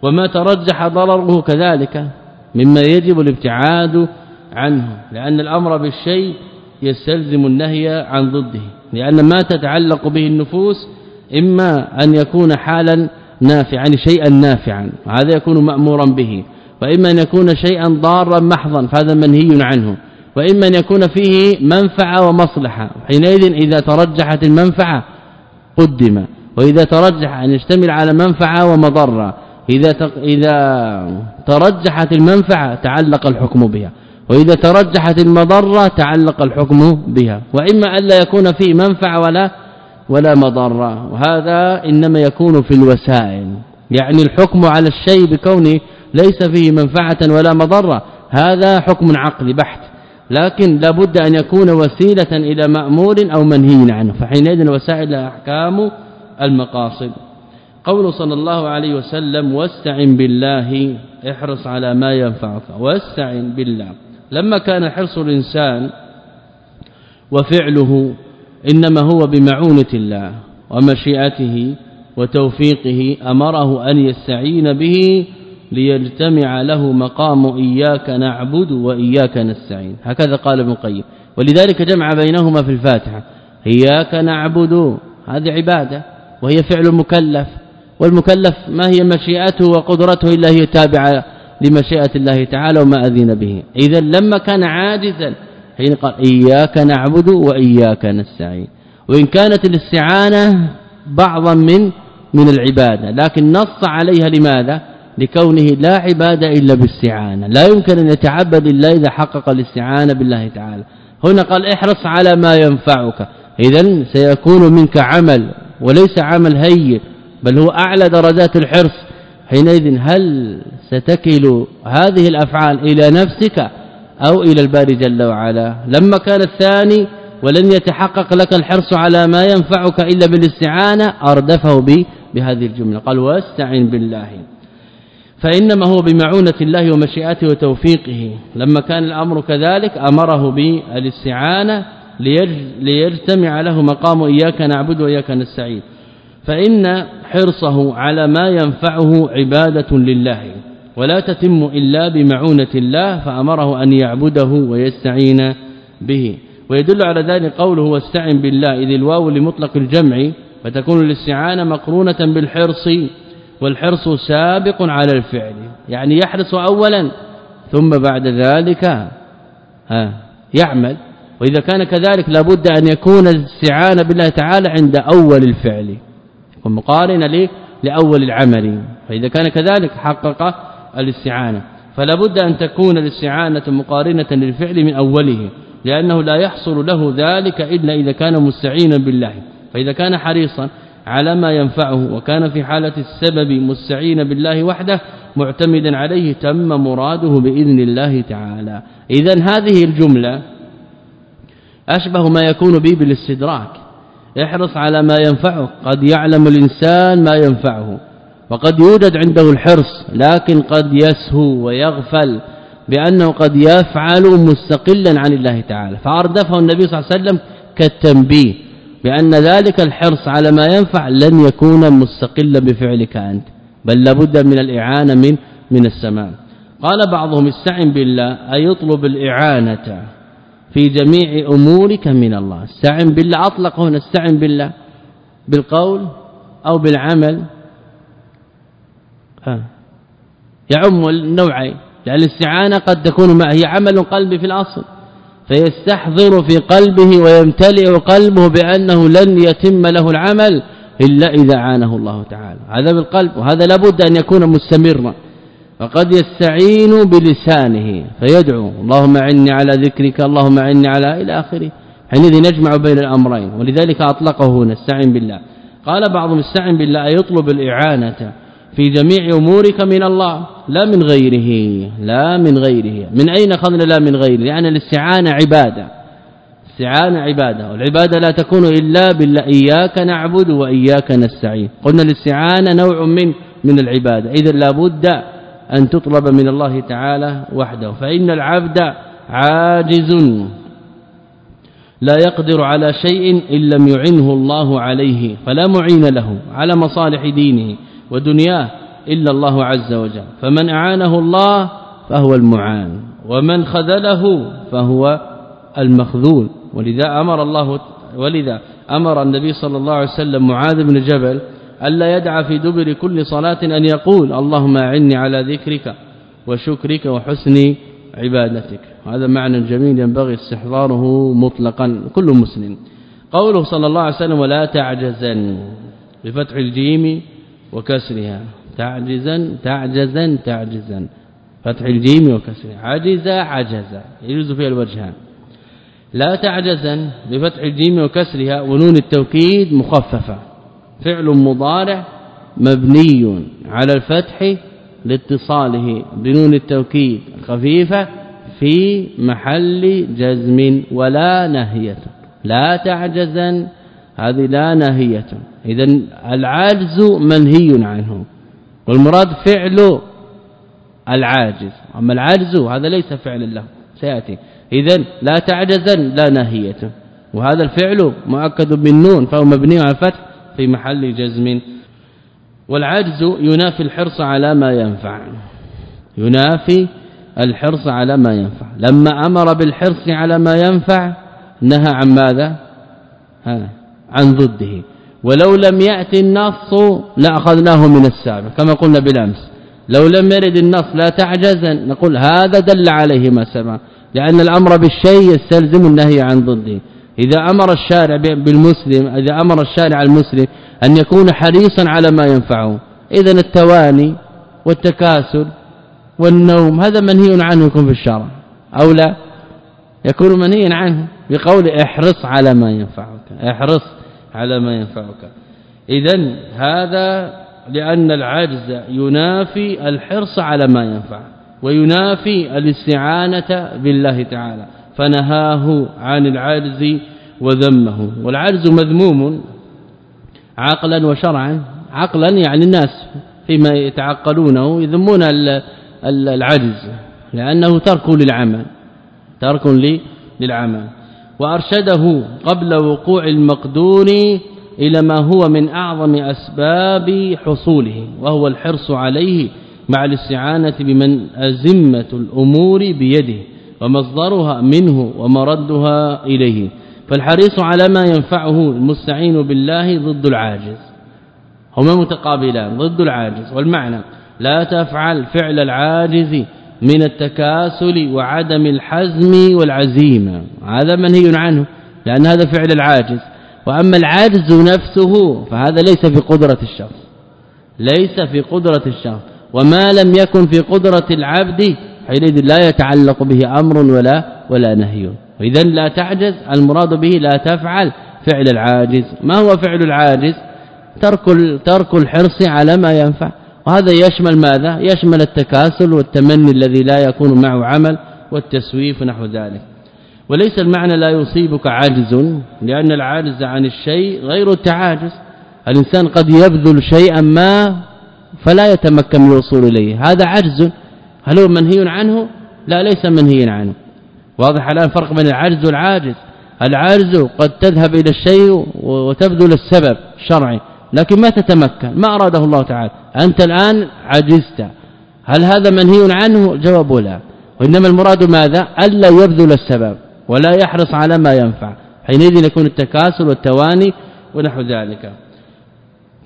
وما ترجح ضرره كذلك مما يجب الابتعاد عنه. لأن الأمر بالشيء يستلزم النهي عن ضده. لأن ما تتعلق به النفوس إما أن يكون حالا نافعا شيئا نافعا. وهذا يكون مأمورا به. وإما أن يكون شيئا ضارا محضا فهذا منهي عنه. وإما أن يكون فيه منفعة ومصلحة. حينئذ إذا ترجحت المنفعة قدم. وإذا ترجح أن يشتمل على منفعة ومضرة. إذا إذا ترجحت المنفعة تعلق الحكم بها. وإذا ترجحت المضرة تعلق الحكم بها. وإما الا يكون فيه منفعة ولا ولا مضره وهذا إنما يكون في الوسائل. يعني الحكم على الشيء بكونه ليس فيه منفعة ولا مضره هذا حكم عقلي بحت لكن لابد أن يكون وسيلة إلى مأمور أو منهي عنه. فحينئذ الوسائل أحكام المقاصد. قول صلى الله عليه وسلم واستعن بالله احرص على ما ينفعك. واستعن بالله لما كان حرص الإنسان وفعله إنما هو بمعونة الله ومشيئته وتوفيقه أمره أن يستعين به ليجتمع له مقام إياك نعبد وإياك نستعين. هكذا قال ابن القيم. ولذلك جمع بينهما في الفاتحة. إياك نعبد هذه عبادة وهي فعل مكلف. والمكلف ما هي مشيئته وقدرته إلا هي تابعة لمشيئة الله تعالى وما أذن به. اذا لما كان عاجزا حين قال إياك نعبد وإياك نستعين. وإن كانت الاستعانة بعضا من من العبادة لكن نص عليها لماذا؟ لكونه لا عبادة إلا بالاستعانه لا يمكن أن يتعبد الله إذا حقق الاستعانة بالله تعالى. هنا قال احرص على ما ينفعك. اذا سيكون منك عمل وليس عمل هين بل هو أعلى درجات الحرص. حينئذ هل ستكل هذه الأفعال إلى نفسك؟ أو إلى الباري جل وعلا. لما كان الثاني ولن يتحقق لك الحرص على ما ينفعك إلا بالاستعانة أردفه به بهذه الجملة. قال واستعن بالله. فإنما هو بمعونة الله ومشيئته وتوفيقه. لما كان الأمر كذلك أمره بالاستعانة ليجتمع له مقام إياك نعبد وإياك نستعين. فإن حرصه على ما ينفعه عبادة لله. ولا تتم إلا بمعونة الله فأمره أن يعبده ويستعين به. ويدل على ذلك قوله واستعن بالله إذ الواو لمطلق الجمع فتكون الاستعانه مقرونة بالحرص والحرص سابق على الفعل. يعني يحرص اولا ثم بعد ذلك ها يعمل. وإذا كان كذلك لابد أن يكون الاستعانه بالله تعالى عند أول الفعل ومقارنة لأول العمل. فإذا كان كذلك حقق الاستعانة. فلا بد أن تكون الاستعانة مقارنة للفعل من أوله لأنه لا يحصل له ذلك إلا إذا كان مستعينا بالله. فإذا كان حريصا على ما ينفعه وكان في حالة السبب مستعينا بالله وحده معتمدا عليه تم مراده بإذن الله تعالى. اذا هذه الجملة أشبه ما يكون به بالاستدراك. احرص على ما ينفعه. قد يعلم الإنسان ما ينفعه. وقد يوجد عنده الحرص لكن قد يسهو ويغفل بأنه قد يفعل مستقلا عن الله تعالى. فأردفه النبي صلى الله عليه وسلم كالتنبيه بأن ذلك الحرص على ما ينفع لن يكون مستقلا بفعلك أنت بل لابد من الإعانة من من السماء. قال بعضهم استعن بالله أي يطلب الإعانة في جميع أمورك من الله. استعن بالله أطلق هنا استعن بالله بالقول أو بالعمل. يعم النوعين لأن الاستعانة قد تكون ما هي عمل قلبي في الأصل. فيستحضر في قلبه ويمتلئ قلبه بأنه لن يتم له العمل إلا إذا عانه الله تعالى. هذا بالقلب وهذا لابد أن يكون مستمرا. فقد يستعين بلسانه فيدعو. اللهم اعني على ذكرك اللهم اعني على إلى آخره. حينئذ نجمع بين الأمرين ولذلك أطلقه هنا استعن بالله. قال بعضهم استعن بالله يطلب الإعانة. في جميع أمورك من الله. لا من غيره. لا من غيره. من أين اخذنا لا من غيره؟ يعني الاستعانة عبادة. استعانة عبادة. والعبادة لا تكون إلا بالله. إياك نعبد وإياك نستعين. قلنا الاستعانة نوع من من العبادة. اذا لابد أن تطلب من الله تعالى وحده. فإن العبد عاجز. لا يقدر على شيء إن لم يعنه الله عليه. فلا معين له على مصالح دينه. ودنياه إلا الله عز وجل. فمن أعانه الله فهو المعان ومن خذله فهو المخذول. ولذا أمر الله ولذا أمر النبي صلى الله عليه وسلم معاذ بن جبل ألا يدع في دبر كل صلاة أن يقول اللهم أعني على ذكرك وشكرك وحسن عبادتك. هذا معنى جميل ينبغي استحضاره مطلقا كل مسلم. قوله صلى الله عليه وسلم ولا تعجزن بفتح الجيم وكسرها. تعجزا تعجزا تعجزا. فتح الجيم وكسرها. عجز عجز يجوز فيها الوجهان لا تعجزا بفتح الجيم وكسرها ونون التوكيد مخففة. فعل مضارع مبني على الفتح لاتصاله بنون التوكيد خفيفة في محل جزم ولا نهية. لا تعجزا هذه لا ناهية. اذا العاجز منهي عنه. والمراد فعل العاجز. أما العاجز هذا ليس فعل له سيأتي. اذا لا تعجزا لا ناهية. وهذا الفعل مؤكد بالنون فهو مبني على الفتح في محل جزم. والعجز ينافي الحرص على ما ينفع. ينافي الحرص على ما ينفع. لما أمر بالحرص على ما ينفع نهى عن ماذا؟ ها. عن ضده. ولو لم يأتي النص لأخذناه من السابق كما قلنا بالأمس. لو لم يرد النص لا تعجزا نقول هذا دل عليه ما سبق لأن الأمر بالشيء يستلزم النهي عن ضده. إذا أمر الشارع بالمسلم إذا أمر الشارع المسلم أن يكون حريصا على ما ينفعه. اذا التواني والتكاسل والنوم هذا منهي عنه يكون في الشرع. أو لا؟ يكون منهيا عنه بقول احرص على ما ينفعك. احرص على ما ينفعك. اذا هذا لأن العجز ينافي الحرص على ما ينفع وينافي الاستعانة بالله تعالى فنهاه عن العجز وذمه. والعجز مذموم عقلا وشرعا. عقلا يعني الناس فيما يتعقلونه يذمون العجز لأنه ترك للعمل ترك للعمل. وأرشده قبل وقوع المقدور إلى ما هو من أعظم أسباب حصوله وهو الحرص عليه مع الاستعانة بمن أزمة الأمور بيده ومصدرها منه ومردها إليه فالحريص على ما ينفعه المستعين بالله ضد العاجز. هما متقابلان ضد العاجز والمعنى لا تفعل فعل العاجز من التكاسل وعدم الحزم والعزيمة. هذا منهي عنه لأن هذا فعل العاجز. وأما العاجز نفسه فهذا ليس في قدرة الشخص. ليس في قدرة الشخص. وما لم يكن في قدرة العبد حينئذ لا يتعلق به أمر ولا ولا نهي. اذا لا تعجز المراد به لا تفعل فعل العاجز. ما هو فعل العاجز؟ ترك ترك الحرص على ما ينفع. وهذا يشمل ماذا؟ يشمل التكاسل والتمني الذي لا يكون معه عمل والتسويف نحو ذلك. وليس المعنى لا يصيبك عاجز لأن العاجز عن الشيء غير التعاجز الإنسان قد يبذل شيئا ما فلا يتمكن من الوصول إليه. هذا عجز. هل هو منهي عنه؟ لا ليس منهي عنه. واضح الآن فرق بين العجز والعاجز. العجز قد تذهب إلى الشيء وتبذل السبب الشرعي. لكن ما تتمكن. ما أراده الله تعالى. أنت الآن عجزت. هل هذا منهي عنه؟ الجواب لا. وإنما المراد ماذا؟ ألا يبذل السبب ولا يحرص على ما ينفع. حينئذ يكون التكاسل والتواني ونحو ذلك.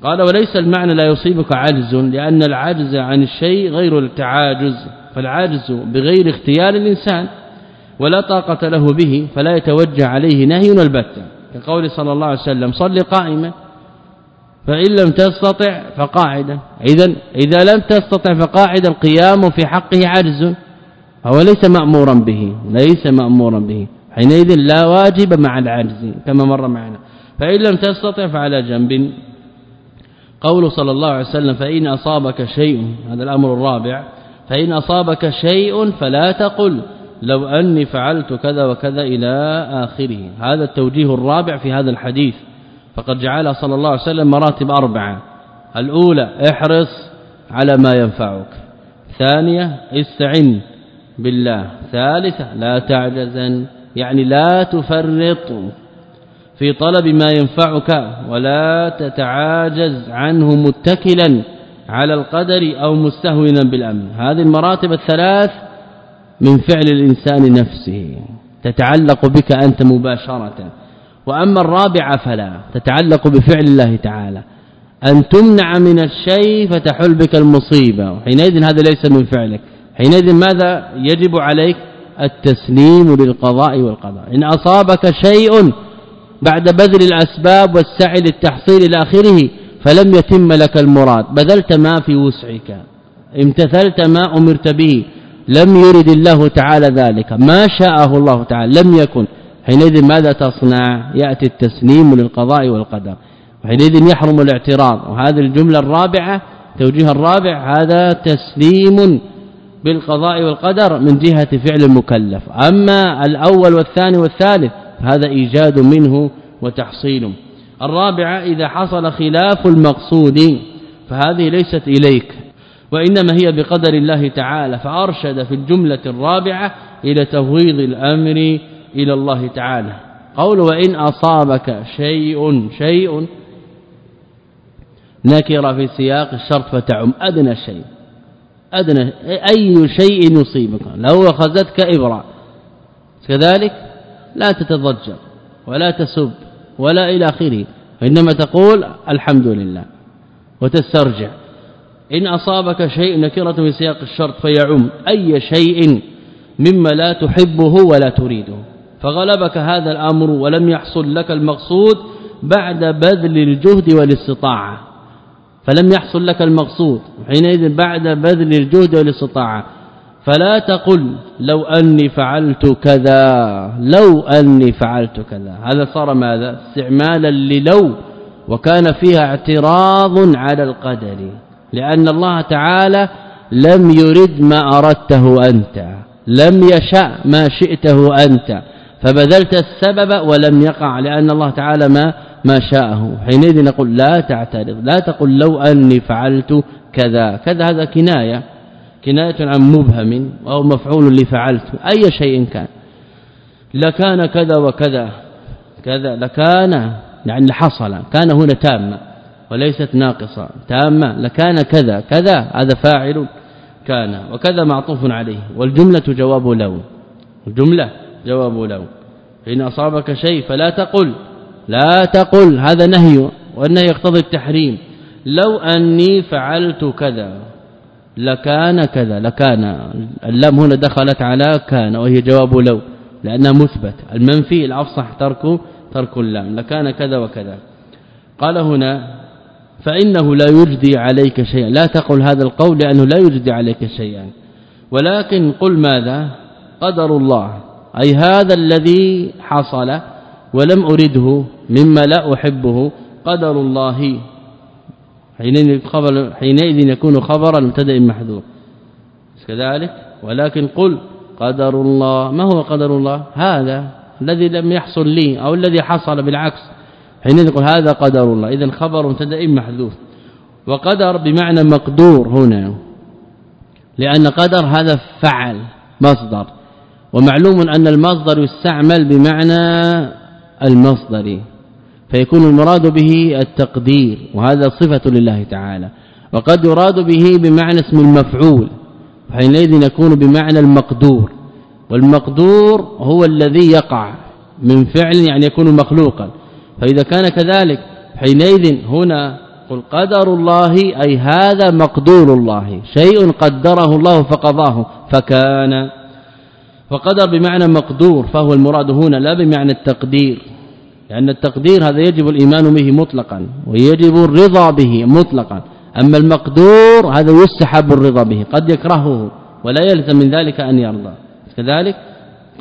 قال وليس المعنى لا يصيبك عجز لأن العجز عن الشيء غير التعاجز. فالعجز بغير اختيار الإنسان ولا طاقة له به فلا يتوجه عليه نهي البتة كقول صلى الله عليه وسلم صل قائما. فإن لم تستطع فقاعدا اذا إذا لم تستطع فقاعدا القيام في حقه عجز فهو ليس مأمورا به ليس مأمورا به. حينئذ لا واجب مع العجز كما مر معنا. فإن لم تستطع فعلى جنب. قول صلى الله عليه وسلم فإن أصابك شيء هذا الأمر الرابع فإن أصابك شيء فلا تقل لو أني فعلت كذا وكذا إلى آخره. هذا التوجيه الرابع في هذا الحديث. فقد جعل صلى الله عليه وسلم مراتب أربعة. الأولى احرص على ما ينفعك. ثانية استعن بالله. ثالثة لا تعجزن. يعني لا تفرط في طلب ما ينفعك ولا تتعاجز عنه متكلا على القدر أو مستهونا بالأمن. هذه المراتب الثلاث من فعل الإنسان نفسه. تتعلق بك أنت مباشرة. وأما الرابعه فلا تتعلق بفعل الله تعالى. أن تمنع من الشيء فتحل بك المصيبة. وحينئذ هذا ليس من فعلك. حينئذ ماذا يجب عليك؟ التسليم للقضاء والقدر إن أصابك شيء بعد بذل الأسباب والسعي للتحصيل إلى آخره فلم يتم لك المراد. بذلت ما في وسعك. امتثلت ما أمرت به. لم يرد الله تعالى ذلك. ما شاءه الله تعالى. لم يكن. حينئذ ماذا تصنع؟ يأتي التسليم للقضاء والقدر. وحينئذ يحرم الاعتراض. وهذه الجملة الرابعة توجيه الرابع هذا تسليم بالقضاء والقدر من جهة فعل المكلف أما الأول والثاني والثالث هذا إيجاد منه وتحصيل. الرابعة إذا حصل خلاف المقصود فهذه ليست إليك وإنما هي بقدر الله تعالى. فأرشد في الجملة الرابعة إلى تفويض الأمر إلى الله تعالى. قول وإن أصابك شيء شيء نكره في سياق الشرط فتعم. أدنى شيء. أدنى. أي شيء يصيبك. لو أخذتك إبرة. كذلك لا تتضجر ولا تسب ولا إلى آخره. وانما تقول الحمد لله وتسترجع. إن أصابك شيء نكرة في سياق الشرط فيعم. أي شيء مما لا تحبه ولا تريده. فغلبك هذا الأمر ولم يحصل لك المقصود بعد بذل الجهد والاستطاعة. فلم يحصل لك المقصود حينئذ بعد بذل الجهد والاستطاعة. فلا تقل لو أني فعلت كذا لو أني فعلت كذا. هذا صار ماذا؟ استعمالا للو وكان فيها اعتراض على القدر لأن الله تعالى لم يرد ما أردته أنت لم يشاء ما شئته أنت. فبذلت السبب ولم يقع لأن الله تعالى ما ما شاءه. حينئذ نقول لا تعترض لا تقل لو أني فعلت كذا. كذا هذا كناية كناية عن مبهم أو مفعول لفعلت أي شيء كان. لكان كذا وكذا كذا لكان يعني حصل كان هنا تامه وليست ناقصة تامه لكان كذا كذا هذا فاعل كان وكذا معطوف عليه والجملة جواب لو الجملة جواب لو إن أصابك شيء فلا تقل. لا تقل. هذا نهي والنهي يقتضي التحريم. لو أني فعلت كذا لكان كذا لكان. اللام هنا دخلت على كان وهي جواب لو لأنها مثبت. المنفي الأفصح ترك ترك اللام. لكان كذا وكذا. قال هنا فإنه لا يجدي عليك شيئا. لا تقل هذا القول لأنه لا يجدي عليك شيئا. ولكن قل ماذا؟ قدر الله. أي هذا الذي حصل ولم أرده مما لا أحبه قدر الله. حينئذ خبر يكون خبرا مبتدا محذوف كذلك؟ ولكن قل قدر الله. ما هو قدر الله؟ هذا الذي لم يحصل لي أو الذي حصل بالعكس. حينئذ يقول هذا قدر الله. اذا خبر مبتدأ محذوف وقدر بمعنى مقدور هنا. لأن قدر هذا فعل مصدر. ومعلوم أن المصدر يستعمل بمعنى المصدر فيكون المراد به التقدير وهذا صفة لله تعالى. وقد يراد به بمعنى اسم المفعول حينئذ يكون بمعنى المقدور. والمقدور هو الذي يقع من فعل يعني يكون مخلوقا. فإذا كان كذلك حينئذ هنا قل قدر الله أي هذا مقدور الله شيء قدره الله فقضاه فكان وقدر بمعنى مقدور فهو المراد هنا لا بمعنى التقدير. لأن التقدير هذا يجب الإيمان به مطلقا ويجب الرضا به مطلقا. أما المقدور هذا يستحب الرضا به قد يكرهه ولا يلزم من ذلك أن يرضى. كذلك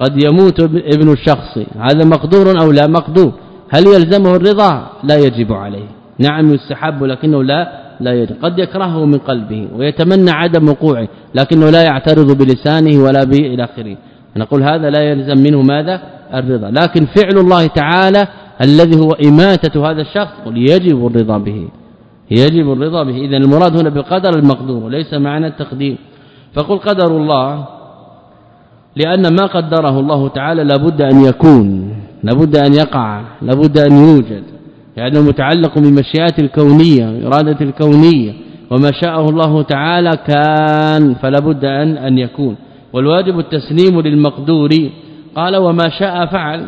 قد يموت ابن الشخص هذا مقدور أو لا مقدور؟ هل يلزمه الرضا؟ لا يجب عليه. نعم يستحب لكنه لا لا يجب. قد يكرهه من قلبه ويتمنى عدم وقوعه لكنه لا يعترض بلسانه ولا به إلى آخره. نقول هذا لا يلزم منه ماذا؟ الرضا. لكن فعل الله تعالى الذي هو إماتة هذا الشخص يجب الرضا به. يجب الرضا به. اذا المراد هنا بالقدر المقدور وليس معنى التقديم. فقل قدر الله لأن ما قدره الله تعالى لابد أن يكون لابد أن يقع لابد أن يوجد. لأنه يعني متعلق بمشيئات الكونية إرادة الكونية. وما شاءه الله تعالى كان فلا بد أن أن يكون. والواجب التسليم للمقدور. قال وما شاء فعل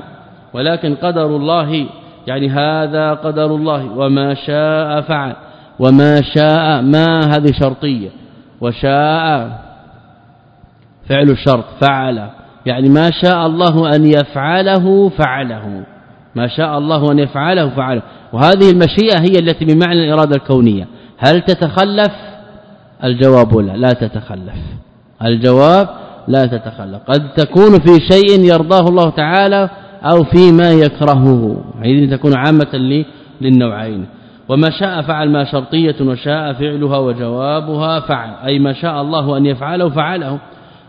ولكن قدر الله يعني هذا قدر الله. وما شاء فعل وما شاء ما هذه شرطية. وشاء فعل الشرط فعل. يعني ما شاء الله أن يفعله فعله. ما شاء الله أن يفعله فعله. وهذه المشيئة هي التي بمعنى الإرادة الكونية. هل تتخلف؟ الجواب لا لا تتخلف. الجواب لا تتخلف قد تكون في شيء يرضاه الله تعالى أو فيما يكرهه. حينئذ تكون عامة للنوعين. وما شاء فعل ما شرطية وشاء فعلها وجوابها فعل. أي ما شاء الله أن يفعله فعله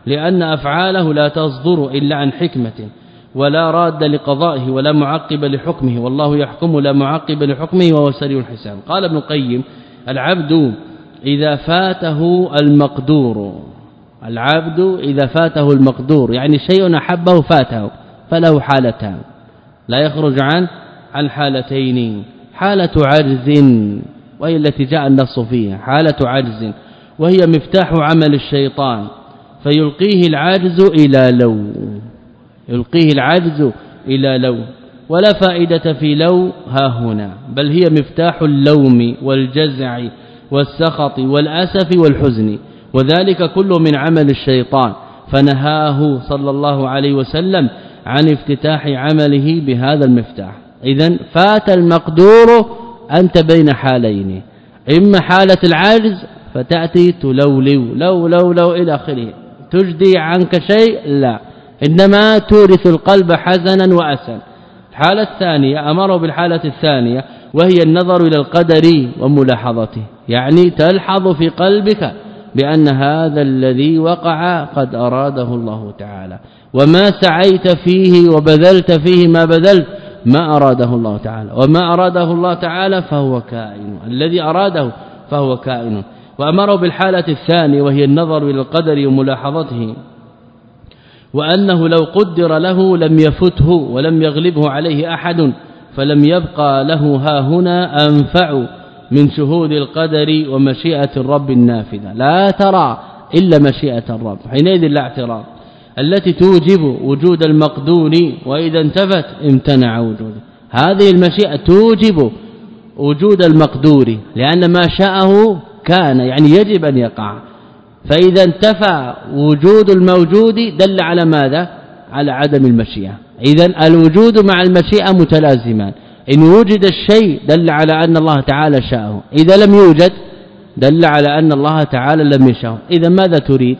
لأن أفعاله لا تصدر إلا عن حكمة ولا راد لقضائه ولا معقب لحكمه. والله يحكم لا معقب لحكمه وهو سريع الحساب. قال ابن القيم العبد إذا فاته المقدور. العبد إذا فاته المقدور يعني شيء أحبه فاته فله حالتان. لا يخرج عن عن حالتين حالة عجز وهي التي جاء النص فيها. حالة عجز وهي مفتاح عمل الشيطان. فيلقيه العاجز إلى لو. يلقيه العجز إلى لو. ولا فائدة في لو ها هنا. بل هي مفتاح اللوم والجزع والسخط والأسف والحزن. وذلك كله من عمل الشيطان. فنهاه صلى الله عليه وسلم عن افتتاح عمله بهذا المفتاح. اذا فات المقدور أنت بين حالين. إما حالة العجز فتأتي تلولو لو لو لو إلى آخره. تجدي عنك شيء؟ لا. إنما تورث القلب حزنا واسا الحالة الثانية امره بالحالة الثانية وهي النظر إلى القدر وملاحظته. يعني تلحظ في قلبك بأن هذا الذي وقع قد أراده الله تعالى. وما سعيت فيه وبذلت فيه ما بذلت ما أراده الله تعالى. وما أراده الله تعالى فهو كائن. الذي أراده فهو كائن. وأمره بالحالة الثانية وهي النظر إلى القدر وملاحظته. وأنه لو قدر له لم يفته ولم يغلبه عليه أحد فلم يبقى له ها هنا أنفع. من شهود القدر ومشيئة الرب النافذة. لا ترى إلا مشيئة الرب. حينئذ لا اعتراض. التي توجب وجود المقدور وإذا انتفت امتنع وجوده. هذه المشيئة توجب وجود المقدور لأن ما شاءه كان يعني يجب أن يقع. فإذا انتفى وجود الموجود دل على ماذا؟ على عدم المشيئة. إذا الوجود مع المشيئة متلازمان. إن وجد الشيء دل على أن الله تعالى شاءه. إذا لم يوجد دل على أن الله تعالى لم يشاءه. إذا ماذا تريد؟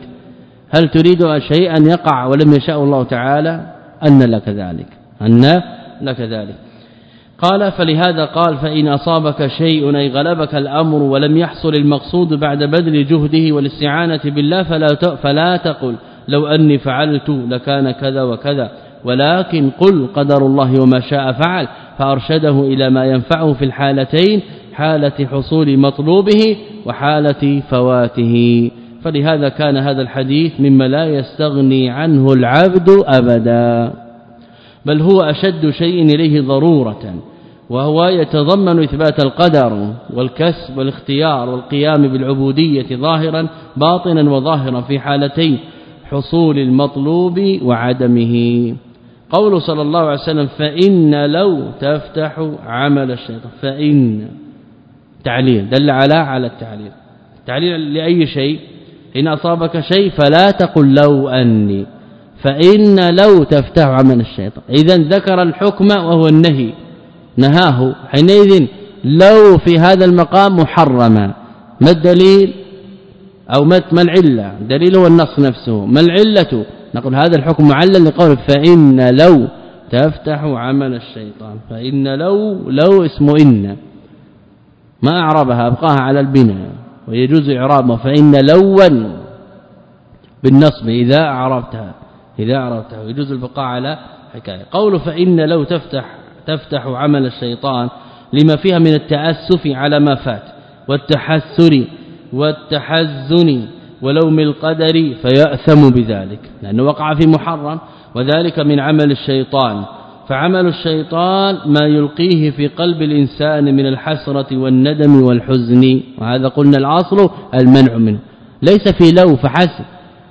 هل تريد شيئا يقع ولم يشاء الله تعالى؟ أن لك ذلك. أن لك ذلك. قال فلهذا قال فإن أصابك شيء أي غلبك الأمر ولم يحصل المقصود بعد بذل جهده والاستعانة بالله فلا فلا تقل لو أني فعلت لكان كذا وكذا. ولكن قل قدر الله وما شاء فعل. فأرشده إلى ما ينفعه في الحالتين حالة حصول مطلوبه وحالة فواته. فلهذا كان هذا الحديث مما لا يستغني عنه العبد أبدا. بل هو أشد شيء إليه ضرورة وهو يتضمن إثبات القدر والكسب والاختيار والقيام بالعبودية ظاهرا باطنا وظاهرا في حالتين حصول المطلوب وعدمه. قول صلى الله عليه وسلم فإن لو تفتح عمل الشيطان فإن. تعليل دل على على التعليل. تعليل لأي شيء؟ إن أصابك شيء فلا تقل لو أني. فإن لو تفتح عمل الشيطان. إذا ذكر الحكم وهو النهي. نهاه حينئذ لو في هذا المقام محرما. ما الدليل؟ أو ما العلة؟ دليل هو النص نفسه. ما العلة؟ نقول هذا الحكم معلل لقول فإن لو تفتح عمل الشيطان. فإن لو لو اسم إن. ما أعربها أبقاها على البناء. ويجوز إعرابها فإن لوا بالنصب إذا عرفتها إذا عرفتها ويجوز البقاء على حكاية. قول فإن لو تفتح تفتح عمل الشيطان لما فيها من التأسف على ما فات والتحسر والتحزن. ولوم القدر فيأثم بذلك لأنه وقع في محرم وذلك من عمل الشيطان. فعمل الشيطان ما يلقيه في قلب الإنسان من الحسرة والندم والحزن وهذا قلنا الاصل المنع منه. ليس في لو فحسب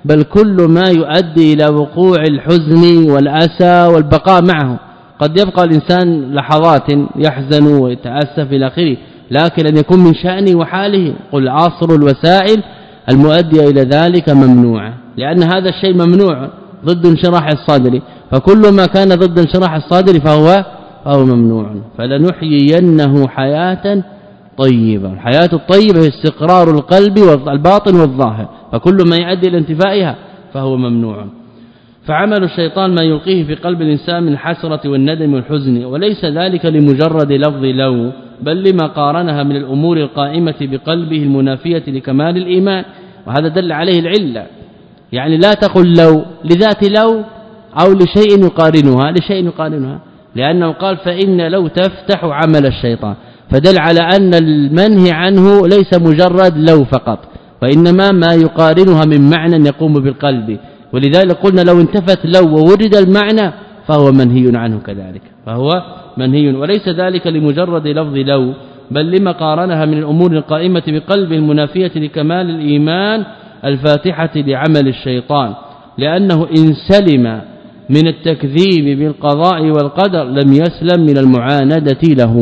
بل كل ما يؤدي إلى وقوع الحزن والأسى والبقاء معه. قد يبقى الإنسان لحظات يحزن ويتأسف إلى آخره لكن ان يكون من شأنه وحاله. قل عصر الوسائل المؤدية إلى ذلك ممنوعه لأن هذا الشيء ممنوع ضد انشراح الصدر فكل ما كان ضد انشراح الصدر فهو فهو ممنوع. فلنحيينه حياة طيبة. الحياة الطيبة هي استقرار القلب والباطن والظاهر. فكل ما يؤدي إلى انتفائها فهو ممنوع. فعمل الشيطان ما يلقيه في قلب الإنسان من الحسرة والندم والحزن وليس ذلك لمجرد لفظ لو. بل لما قارنها من الأمور القائمة بقلبه المنافية لكمال الإيمان وهذا دل عليه العلة. يعني لا تقل لو لذات لو أو لشيء يقارنها لشيء يقارنها. لأنه قال فإن لو تفتح عمل الشيطان. فدل على أن المنهي عنه ليس مجرد لو فقط وإنما ما يقارنها من معنى يقوم بالقلب. ولذلك قلنا لو انتفت لو وورد المعنى فهو منهي عنه كذلك. فهو منهي. وليس ذلك لمجرد لفظ لو بل لما قارنها من الأمور القائمة بقلب المنافية لكمال الإيمان الفاتحة لعمل الشيطان. لأنه إن سلم من التكذيب بالقضاء والقدر لم يسلم من المعاندة له.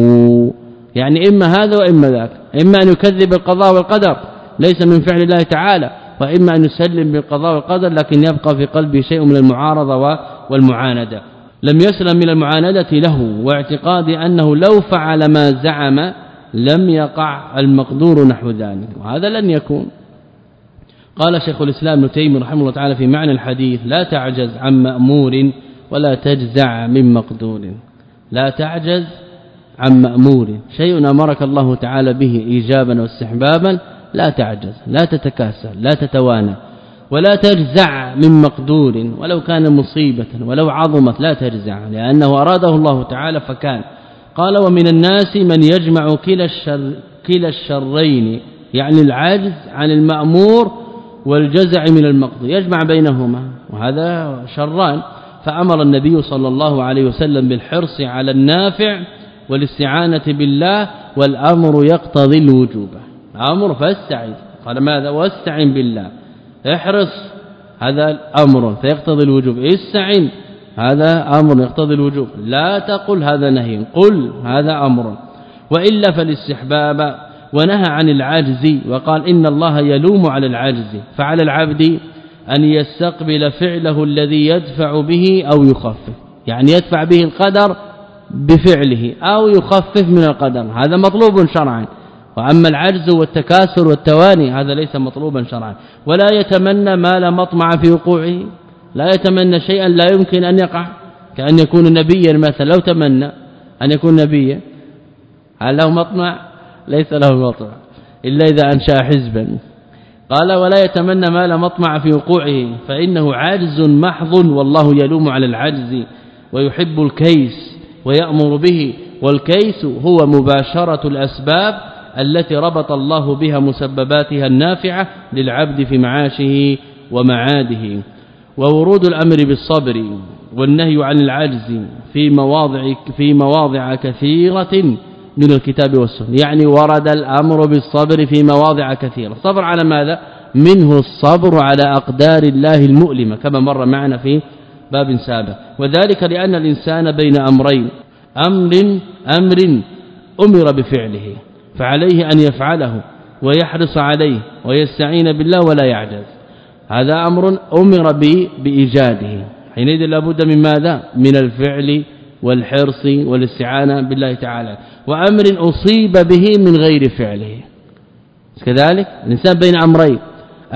يعني إما هذا وإما ذاك. إما أن يكذب القضاء والقدر ليس من فعل الله تعالى. وإما أن يسلم بالقضاء والقدر لكن يبقى في قلبه شيء من المعارضة والمعاندة. لم يسلم من المعاندة له واعتقاد أنه لو فعل ما زعم لم يقع المقدور نحو ذلك وهذا لن يكون. قال شيخ الإسلام ابن تيمية رحمه الله تعالى في معنى الحديث لا تعجز عن مأمور ولا تجزع من مقدور. لا تعجز عن مأمور. شيء أمرك الله تعالى به ايجابا واستحبابا لا تعجز لا تتكاسل لا تتوانى. ولا تجزع من مقدور ولو كان مصيبة ولو عظمت لا تجزع لأنه أراده الله تعالى فكان. قال ومن الناس من يجمع كلا الشر كلا الشرين يعني العجز عن المأمور والجزع من المقضي يجمع بينهما وهذا شران. فأمر النبي صلى الله عليه وسلم بالحرص على النافع والاستعانة بالله والأمر يقتضي الوجوب. أمر فاستعن قال ماذا؟ واستعن بالله. احرص هذا أمر فيقتضي الوجوب. استعن هذا أمر يقتضي الوجوب. لا تقل هذا نهي قل هذا أمر. وإلا فالاستحباب ونهى عن العجز وقال إن الله يلوم على العجز. فعلى العبد أن يستقبل فعله الذي يدفع به أو يخفف. يعني يدفع به القدر بفعله أو يخفف من القدر. هذا مطلوب شرعا. وأما العجز والتكاسل والتواني هذا ليس مطلوبا شرعا. ولا يتمنى ما لا مطمع في وقوعه. لا يتمنى شيئا لا يمكن أن يقع. كأن يكون نبيا مثلا لو تمنى أن يكون نبيا. هل له مطمع؟ ليس له مطمع. إلا إذا أنشأ حزبا. قال ولا يتمنى ما لا مطمع في وقوعه. فإنه عاجز محض والله يلوم على العجز ويحب الكيس ويأمر به. والكيس هو مباشرة الأسباب التي ربط الله بها مسبباتها النافعة للعبد في معاشه ومعاده. وورود الأمر بالصبر والنهي عن العجز في مواضع في مواضع كثيرة من الكتاب والسنة. يعني ورد الأمر بالصبر في مواضع كثيرة. الصبر على ماذا؟ منه الصبر على أقدار الله المؤلمة كما مر معنا في باب سابق. وذلك لأن الإنسان بين أمرين أمر أمر أمر بفعله. فعليه أن يفعله ويحرص عليه ويستعين بالله ولا يعجز. هذا أمر أمر به بإيجاده. حينئذ لابد من ماذا؟ من الفعل والحرص والاستعانة بالله تعالى. وأمر أصيب به من غير فعله. كذلك الإنسان بين أمرين.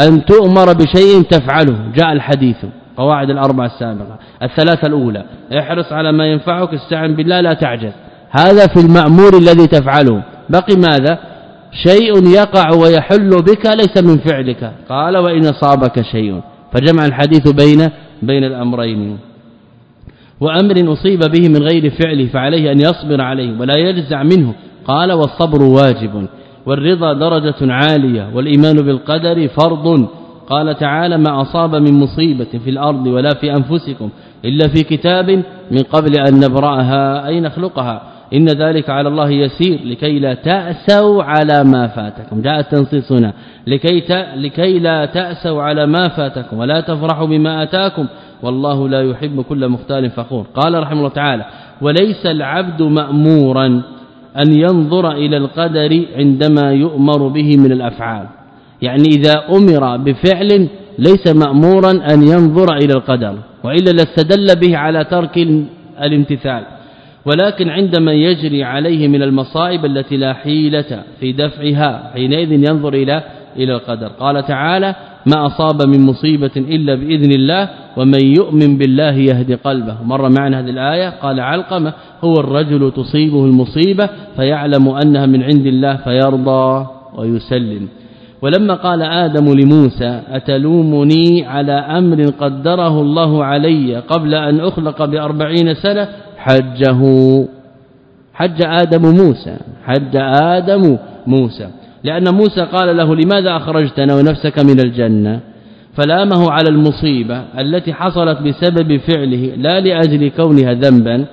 أن تؤمر بشيء تفعله. جاء الحديث قواعد الأربعة السابقة. الثلاثة الأولى احرص على ما ينفعك استعن بالله لا تعجز. هذا في المأمور الذي تفعله. بقي ماذا؟ شيء يقع ويحل بك ليس من فعلك. قال وإن صابك شيء. فجمع الحديث بين بين الأمرين. وأمر أصيب به من غير فعله فعليه أن يصبر عليه ولا يجزع منه. قال والصبر واجب والرضا درجة عالية والإيمان بالقدر فرض. قال تعالى ما أصاب من مصيبة في الأرض ولا في أنفسكم إلا في كتاب من قبل أن نبرأها أي نخلقها. إن ذلك على الله يسير لكي لا تأسوا على ما فاتكم. جاء التنصيص هنا. لكي لكي لا تأسوا على ما فاتكم ولا تفرحوا بما آتاكم. والله لا يحب كل مختال فخور. قال رحمه الله تعالى وليس العبد مأمورا أن ينظر إلى القدر عندما يؤمر به من الأفعال. يعني إذا أمر بفعل ليس مأمورا أن ينظر إلى القدر وإلا لاستدل به على ترك الامتثال. ولكن عندما يجري عليه من المصائب التي لا حيلة في دفعها حينئذ ينظر إلى إلى القدر. قال تعالى ما أصاب من مصيبة إلا بإذن الله ومن يؤمن بالله يهدي قلبه. مر معنا هذه الآية قال علقمة هو الرجل تصيبه المصيبة فيعلم أنها من عند الله فيرضى ويسلم. ولما قال آدم لموسى أتلومني على أمر قدره الله علي قبل أن أخلق بأربعين سنة؟ حجه حج آدم موسى حج آدم موسى. لأن موسى قال له لماذا أخرجتنا ونفسك من الجنة؟ فلامه على المصيبة التي حصلت بسبب فعله لا لأجل كونها ذنبا.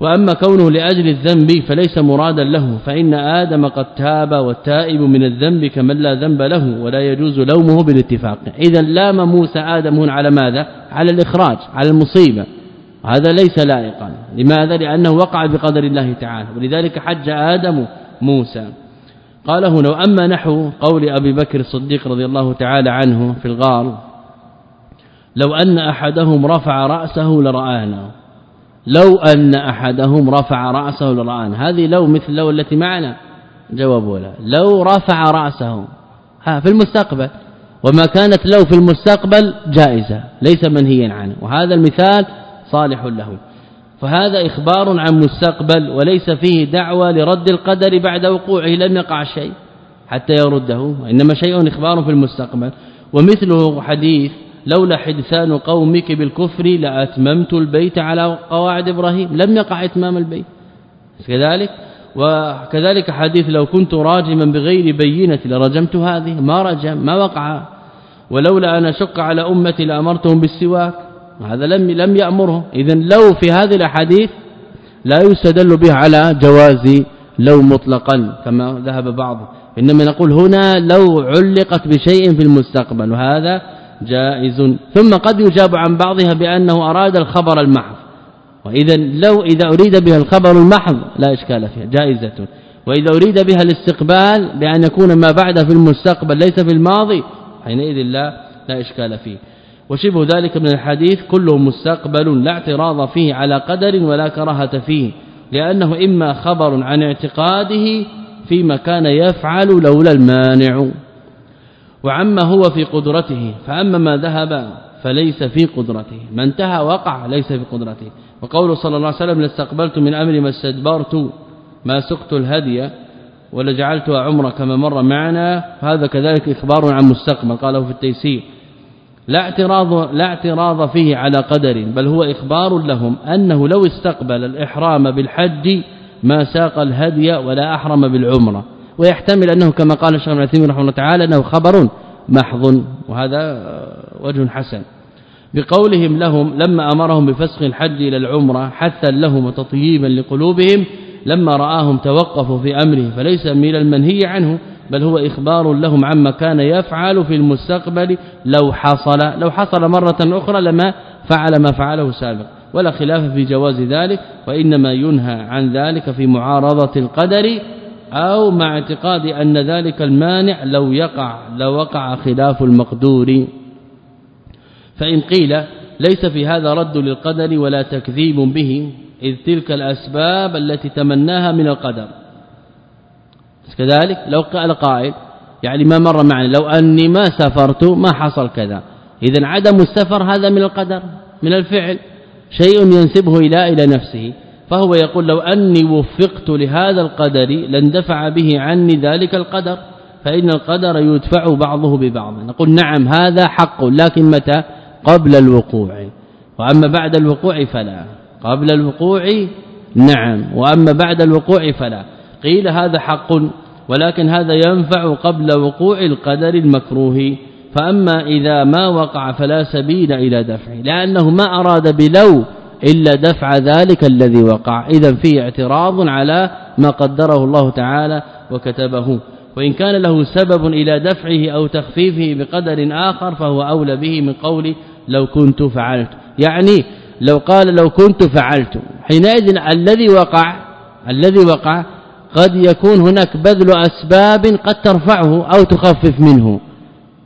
وأما كونه لأجل الذنب فليس مرادا له فإن آدم قد تاب والتائب من الذنب كمن لا ذنب له ولا يجوز لومه بالاتفاق. اذا لام موسى آدم على ماذا؟ على الإخراج على المصيبة. هذا ليس لائقا. لماذا؟ لأنه وقع بقدر الله تعالى. ولذلك حج آدم موسى. قال هنا وأما نحو قول أبي بكر الصديق رضي الله تعالى عنه في الغار لو أن أحدهم رفع رأسه لرآنا. لو أن أحدهم رفع رأسه لرآنا. هذه لو مثل لو التي معنا. جواب لا لو رفع رأسه. ها في المستقبل. وما كانت لو في المستقبل جائزة. ليس منهيا عنه. وهذا المثال صالح له. فهذا إخبار عن مستقبل وليس فيه دعوة لرد القدر بعد وقوعه لم يقع شيء حتى يرده وإنما شيء إخبار في المستقبل. ومثله حديث لولا حدثان قومك بالكفر لأتممت البيت على قواعد إبراهيم. لم يقع إتمام البيت. كذلك وكذلك حديث لو كنت راجما بغير بينة لرجمت هذه. ما رجم ما وقع. ولولا أن أشق على أمتي لأمرتهم بالسواك. هذا لم لم يأمره. اذا لو في هذه الأحاديث لا يستدل به على جواز لو مطلقا كما ذهب بعض. إنما نقول هنا لو علقت بشيء في المستقبل وهذا جائز. ثم قد يجاب عن بعضها بأنه أراد الخبر المحض. واذا لو إذا أريد بها الخبر المحض لا إشكال فيها جائزة. وإذا أريد بها الاستقبال بأن يكون ما بعد في المستقبل ليس في الماضي حينئذ لا لا إشكال فيه. وشبه ذلك من الحديث كله مستقبل لا اعتراض فيه على قدر ولا كراهة فيه لأنه إما خبر عن اعتقاده فيما كان يفعل لولا المانع. وعما هو في قدرته فأما ما ذهب فليس في قدرته ما انتهى وقع ليس في قدرته. وقول صلى الله عليه وسلم لاستقبلت من أمري ما استدبرت ما سقت الهدي ولجعلتها عمرة كما مر معنا هذا كذلك إخبار عن مستقبل. قاله في التيسير. لا اعتراض لا اعتراض فيه على قدر بل هو إخبار لهم أنه لو استقبل الإحرام بالحج ما ساق الهدي ولا أحرم بالعمرة. ويحتمل أنه كما قال الشيخ ابن رحمه الله تعالى أنه خبر محض وهذا وجه حسن. بقولهم لهم لما أمرهم بفسخ الحج إلى العمرة حثا لهم وتطييبا لقلوبهم لما رآهم توقفوا في أمره فليس من المنهي عنه. بل هو إخبار لهم عما كان يفعل في المستقبل لو حصل لو حصل مرة أخرى لما فعل ما فعله سابقا ولا خلاف في جواز ذلك وإنما ينهى عن ذلك في معارضة القدر أو مع اعتقاد أن ذلك المانع لو يقع لو وقع خلاف المقدور. فإن قيل ليس في هذا رد للقدر ولا تكذيب به إذ تلك الأسباب التي تمناها من القدر. كذلك لو قال قائل يعني ما مر معنا لو أني ما سافرت ما حصل كذا. اذا عدم السفر هذا من القدر من الفعل. شيء ينسبه إلى إلى نفسه. فهو يقول لو أني وفقت لهذا القدر لاندفع به عني ذلك القدر فإن القدر يدفع بعضه ببعض. نقول نعم هذا حق لكن متى؟ قبل الوقوع. وأما بعد الوقوع فلا. قبل الوقوع نعم. وأما بعد الوقوع فلا. قيل هذا حق ولكن هذا ينفع قبل وقوع القدر المكروه. فأما إذا ما وقع فلا سبيل إلى دفعه لأنه ما أراد بلو إلا دفع ذلك الذي وقع. إذا فيه اعتراض على ما قدره الله تعالى وكتبه. وإن كان له سبب إلى دفعه أو تخفيفه بقدر آخر فهو أولى به من قول لو كنت فعلت. يعني لو قال لو كنت فعلت. حينئذ الذي وقع الذي وقع قد يكون هناك بذل أسباب قد ترفعه أو تخفف منه.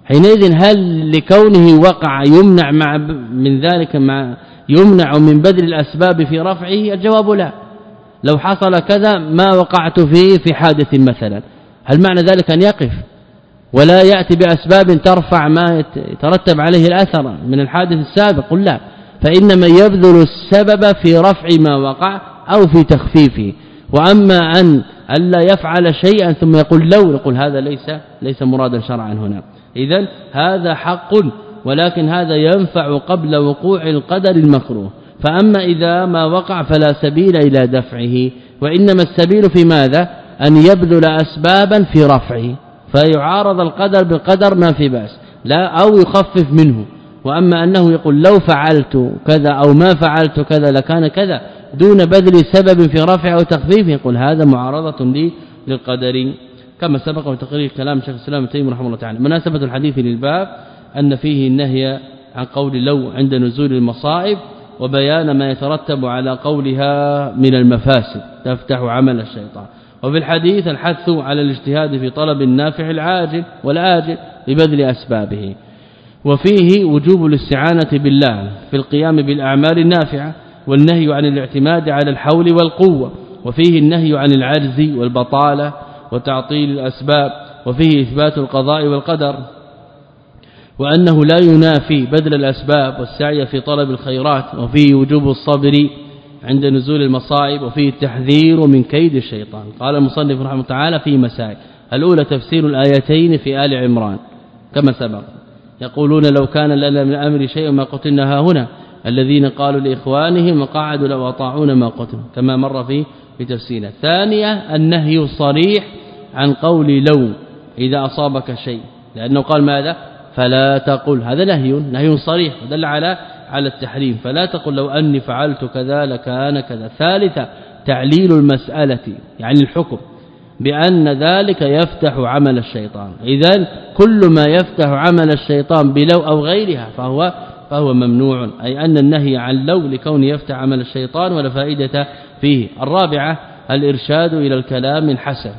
حينئذ هل لكونه وقع يمنع مع من ذلك مع يمنع من بذل الأسباب في رفعه؟ الجواب لا. لو حصل كذا ما وقعت فيه في حادث مثلا. هل معنى ذلك أن يقف؟ ولا يأتي بأسباب ترفع ما يترتب عليه الأثر من الحادث السابق؟ قل لا. فإنما يبذل السبب في رفع ما وقع أو في تخفيفه. وأما أن الا يفعل شيئا ثم يقول لو يقول هذا ليس ليس مرادا شرعا هنا. اذا هذا حق ولكن هذا ينفع قبل وقوع القدر المكروه. فأما إذا ما وقع فلا سبيل إلى دفعه. وإنما السبيل في ماذا؟ أن يبذل أسبابا في رفعه. فيعارض القدر بالقدر ما في بأس. لا أو يخفف منه. وأما أنه يقول لو فعلت كذا أو ما فعلت كذا لكان كذا. دون بذل سبب في رفع أو تخفيف يقول هذا معارضة لي للقدر. كما سبق وتقرير كلام شيخ الإسلام تيمية رحمه الله تعالى. مناسبة الحديث للباب أن فيه النهي عن قول لو عند نزول المصائب وبيان ما يترتب على قولها من المفاسد تفتح عمل الشيطان. وفي الحديث الحث على الاجتهاد في طلب النافع العاجل والآجل ببذل أسبابه. وفيه وجوب الاستعانة بالله في القيام بالأعمال النافعة والنهي عن الاعتماد على الحول والقوة وفيه النهي عن العجز والبطالة وتعطيل الأسباب وفيه إثبات القضاء والقدر. وأنه لا ينافي بذل الأسباب والسعي في طلب الخيرات وفيه وجوب الصبر عند نزول المصائب وفيه التحذير من كيد الشيطان. قال المصنف رحمه تعالى في مسائل الأولى تفسير الآيتين في آل عمران كما سبق. يقولون لو كان لنا من الأمر شيء ما قتلنا هنا. الذين قالوا لإخوانهم وقعدوا لو أطاعونا ما قتلوا كما مر في في تفسيره. ثانية النهي الصريح عن قول لو إذا أصابك شيء. لأنه قال ماذا؟ فلا تقل. هذا نهي نهي صريح دل على على التحريم. فلا تقل لو أني فعلت كذا لكان كذا. ثالثة تعليل المسألة يعني الحكم بأن ذلك يفتح عمل الشيطان. اذا كل ما يفتح عمل الشيطان بلو أو غيرها فهو فهو ممنوع أي أن النهي عن لو لكون يفتح عمل الشيطان ولا فائدة فيه. الرابعة الإرشاد إلى الكلام الحسن.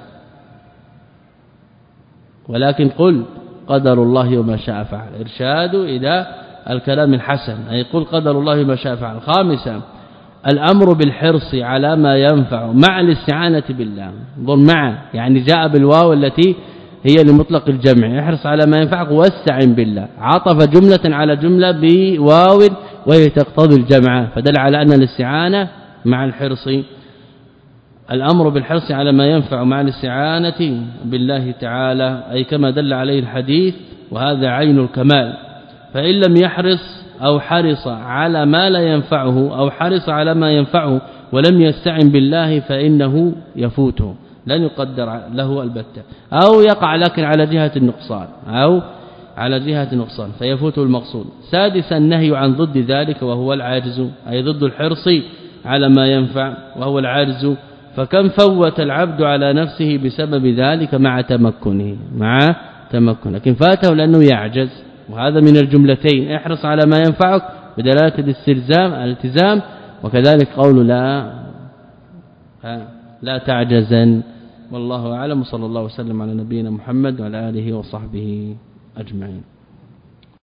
ولكن قل قدر الله وما شاء فعل. إرشاد إلى الكلام الحسن أي قل قدر الله ما شاء فعل. خامسا الأمر بالحرص على ما ينفع مع الاستعانة بالله. ضم مع يعني جاء بالواو التي هي لمطلق الجمع. احرص على ما ينفعك واستعن بالله. عطف جملة على جملة بواو وهي تقتضي الجمع. فدل على أن الاستعانة مع الحرص. الأمر بالحرص على ما ينفع مع الاستعانة بالله تعالى. أي كما دل عليه الحديث وهذا عين الكمال. فإن لم يحرص أو حرص على ما لا ينفعه أو حرص على ما ينفعه ولم يستعن بالله فإنه يفوته. لن يقدر له البتة. أو يقع لكن على جهة النقصان. أو على جهة النقصان. فيفوت المقصود. سادسا النهي عن ضد ذلك وهو العجز. أي ضد الحرص على ما ينفع وهو العجز. فكم فوت العبد على نفسه بسبب ذلك مع تمكنه. مع تمكن لكن فاته لأنه يعجز. وهذا من الجملتين. احرص على ما ينفعك بدلالة الاستلزام الالتزام. وكذلك قول لا لا تعجزن. والله أعلم صلى الله وسلم على نبينا محمد وعلى آله وصحبه أجمعين.